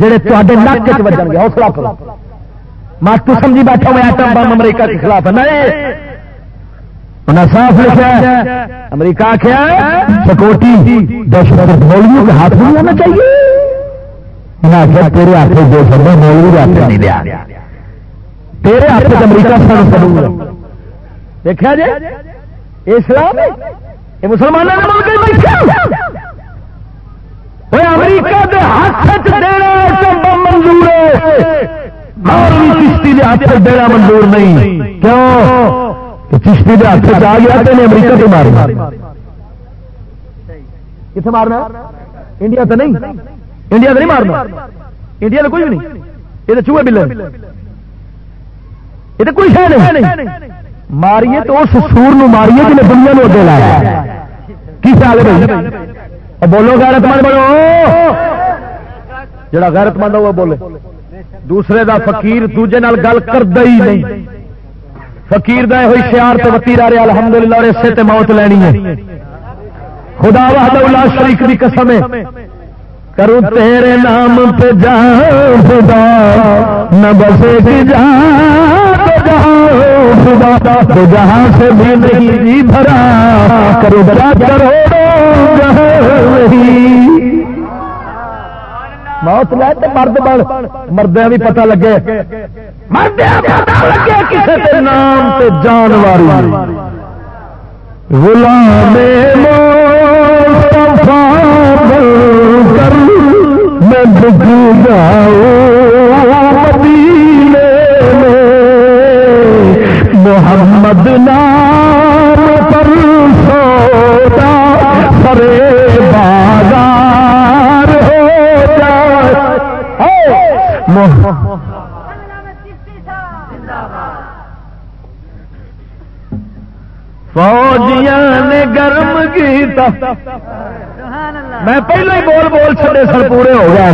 جڑے تے نک چ وجن گے حوصلہ کرو ماسٹو سمجھی بیٹھا ہوا ایٹم بم امریکہ کے خلاف۔ نہیں انہیں صاف لکھا امریکہ کیا سکوٹی دہشت گرد مولویوں کے ہاتھ میں ہونا چاہیے۔ تیرے ہاتھ جو سب مولوی کے ہاتھ نہیں لیا تیرے ہاتھ سے امریکہ سن کروں گا دیکھا جی اسلام یہ مسلمانوں نے امریکہ کے ہاتھ دینا منظور ہے چشتی کے ہاتھ دینا منظور نہیں کیوں چشتی کے ہاتھ سے آ گیا تو انہیں امریکہ سے مارنا کتنے مارنا انڈیا تو نہیں انڈیا تو نہیں مارنا انڈیا تو کوئی نہیں یہ تو چوہے بل یہ تو کوئی شہ نہیں ماریے تو اس سور ماریے جنہیں دنیا میں اگے لایا کی خیال ہے بھائی بولو غیرت مند بولو جڑا غیرت مند ہوا بولے۔ دوسرے دا فقیر دوجے نال گل کردا ہی نہیں۔ فقیر دا ہوئی شیار تے وتیرا رہا الحمدللہ، اور اسے تے موت لینی ہے۔ خدا وحدہ لا شریک دی قسم ہے۔ کروں تیرے نام پہ جان خدا نہ بسے کی جان خدا، تو جہاں سے بھی نہیں بھرا۔ کرو بڑا کرو۔ نہیں موت لے تو مرد بڑ مرد بھی پتا لگے مرد لگے کسی نام سے جانور غلام کر میں دکھ جاؤں محمد نام پر سودا سرے فوجیاں نے گرم کیتا۔ میں پہلے بول بول چھڑے سر پورے ہو گئے۔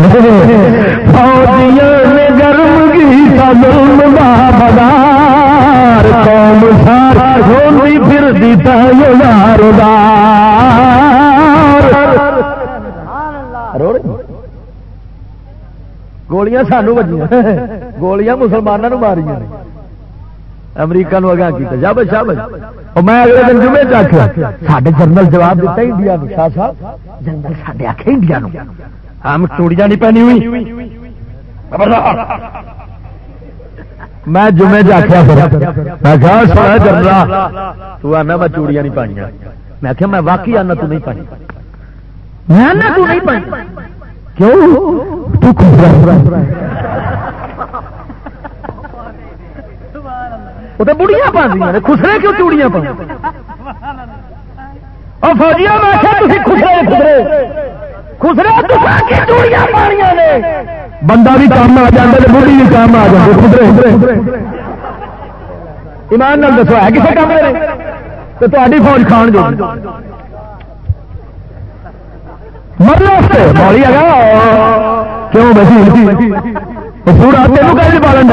فوجیاں نے گرم کیتا ظلم دا یار قوم سار روندی پھر دیتا یار گولیاں سانو بجیاں۔ گولیاں مسلمانوں ماریاں۔ امریکہ نو اگاں کیتا۔ جا بچ شاہ اور میں اگلے دن جمعے چ آخیا ساڈے جنرل جواب دیتا انڈیا نو۔ شاہ صاحب جنرل ساڈے آخیا انڈیا نو۔ ہم چوڑیاں نہیں پہنی ہوئی۔ میں جمعے چ آخیا میں کہا جنرل تو آنا میں چوڑیاں نہیں پائیاں میں آخیا میں واقعی آنا تو نہیں پائی میں آنا تو نہیں پائی کیوں؟ تو خسرے کیوں چوڑیاں پہ اور فوجیاں میں خسرے خسرے۔ خسرے چوڑیاں پانیاں نے۔ بندہ بھی کام آ جائے بڑھی بھی کام آ جائے خسرے ایمان نال دسو، ہے کسی کام تو تاری فوج کھان جو۔ ہے کیوں بسی پورا تینوں کہیں پالن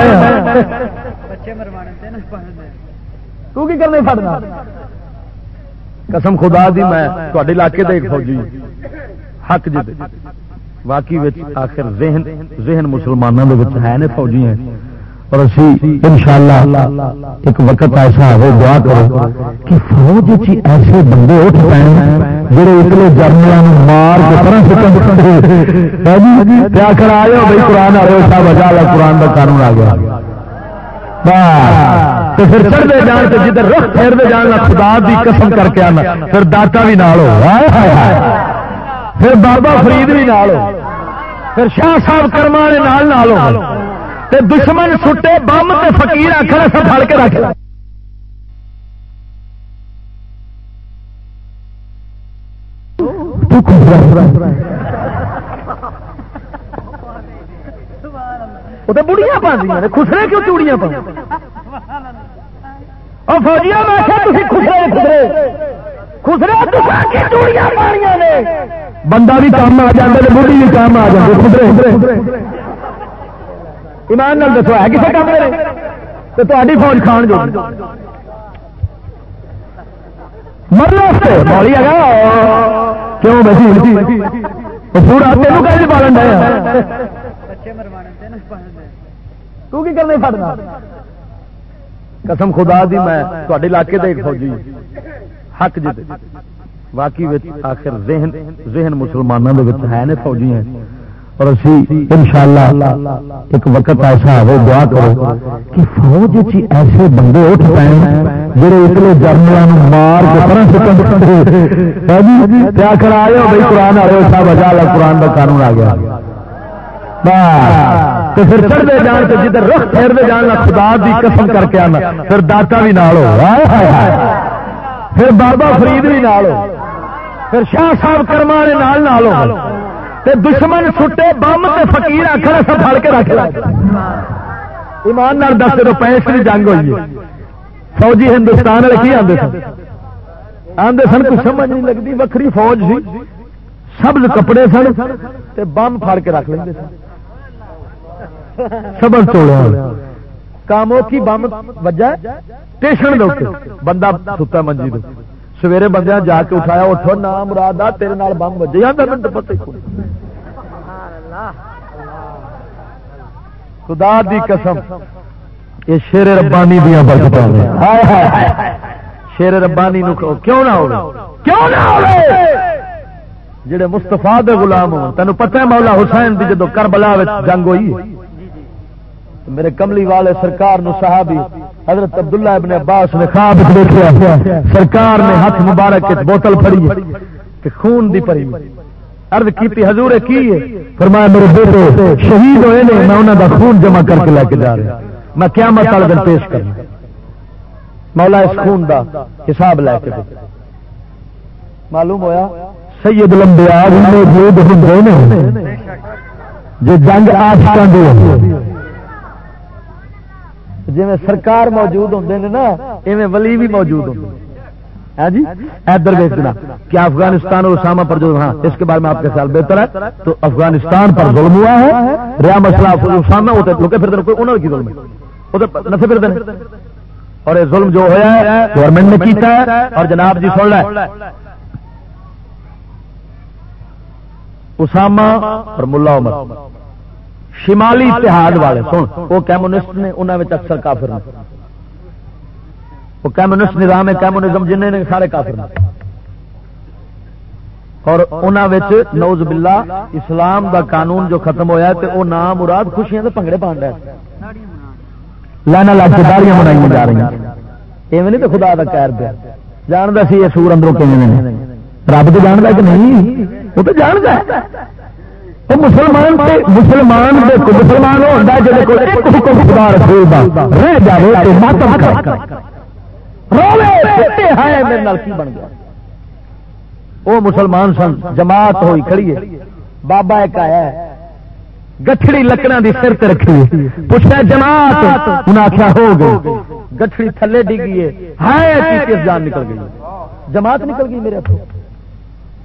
تو کی کرنے پڑنا قسم خدا دی میں تے علاقے دے ایک فوجی حق جی واقعی آخر ذہن ذہن مسلمانوں کے ہے نے فوجی ہیں اور اسی انشاءاللہ ایک وقت ایسا ہو دعا کرو کہ فوج چ ایسے بندے اٹھ پے جڑے اتنے جرنل مار کے طرح کیا ہاں جی، کر آئے ہو بھائی، قرآن آ رہے ہو صاحب قرآن کا قانون آ گیا۔ تو پھر چڑھتے جان سے جدھر رخ پھیرتے جان خدا دی قسم کر کے آنا، پھر داتا بھی نال ہو۔ پھر بابا فرید بھی نال ہو۔ پھر شاہ صاحب کرما نال نال ہو۔ تے دشمن سٹے بم تے فقیر آخر سب پھڑ کے رکھ خسرے کیوں چوڑیاں پہ اور فوجیاں میں خسرے خسرے۔ خسرے چوڑیاں پانیاں نے؟ بندہ بھی کام آ جائے بڑھی بھی کام آ جائے خسرے۔ ایمان نال دسو، ہے کسی کام تو تاری فوج کھان جو۔ کیوں بسی جی؟ پورا تینوں کہیں پالن تو کی کرنے پڑنا قسم خدا دی میں تے علاقے دے ایک فوجی حق جی واقعی آخر ذہن ذہن مسلمانوں کے ہے فوجی ہیں اور اسی انشاءاللہ ایک وقت ایسا ہو دعا کرو کہ فوج چ ایسے بندے اٹھ پے جڑے اتنے جرنل مار کے جی، کیا کر آئے ہو؟ بھائی قرآن آ رہے ہو صاحب قرآن کا قانون آ گیا۔ تو پھر چڑھتے جان سے جدھر رخ پھیرتے جان خدا دی قسم کر کے آنا پھر داتا بھی نال ہو۔ پھر بابا فرید بھی نال ہو۔ پھر شاہ صاحب کرما نال نال ہو۔ تے دشمن سٹے، بم تے فقیر آخر سب پھڑ کے رکھ ایمان نال دس روپئے کی جنگ ہوئی فوجی ہندوستان والے کی آتے سن؟ آدھے سن، کچھ سمجھ نہیں لگتی وکری فوج سی۔ سبز کپڑے سن تے بم پھڑ کے رکھ لیں سن۔ سبل توڑا کاموں کی بم وجہ اسٹیشن بندہ ستا منجی دے سویرے بندے جا کے اٹھایا، اٹھو، نام، مراد تیرے نال بم وجے آدھا منٹ پتہ خدا دی قسم، یہ شیر ربانی دیا برکت شیر ربانی نو کیوں نہ ہو کیوں نہ ہو جڑے مستفا دے غلام ہو تینوں پتہ ہے مولا حسین دی جدو کربلا جنگ ہوئی میرے کملی والے سرکار نو صحابی حضرت عبداللہ ابن عباس نے خواب دیکھا سرکار نے ہاتھ مبارک بوتل پڑی کہ خون دی پڑی ارد کی حضور کی فرمایا میرے بیٹے، شہید ہوئے نے، میں انہوں دا خون جمع کر کے لے کے جا رہا میں کیا مت دن پیش کرنا مولا اس خون دا حساب لے کے معلوم ہویا؟ سید لمبیا موجود ہوں جو جنگ آشکا دی جی سرکار موجود ہوں نا، ایویں ولی بھی موجود ہوں ہاں جی؟ ادھر دیکھنا کیا افغانستان اور اسامہ پر جو ہاں اس کے بارے میں آپ کے خیال بہتر ہے۔ تو افغانستان پر ظلم ہوا ہے، ریا مسئلہ اسامہ ہوتے لوگ پھر کوئی انہوں کی ظلم ہے۔ نفے پھر اور یہ ظلم جو ہوا ہے گورنمنٹ نے کیتا ہے۔ اور جناب جی سن لے۔ اسامہ اور ملا عمر۔ شمالی اتحاد والے، سن، وہ کمیونسٹ نے انہوں اکثر کافر نے۔ وہ کمیونسٹ نظام ہے، کمیونزم جن نے، سارے کافر نے۔ اور انہوں نوز باللہ، اسلام دا قانون جو ختم ہویا ہے وہ نام مراد خوشیاں تو پنگڑے پانڈ ہے لانا لا کے داڑیاں بنائی جا رہی ہیں۔ ایویں نہیں تو خدا کا کہر پیا۔ جانتا سی یہ سور اندروں کھے رب تو جانتا کہ نہیں؟ وہ تو جانتا ہے۔ مسلمان تے مسلمان مسلمان ہوتا ہے جب حکم خدا رسول دا رہ جائے ماتم کر رولے میرے نال کی بن گیا۔ وہ مسلمان سن، جماعت ہوئی کھڑی ہے۔ بابا ایک آیا ہے۔ گٹھڑی لکڑا دی سر تے رکھی پوچھا جماعت انہیں آخیا ہو گئے۔ گٹھڑی تھلے ڈگی ہے۔ ہائے کس جان نکل گئی جماعت نکل گئی میرے ہاتھوں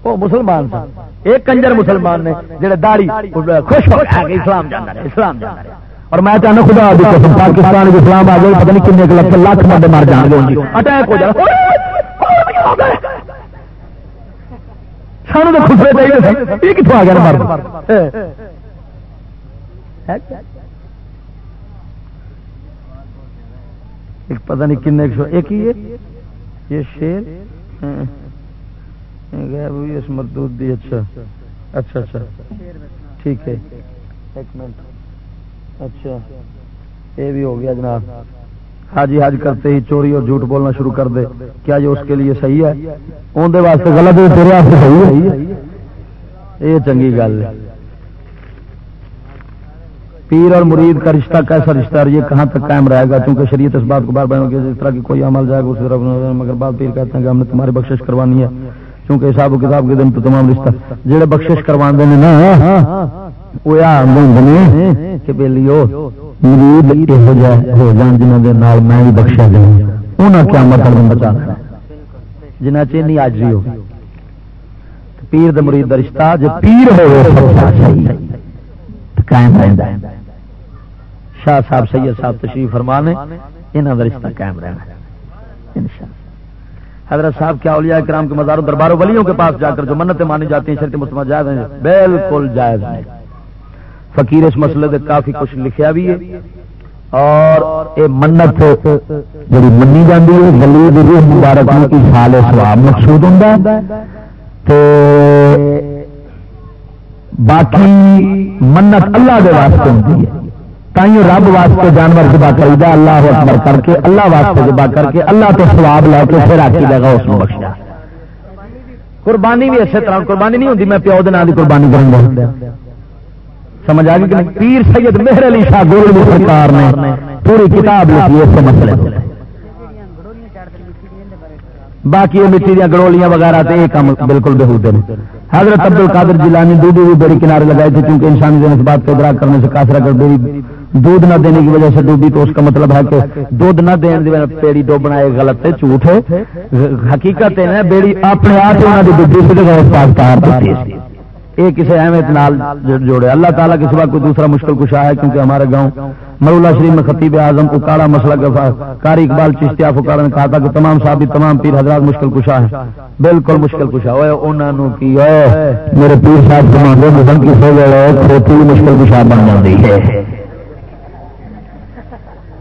وہ مسلمان تھا ایک کنجر مسلمان نے جڑے داڑی خوش ہو گئے اسلام جانا رہے اسلام جانا رہے اور میں چاہنا خدا دی قسم، پاکستان کے اسلام آ گئے، پتہ نہیں کن لاکھ لاکھ بندے مر جان گے اٹیک ہو جائے سانو تو خوش ہوئے یہ کتوں آ گیا مرد؟ پتہ نہیں کن ایک ہی ہے۔ یہ شیر؟ ہاں۔ اس مردود دی اچھا اچھا اچھا ٹھیک ہے ایک منٹ اچھا یہ بھی ہو گیا جناب حاجی حاج کرتے ہی چوری اور جھوٹ بولنا شروع کر دے کیا یہ اس کے لیے صحیح ہے اندر واسطے غلط صحیح ہے یہ چنگی گل ہے پیر اور مرید کا رشتہ کیسا رشتہ ہے یہ کہاں تک قائم رہے گا کیونکہ شریعت اس بات کو بار بار جس طرح کی کوئی عمل جائے گا اس طرح مگر بات پیر کہتے ہیں کہ ہم نے تمہاری بخشش کروانی ہے کیونکہ حساب و کتاب کے دن تو تمام رشتہ جہے بخشش کروا دیں نا، وہ کہ بے ہو مرید ہو جائے ہو جان جنہوں کے نال میں بھی بخشا دیں انہیں کیا مطلب بچا۔ جنہ چینی آج بھی ہو پیر مرید کا رشتہ جو پیر ہو قائم رہتا ہے شاہ صاحب سید صاحب تشریف فرمانے یہاں کا رشتہ قائم رہنا۔ حضرت صاحب، کیا اولیاء کرام کے مزاروں درباروں ولیوں کے پاس جا کر جو منتیں مانی جاتی ہیں، شرط مستمع جائز ہیں؟ بالکل جائز ہیں۔ فقیر اس مسئلے سے کافی کچھ لکھیا بھی ہے۔ اور اے منت جڑی منی جاتی ہے ولی دی روح مبارک کی سال ثواب مقصود ہوندا تے باقی منت اللہ دے واسطے ہوتی ہے۔ تھی رب واسطے جانور جبا کر اللہ اکبر کر کے، اللہ واسطے جبا کر کے، اللہ تو سواب لے کے پھر آکی لے گا، اس کو بخشا قربانی بھی اسی طرح، قربانی نہیں ہوتی میں پیو دن کی قربانی کروں گا۔ سمجھ آ گئی کہ پیر سید مہر علی شاہ گول سرکار نے پوری کتاب لکھی اس مسئلے پر باقی مٹی دیا گڑولیاں وغیرہ تو یہ کام بالکل بہت حضرت عبد القادر جیلانی دودھ بھی بڑی کنارے لگائے تھے کیونکہ انسانی دن اس بات کو ادراک کرنے سے کافر اگر بڑی دودھ نہ دینے کی وجہ سے ڈوبی تو اس کا مطلب ہے کہ دودھ نہ دینے پیڑی ڈوبنا یہ غلط ہے، جھوٹ ہے۔ حقیقت ہے نا، بیڑی اپنے آپ ہی ڈوبی سے یہ کسی اہمیت نال جوڑے۔ اللہ تعالیٰ کے سوا کوئی دوسرا مشکل کشا ہے، کیونکہ ہمارے گاؤں مرولا شریف میں خطیب اعظم اکاڑا مسئلہ کا کاری اقبال چشتیا فکاڑا نے کہا تھا کہ تمام صاحب تمام پیر حضرات مشکل کشا ہے بالکل مشکل کشا۔ ہوئے انہوں کی؟ میرے پیر صاحب کی سو گئے کھوتی مشکل کشا بن جاتی ہے۔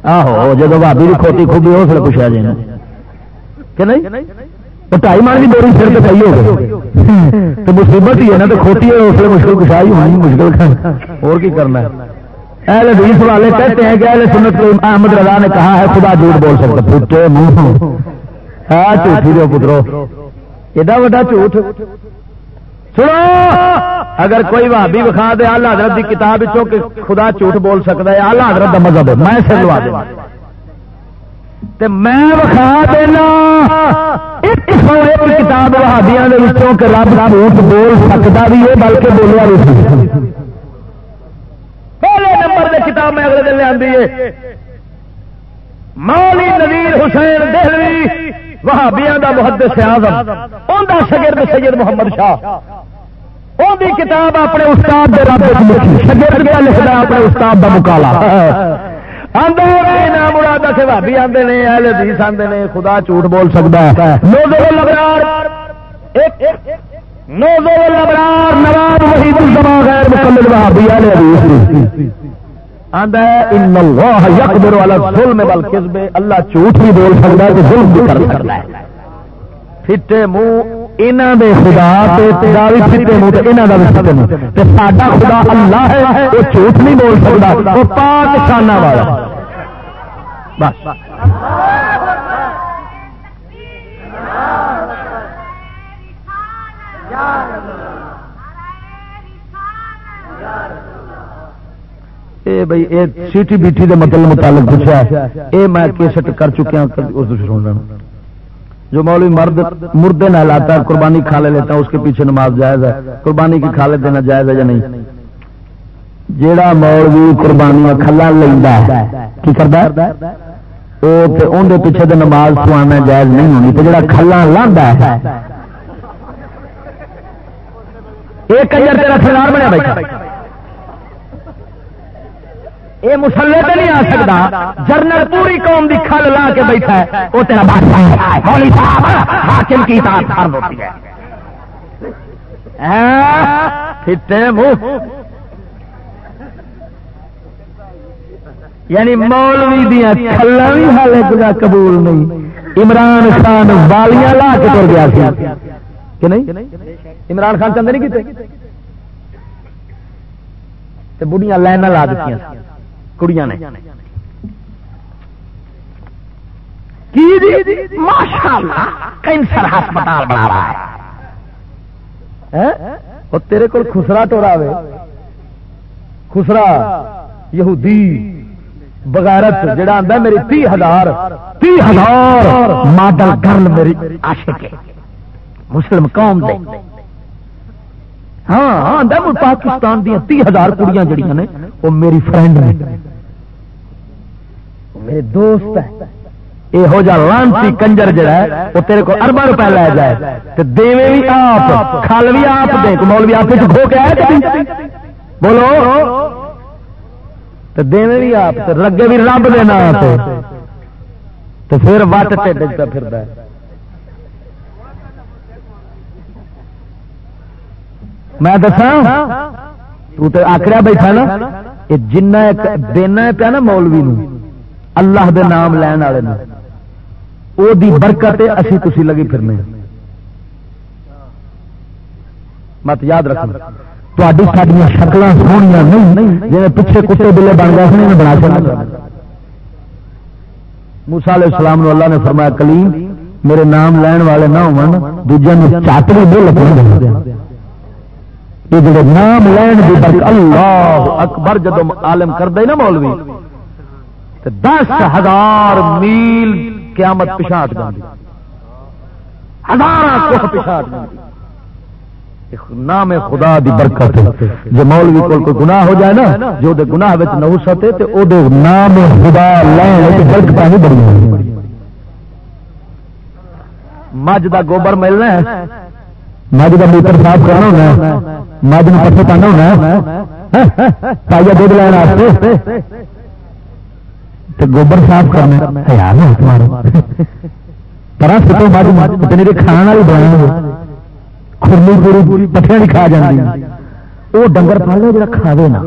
آہو جب بھابی بھی کھوتی خوبی اس لیے پوچھا جائے کہ نہیں؟ ٹائی مان بھی دوری سر پہ تو مصیبت ہی ہے نا تو کھوتی ہے اس لیے مشکل کشائی ہونی مشکل اور کی کرنا ہے؟ اہل حدیث والے کہتے ہیں کہ اہل سنت احمد رضا نے کہا ہے خدا جھوٹ بول سکتا پھٹے منہ۔ ہاں جھوٹی دو پترو۔ ایڈا وا جھوٹ۔ سنو! اگر کوئی بھابی بخا دے، آلہ حضرت کی کتاب کہ خدا جھوٹ بول سکتا ہے، آلہ حضرت کا مذہب ہے، میں سر لوا دوں میں وکھا دینا۔ کتاب وہابیاں کہ رب جھوٹ بول سکتا بھی ہے، بلکہ بولیا بھی پہلے نمبر کی کتاب میں اگلے دن لے مولی نویر حسین دہلوی۔ وہابیاں دا محدث اعظم ان دا شگرد سید محمد شاہ۔ اون دی کتاب اپنے استاد دے رابطے رب شگرد گیا لکھتا اپنے استاد دا مکالا؟ مراد کے بھابی آتے نے، اہل حدیث آتے نے، خدا جھوٹ بول سکتا ہے۔ نواب وحید الزمان غیر مکمل بھابی اہل حدیث اللہ جھوٹ بھی بول سکتا ہے ظلم بھی کر سکتا ہے۔ پھٹے منہ دے خدا پھٹے منہ بھی پھٹے منہ۔ ساڈا خدا اللہ ہے، وہ جھوٹ نہیں بول سکتا، وہ پاک شانہ والا۔ بس۔ اے بھائی، اے سیٹی بیٹھی دے مطلب متعلق پوچھا ہے۔ اے میں کیسٹ کر چکیا ہاں اس سن جو مولوی مرد، مردے نہ لاتا ہے، قربانی کھا لے لیتا ہے، اس کے پیچھے نماز جائز ہے۔ قربانی کی کھا لے دینا جائز ہے یا نہیں؟ جیڑا مولوی قربانی کھلا لینا ہے، کی کرتا ہے؟ اندر پیچھے تو نماز پوانا جائز نہیں ہونی تو جڑا کھلا لانا ہے۔ ایک کنجر تیرا سردار بنیا بیٹھا یہ مسلے پہ نہیں آ سکتا جرنل پوری قوم کی کھل لا کے بیٹھا ہے۔ وہ تیرا حاکم کی ہوتی ہے۔ ہاں، یعنی مولوی دیا کھلا بھی حال قبول نہیں۔ عمران خان والیاں لا کے تر گیا کہ نہیں؟ عمران خان چند نہیں کیتے؟ بڑھیا لائن لا دیتی کڑیاں نے کینسر ہسپتال بنا رہا ہے وہ تیرے کو خسرا ٹورا خسرا یہودی بغیرت جڑا آتا میری تی ہزار تی ہزار ماڈل گرل میری عاشق مسلم قوم دے ہاں ہاں پاکستان دیا تی ہزار کڑیاں جڑیاں نے وہ میری فرینڈ نے میرے دوست ہے یہو جا لانسی کنجر جڑا ہے، وہ تیرے کو اربا روپے لے جائے۔ تو دیوے بھی آپ کھل بھی آپ دے مول بھی آپ کھو کے آئے بولو۔ تو دیوے بھی آپ لگے بھی رب دینا تو پھر وٹ ٹھڈ پھر میں دسا تو آکڑیا بیٹھا نا، یہ جنہ دینا پیا نا مولوی نو اللہ دے نام لین والے وہ برکت اسی تسی لگی پھرنے۔ مت یاد رکھنا تاری ساری شکل سونیا نہیں جی پیچھے کتے بلے بن گئے بنا سکتا موسا علیہ السلام اللہ نے فرمایا، کلیم، میرے نام لین والے نہ ہو دوجے چاٹری بل یہ جڑے نام لین دی برکت، اللہ اکبر جدو عالم کر دے نا مولوی۔ دس ہزار میل قیامت پچھاٹ جاتی ہزار پچھاٹ نام خدا دی برکت جو مولوی کو کوئی گناہ ہو جائے نا، جو دے گناہ وچ نحوست ہے، تے او دے نام خدا لین تے برکت ہی بڑی مجھ دا گوبر ملنا ہے۔ مجھ دا موتر صاف کرنا ہونا مجھ نو پٹھے پانا ہونا ہے۔ ہاں، ہاں، ہاں، پائیا دودھ لین واسطے گوبر صاف کرنا کھان والی بنا خرمی پوری پوری پٹھے نہیں کھا جاتی وہ ڈنگر پالو جا کھاوے نا۔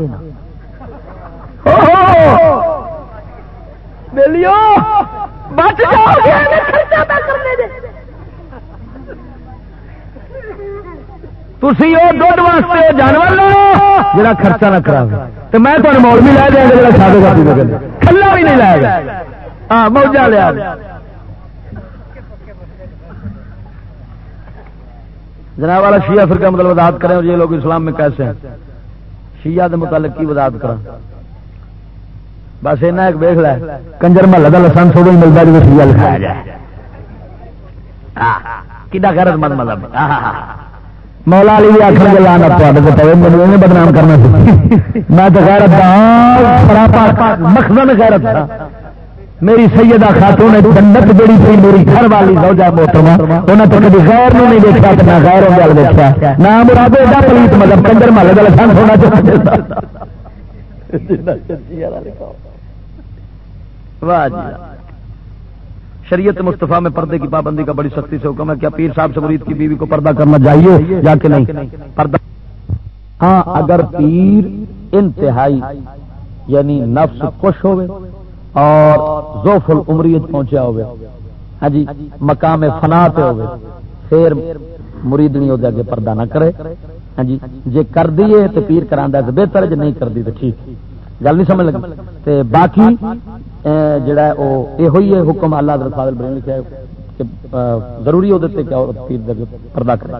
تھی وہ دھد واسطے جانور لو جا خرچہ نہ کرا تو میں تمہیں مول بھی لے دیا جا کھا دے گا کھلا بھی نہیں لایا گا ہاں موجا لیا جناب، والا شیعہ فرقہ مطلب وضاحت کریں اور یہ لوگ اسلام میں کیسے ہیں؟ شیعہ دے متعلق کی وضاحت کریں بس اینا ایک ویخ لے، کنجر محلہ کا لسنس ہو ملتا جب شیعہ لکھایا جائے۔ کتا غیرت مند مطلب مولا علی بھی آخر گلا مجھے بدنام کرنا میں تو غیرت مخزن غیرت تھا میری سیدہ خاتون نے جنت جڑی تھی، میری گھر والی روجا محترمہ انہوں تو کبھی غیر نو نہیں دیکھا تو نہ غیر گل دیکھا نہ مراد ایڈا پلیت مطلب کنجر محلے کا لسان ہونا چاہتا واہ جی شریعت مصطفیٰ میں پردے کی پابندی کا بڑی سختی سے حکم ہے کیا پیر صاحب سے مرید کی بیوی کو پردہ کرنا چاہیے، یا کہ نہیں؟ پردہ ہاں اگر پیر انتہائی یعنی نفس خوش ہوئے اور زوف العمریت پہنچا ہوئے ہاں جی مقام فنا پہ ہوئے، پھر مریدنی وہ اگے پردہ نہ کرے ہاں جی جے کر دیے تو پیر کرا بہتر جی نہیں کر دی تو ٹھیک۔ گل نہیں سمجھ لگی۔ تے باقی جڑا ہے وہ یہ ہوئی ہے حکم اللہ حضرت فاضل بریلوی لکھا ہے کہ ضروری ہو دیتے کہ عورت پیر دے پردہ کرے۔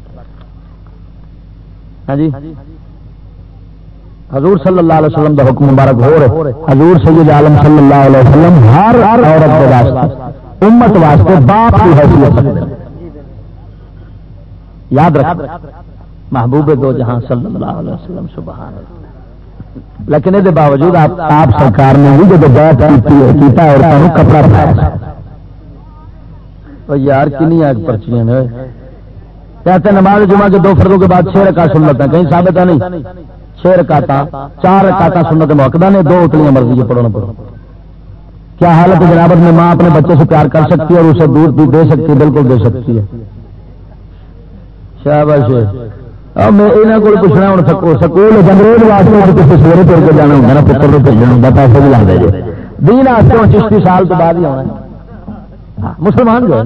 ہاں جی؟ حضور صلی اللہ علیہ وسلم دا حکم مبارک ہو رہے۔ حضور سید عالم صلی اللہ علیہ وسلم ہر عورت کے واسطے، امت واسطے باپ کی حیثیت رکھتے یاد رکھ محبوب دو جہاں صلی اللہ علیہ وسلم، سبحان اللہ۔ لیکن یہ باوجود آپ سرکار نے بھی جب بہت کیتا عورتوں کپڑا پایا یار، کنی آگ پرچیاں نے کہتے نماز جمعہ کے دو فردوں کے بعد چھ رکا سن لیتے ہیں؟ کہیں ثابت ہے نہیں۔ چھ رکاتا چار رکاتا سنت موقع نے، دو اتنی مرضی پڑھنا پڑو کیا حالت جنابت میں ماں اپنے بچے سے پیار کر سکتی ہے اور اسے دودھ بھی دے سکتی ہے؟ بالکل دے سکتی ہے۔ شاباش میں یہاں کو پوچھنا ہوں سکول جنگریز واسطے کسی سویرے پھر کے جانا ہوگا نا، پتر کو بھیجنا ہوگا پیسے بھی لگتے جی۔ دین آتے چشتی سال تو بعد ہی آنا ہاں، مسلمان جو ہے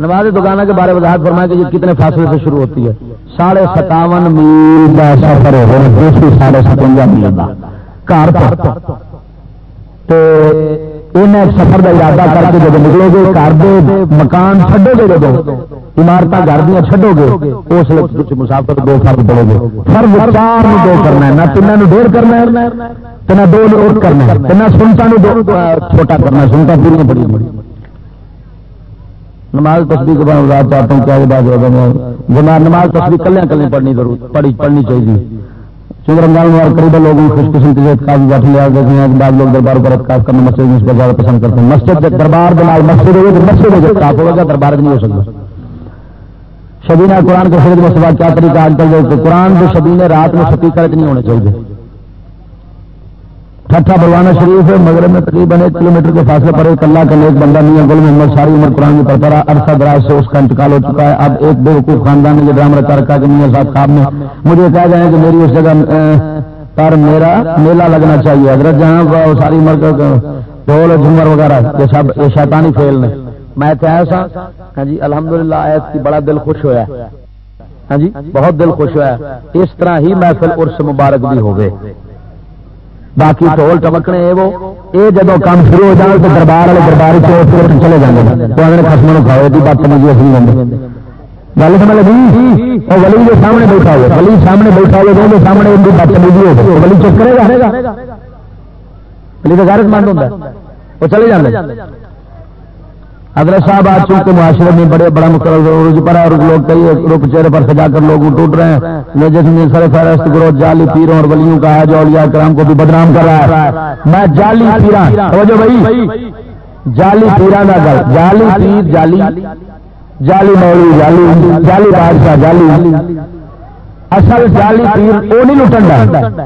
نماز دکانہ کے بارے وضاحت فرمایا کہ یہ کتنے فاصلے سے شروع ہوتی ہے۔ ساڑھے ستاون میل کا سفر ہو دوسری ساڑھے ستوجا میل کا کار گھر سفر کا ارادہ کر کے جب نکلو گے، گھر دے مکان چڈو گے جب عمارت گھر دیا چڈو گے، اس لیے مسافر دو فرد پڑو گے۔ فرد چار دو کرنا ہے، نہ تین ڈیر کرنا ہے نہ دو لوٹ کرنا ہے نہ سنتا چھوٹا کرنا سنتا پوری بڑی نماز تصدیق چاہتا ہوں، کیا بات جمع نماز تصدیق کلیاں کلیاں پڑھنی ضرور پڑھی، پڑھنی چاہیے۔ چونکہ رمضان مبارک قریب لوگوں خوش قسم کی کافی بیٹھ لیا دیکھتے ہیں بعض لوگ دربار پر اعتکاف کرنا مسجد میں اس پر زیادہ پسند کرتے ہیں۔ مسجد کے دربار بنا مسجد ہوگی تو مسجد میں اعتکاف ہوگا دربار نہیں ہو سکتا۔ شبینہ قرآن کے فرد میں سوا کیا طریقہ آج کل جو قرآن جو شبینے رات میں سپیکر نہیں ہونے چاہیے۔ ٹھٹا بلوانا شریف ہے، مغرب میں تقریباً ایک کلو میٹر کے فاصلے پر ایک اللہ کا نیک بندہ نہیں گل محمد ساری عمر قرآن میں پڑھتا رہا عرصہ دراز سے اس کا انتقال ہو چکا ہے۔ اب ایک بے حقوق خاندان نے یہ ڈرام رکھا رکھا کہ میاں صاحب خواب میں مجھے کہا جائے کہ میری اس جگہ پر میرا میلہ لگنا چاہیے۔ حضرت جہاں ساری عمر کا ڈھول جھومر وغیرہ، یہ سب، یہ شیطانی فیل نے۔ میں آیا سا ہاں جی الحمد للہ کی بڑا دل خوش ہوا ہاں جی بہت دل خوش ہوا اس طرح ہی محفل عرس مبارک بھی ہو گئے باقی ٹول ٹمکنے وہ۔ یہ جب کام شروع ہو جائے تو دربار والے دربار چلے جاتے خسم کھاؤ؟ کی بات سمجھ اصل گل سمجھ لگی؟ وہ ولی کے سامنے بیٹھا ہو ولی سامنے بیٹھا ہو تو سامنے ان کی بدتمیزی سمجھ ہو ولی چکرے گا؟ ولی تو غیرت مند ہوتا وہ چلے جاتے حضرت صاحب آج چونکہ معاشرے میں بڑے بڑا مقرر پر اور لوگ کئی روپ چہرے پر سجا کر لوگ ٹوٹ رہے ہیں۔ جس میں سر فہرست گروہ جعلی پیروں اور ولیوں کا ہے جو اولیاء کرام کو بھی بدنام کر رہا ہے۔ میں جعلی پیرا جو بھائی۔ جعلی پیرا کا گل جعلی پیر، جعلی جعلی مولوی، جعلی جعلی بادشاہ، جعلی اصل جعلی پیر وہ نہیں لٹن ڈا۔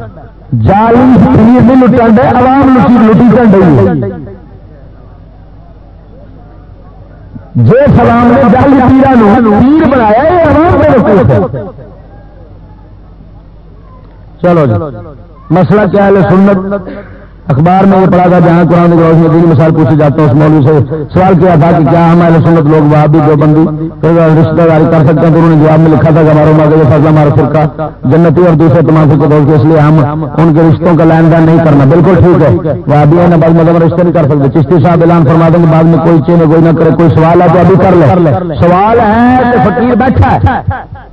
جعلی پیر نہیں لٹن ڈے، عوام لٹی چن ڈی جو سلام نے جل پیران پیر بنایا، یہ عوام بے وقوف ہے چلو جی۔ مسئلہ کیا ہے سنت؟ اخبار میں یہ پڑھا تھا جہاں قرآن روشنی دینی مثال پوچھی جاتا ہوں اس مولوی سے، سوال کیا تھا کہ کیا ہم اہل سنت لوگ وہاں بھی جو بندی؟ رشتہ داری کر سکتے ہیں تو انہوں نے جواب میں لکھا تھا کہ ہمارا ماں فضلہ ہمارا فرقہ جنتی اور دوسرے تمام فرقے دوست اس لیے ہم ان کے رشتوں کا لین دین نہیں کرنا۔ بالکل ٹھیک ہے وہ ابھی ہے بعد مذہب رشتے نہیں کر سکتے۔ چشتی صاحب اعلان فرما دیں گے، بعد میں کوئی چیز کوئی نہ کرے، کوئی سوال ہے تو ابھی کر لے۔ سوال ہے کہ فقیر بیٹھا ہے۔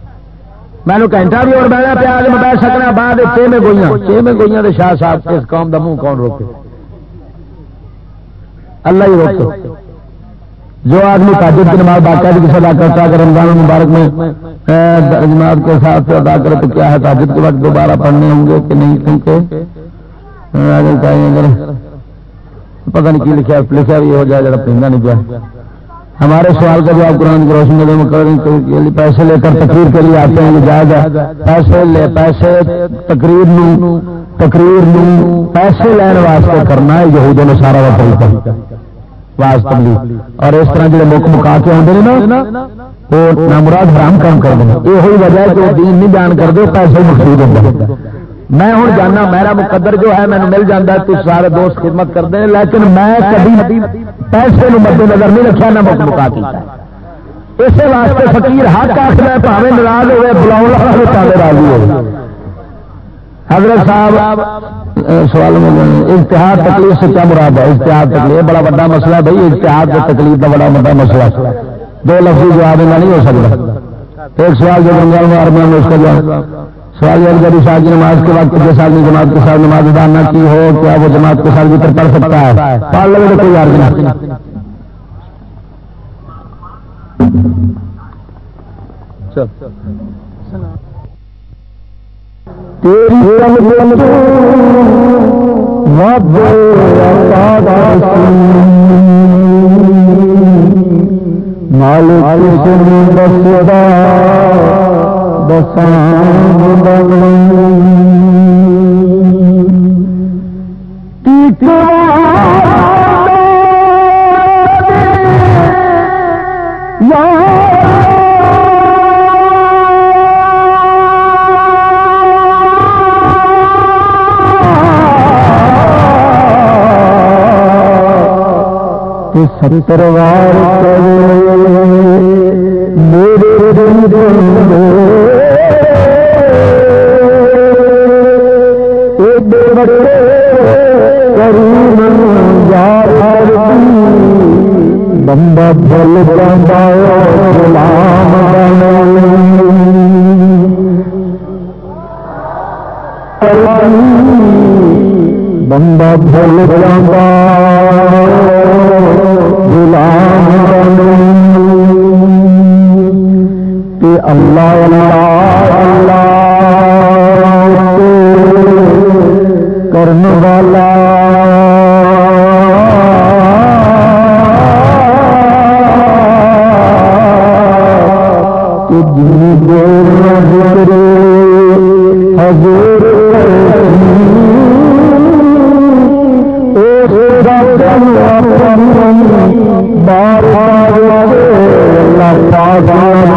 میں نے گھنٹہ بھی اور بہنا پیا میں بیٹھ سکنا بعد چھ میں گوئیاں۔ چھ میں گوئیاں شاہ صاحب اس قوم کا منہ کون روکے؟ اللہ ہی روکے۔ جو آدمی تاجر کی نماز باقاعدہ کسی ادا کرتا ہے رمضان مبارک میں جماعت کے ساتھ ادا کرے تو کیا ہے؟ تاجر کے وقت دوبارہ پڑھنے ہوں گے کہ نہیں؟ کیونکہ پتہ نہیں کی لکھا لکھا بھی ہو جائے جا پیندا نہیں پیا۔ ہمارے سوال کا جواب قرآن کی روشنی میں پیسے لے کر تقریر کے لیے آتے ہیں جائز پیسے لے، پیسے تقریر نو تقریر نو، پیسے لین واسطے کرنا ہے، یہود نے سارا وقت واسطے اور اس طرح جڑے مک مکا کے آتے ہیں نا، وہ نامراد حرام کام کر دیں۔ یہ وجہ ہے کہ دین نہیں بیان کر دے پیسے مقصود ہوتا میں ہوں جانا، میرا مقدر جو ہے مینو مل جاتا تو سارے دوست خدمت کرتے ہیں، لیکن میں کبھی پیسے مد نظر نہیں رکھا، نہ مک مکا اسی واسطے فقیر حق آخر پاوے ناراض ہوئے، بلاؤ راضی ہو حضرت صاحب، سوال اشتہار تکلیف سے کیا مراد ہے؟ اشتہار تکلیف بڑا بڑا مسئلہ ہے بھائی اشتہار کی تکلیف کا بڑا بڑا مسئلہ دو لفظ جواب نہیں ہو سکتا ایک سوال جو بنگال میں آرمی میں اس کا جواب۔ سوال یہ جب شاہ کی نماز کے وقت جس آدمی جماعت کے ساتھ نماز ادا نہ کی ہو، کیا وہ جماعت کے ساتھ بھی پڑھ سکتا ہے؟ پڑھ لگے تو کوئی یار نہیں مالک ستروار میرے بندہ بل جانا غلام بندہ بل جانا غلام اللہ کرنے والا بار بار اللہ پاک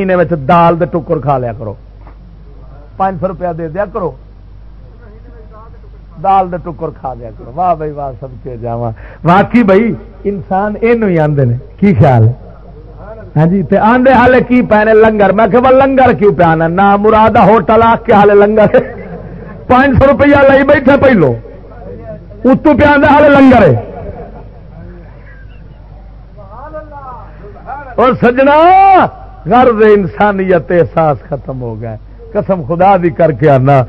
مہینے میں دال دے ٹکر کھا لیا کرو۔ پانچ سو روپیہ دے دیا کرو۔ دال دے ٹکر کھا لیا کرو۔ واہ بھائی، واہ، سب کے جا واقعی بھائی، انسان یہ آدھے کی خیال ہے؟ ہاں جی آدھے ہالے کی پینے لنگر؟ میں کہ لنگر کیوں پیانا نہ مراد ہوٹل آ کے ہالے لنگر۔ پانچ سو روپیہ لائی بیٹھے پہلو۔ اتو پیا ہالے لنگر ہے۔ اور سجنا غرض انسانیت احساس ختم ہو گیا قسم خدا دی کر کے آنا۔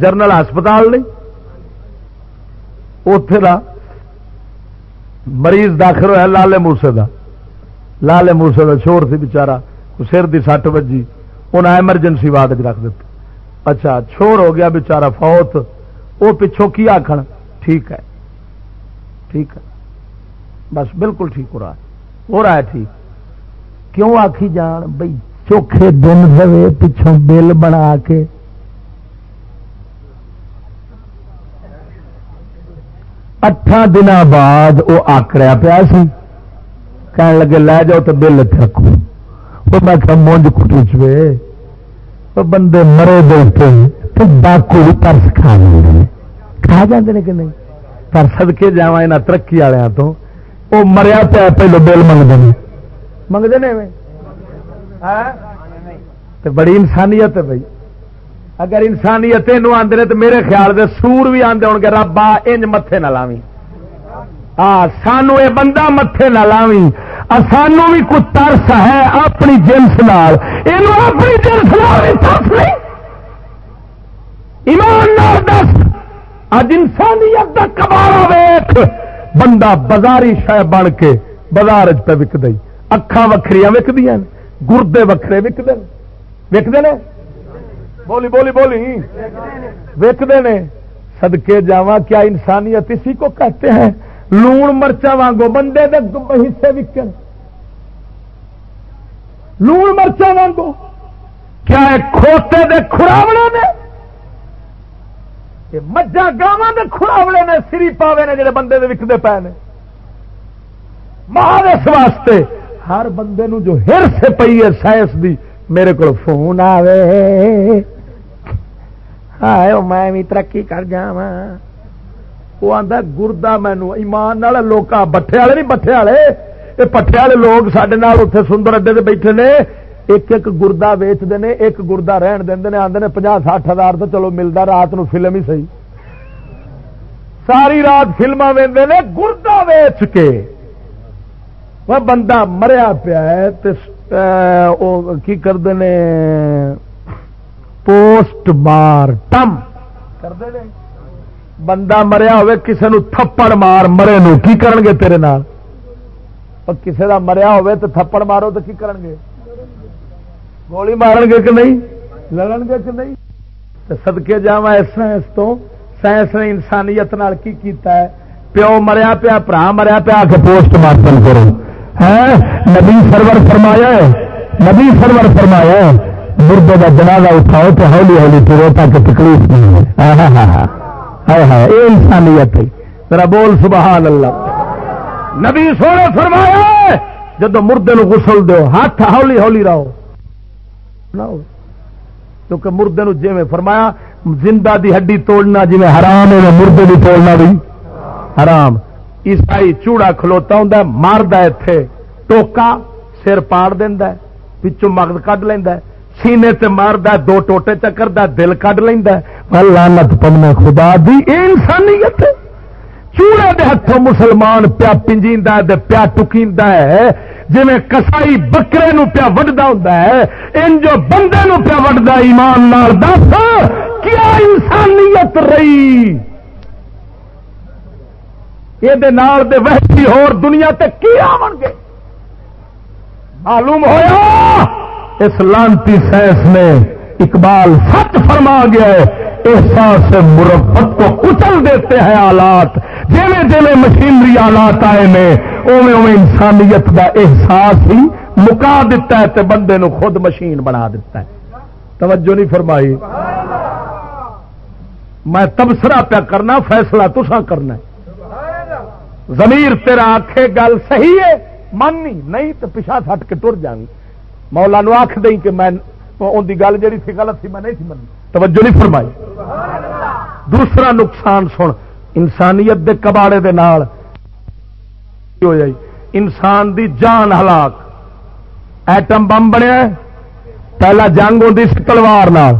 جرنل ہسپتال نہیں؟ اتے مریض داخل ہوا لالے موسے دا۔ لالے موسے دا چور سی بچارا سر دی سٹ بجی۔ انہیں ایمرجنسی وارڈ رکھ دیتا اچھا چھوڑ ہو گیا بچارا فوت۔ وہ پچھوں کی آخر ٹھیک ہے۔ ٹھیک ہے۔ بس بالکل ٹھیک ہو رہا ہے۔ ہو رہا ہے ٹھیک۔ کیوں آخی جان؟ بھائی چوکھے دن ہوئے پچھوں بل بنا کے۔ اٹھا دن بعد وہ آکڑیا پیا سی۔ کہنے لگے، لے جاؤ تو بل اتنے رکھو۔ وہ میں کہ مونج کٹی چوے بندے مرے دے تو ڈاکو بھی پرس کھا لیں کھا جاتے ہیں کہ نہیں؟ پر سدکے جا یہاں ترقی والوں تو۔ وہ مریا پیا، پہلو بل منگتے ہیں منگتے ہیں ہاں؟ بڑی انسانیت ہے بھائی۔ اگر انسانیت یہ آدھے تو میرے خیال سے سور بھی آدھے ہو گے ربا انج متے نہ لاوی سانو یہ بندہ متے نہ لاوی سانو بھی کچھ ترس ہے اپنی جنس نال۔ اپنی جنس ترس نہیں۔ ایمان دس۔ اج انسانیت کا کبارا ویخ بندہ بازاری شہ بن کے بازار پہ وک دئی اکھان وکری وکدیا گردے وکرے وکتے وکتے نے بولی بولی بولی وکتے نے سدکے جاوا کیا انسانیت اسی کو کہتے ہیں لون مرچا وانگو بندے دے حصے وکن لون مرچا وانگو کیا کھوتے دے کھڑاوڑے نے مجھا گاواں دے کھڑاوڑے نے سری پاوے نے جڑے بندے دے وکتے پے نے مار واسطے ہر بندے نو جو ہر سے پی ہے سائنس دی، میرے کو فون آوے۔ آئے میں بھی ترقی کر جا وہ آتا گردا مینو ایمان لوگ بٹھے والے نہیں بٹھے والے۔ یہ پٹھے والے لوگ سڈے اتنے سندر اڈے سے بیٹھے نے۔ ایک ایک گردا ویچتے ہیں ایک گردا رہن دیں آدھے نے پناہ سٹھ ہزار تو چلو ملتا رات نو فلم ہی صحیح۔ ساری رات فلما وے گردا ویچ کے۔ وہ بندہ مریا پیا کی کرتے پوسٹ مارٹم کرتے ہیں بندہ مریا ہوئے کسے نو تھپڑ مار، مرے نو کی کرن گے تیرے نال؟ کسے دا مریا ہوئے تو تھپڑ مارو تو کی کرن گے گولی مارن گے کہ نہیں؟ لڑن گے کہ نہیں؟ سدکے جا سائنس تو؟ سائنس نے انسانیت نال کی کیتا ہے؟ پیو مریا پیا برا مریا پیا کے پوسٹ مارٹم کرو۔ ہے، نبی سرور فرمایا ہے، نبی سرور فرمایا ہے مردے کا جنازہ اٹھاؤ تو ہولی ہولی پھرو تاکہ تکلیف نہیں ہے یہ انسانیت ہے۔ میرا بول سبحان اللہ نبی سونے فرمایا جب مردے نو غسل دو، ہاتھ ہولی ہولی رہو کیونکہ مردے نو جی فرمایا، زندہ دی ہڈی توڑنا جی حرام ہے، مردے دی توڑنا بھی حرام۔ عیسائی چوڑا کھلوتا ہوں مارد اتے ٹوکا سر پاڑ دینا پچھوں مغد کھ لینا سینے تے مارد دو ٹوٹے چکر دل کھ لینا لانت پمنے خدا دی انسانیت چوڑے دے ہاتھوں مسلمان پیا پنجی پیا ٹکی ہے۔ جی کسائی بکرے نو پیا وڈا ہوں ان جو بندے نو پیا وڈا ایمان نال دس، کیا انسانیت رہی؟ یہ وحشی ہور دنیا تے کی آن گے؟ معلوم ہوا اس لانتی سائنس نے اقبال سچ فرما گیا ہے، احساس مربت کو کچل دیتے ہیں آلات۔ جیویں جیویں مشینری آلات آئے نے اوے اوے انسانیت کا احساس ہی مکا دیتا ہے تے بندے نو خود مشین بنا دیتا ہے۔ توجہ نہیں فرمائی۔ میں تبصرہ پیا کرنا، فیصلہ تسا کرنا زمیر تیرا آخے گل صحیح ہے ماننی نہیں تو پیچھا سٹ کے ٹر جانی مولا نو آخ دیں کہ میں ان کی گل جی تھی غلط تھی میں نہیں تھی منی توجہ نہیں فرمائی۔ دوسرا نقصان سن، انسانیت دے کباڑے دے نال۔ ہو جائی انسان دی جان ہلاک۔ ایٹم بم بنیا پہلا جنگ ہوتی سی تلوار نال۔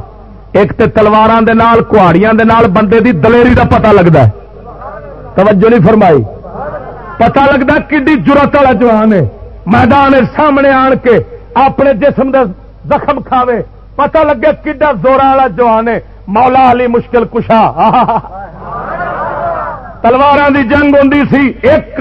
ایک تے تلوار دے نال کہاڑیاں دے نال، بندے دی دلیری دا پتہ لگتا ہے۔ توجہ نہیں فرمائی۔ پتا لگتا کہ جرت والا جوان ہے۔ میدان سامنے آن کے اپنے جسم دا زخم کھاوے۔ پتا لگے کڈا زورا والا جوان ہے۔ مولا علی مشکل کشا۔ تلوار دی جنگ ہوں سی۔ ایک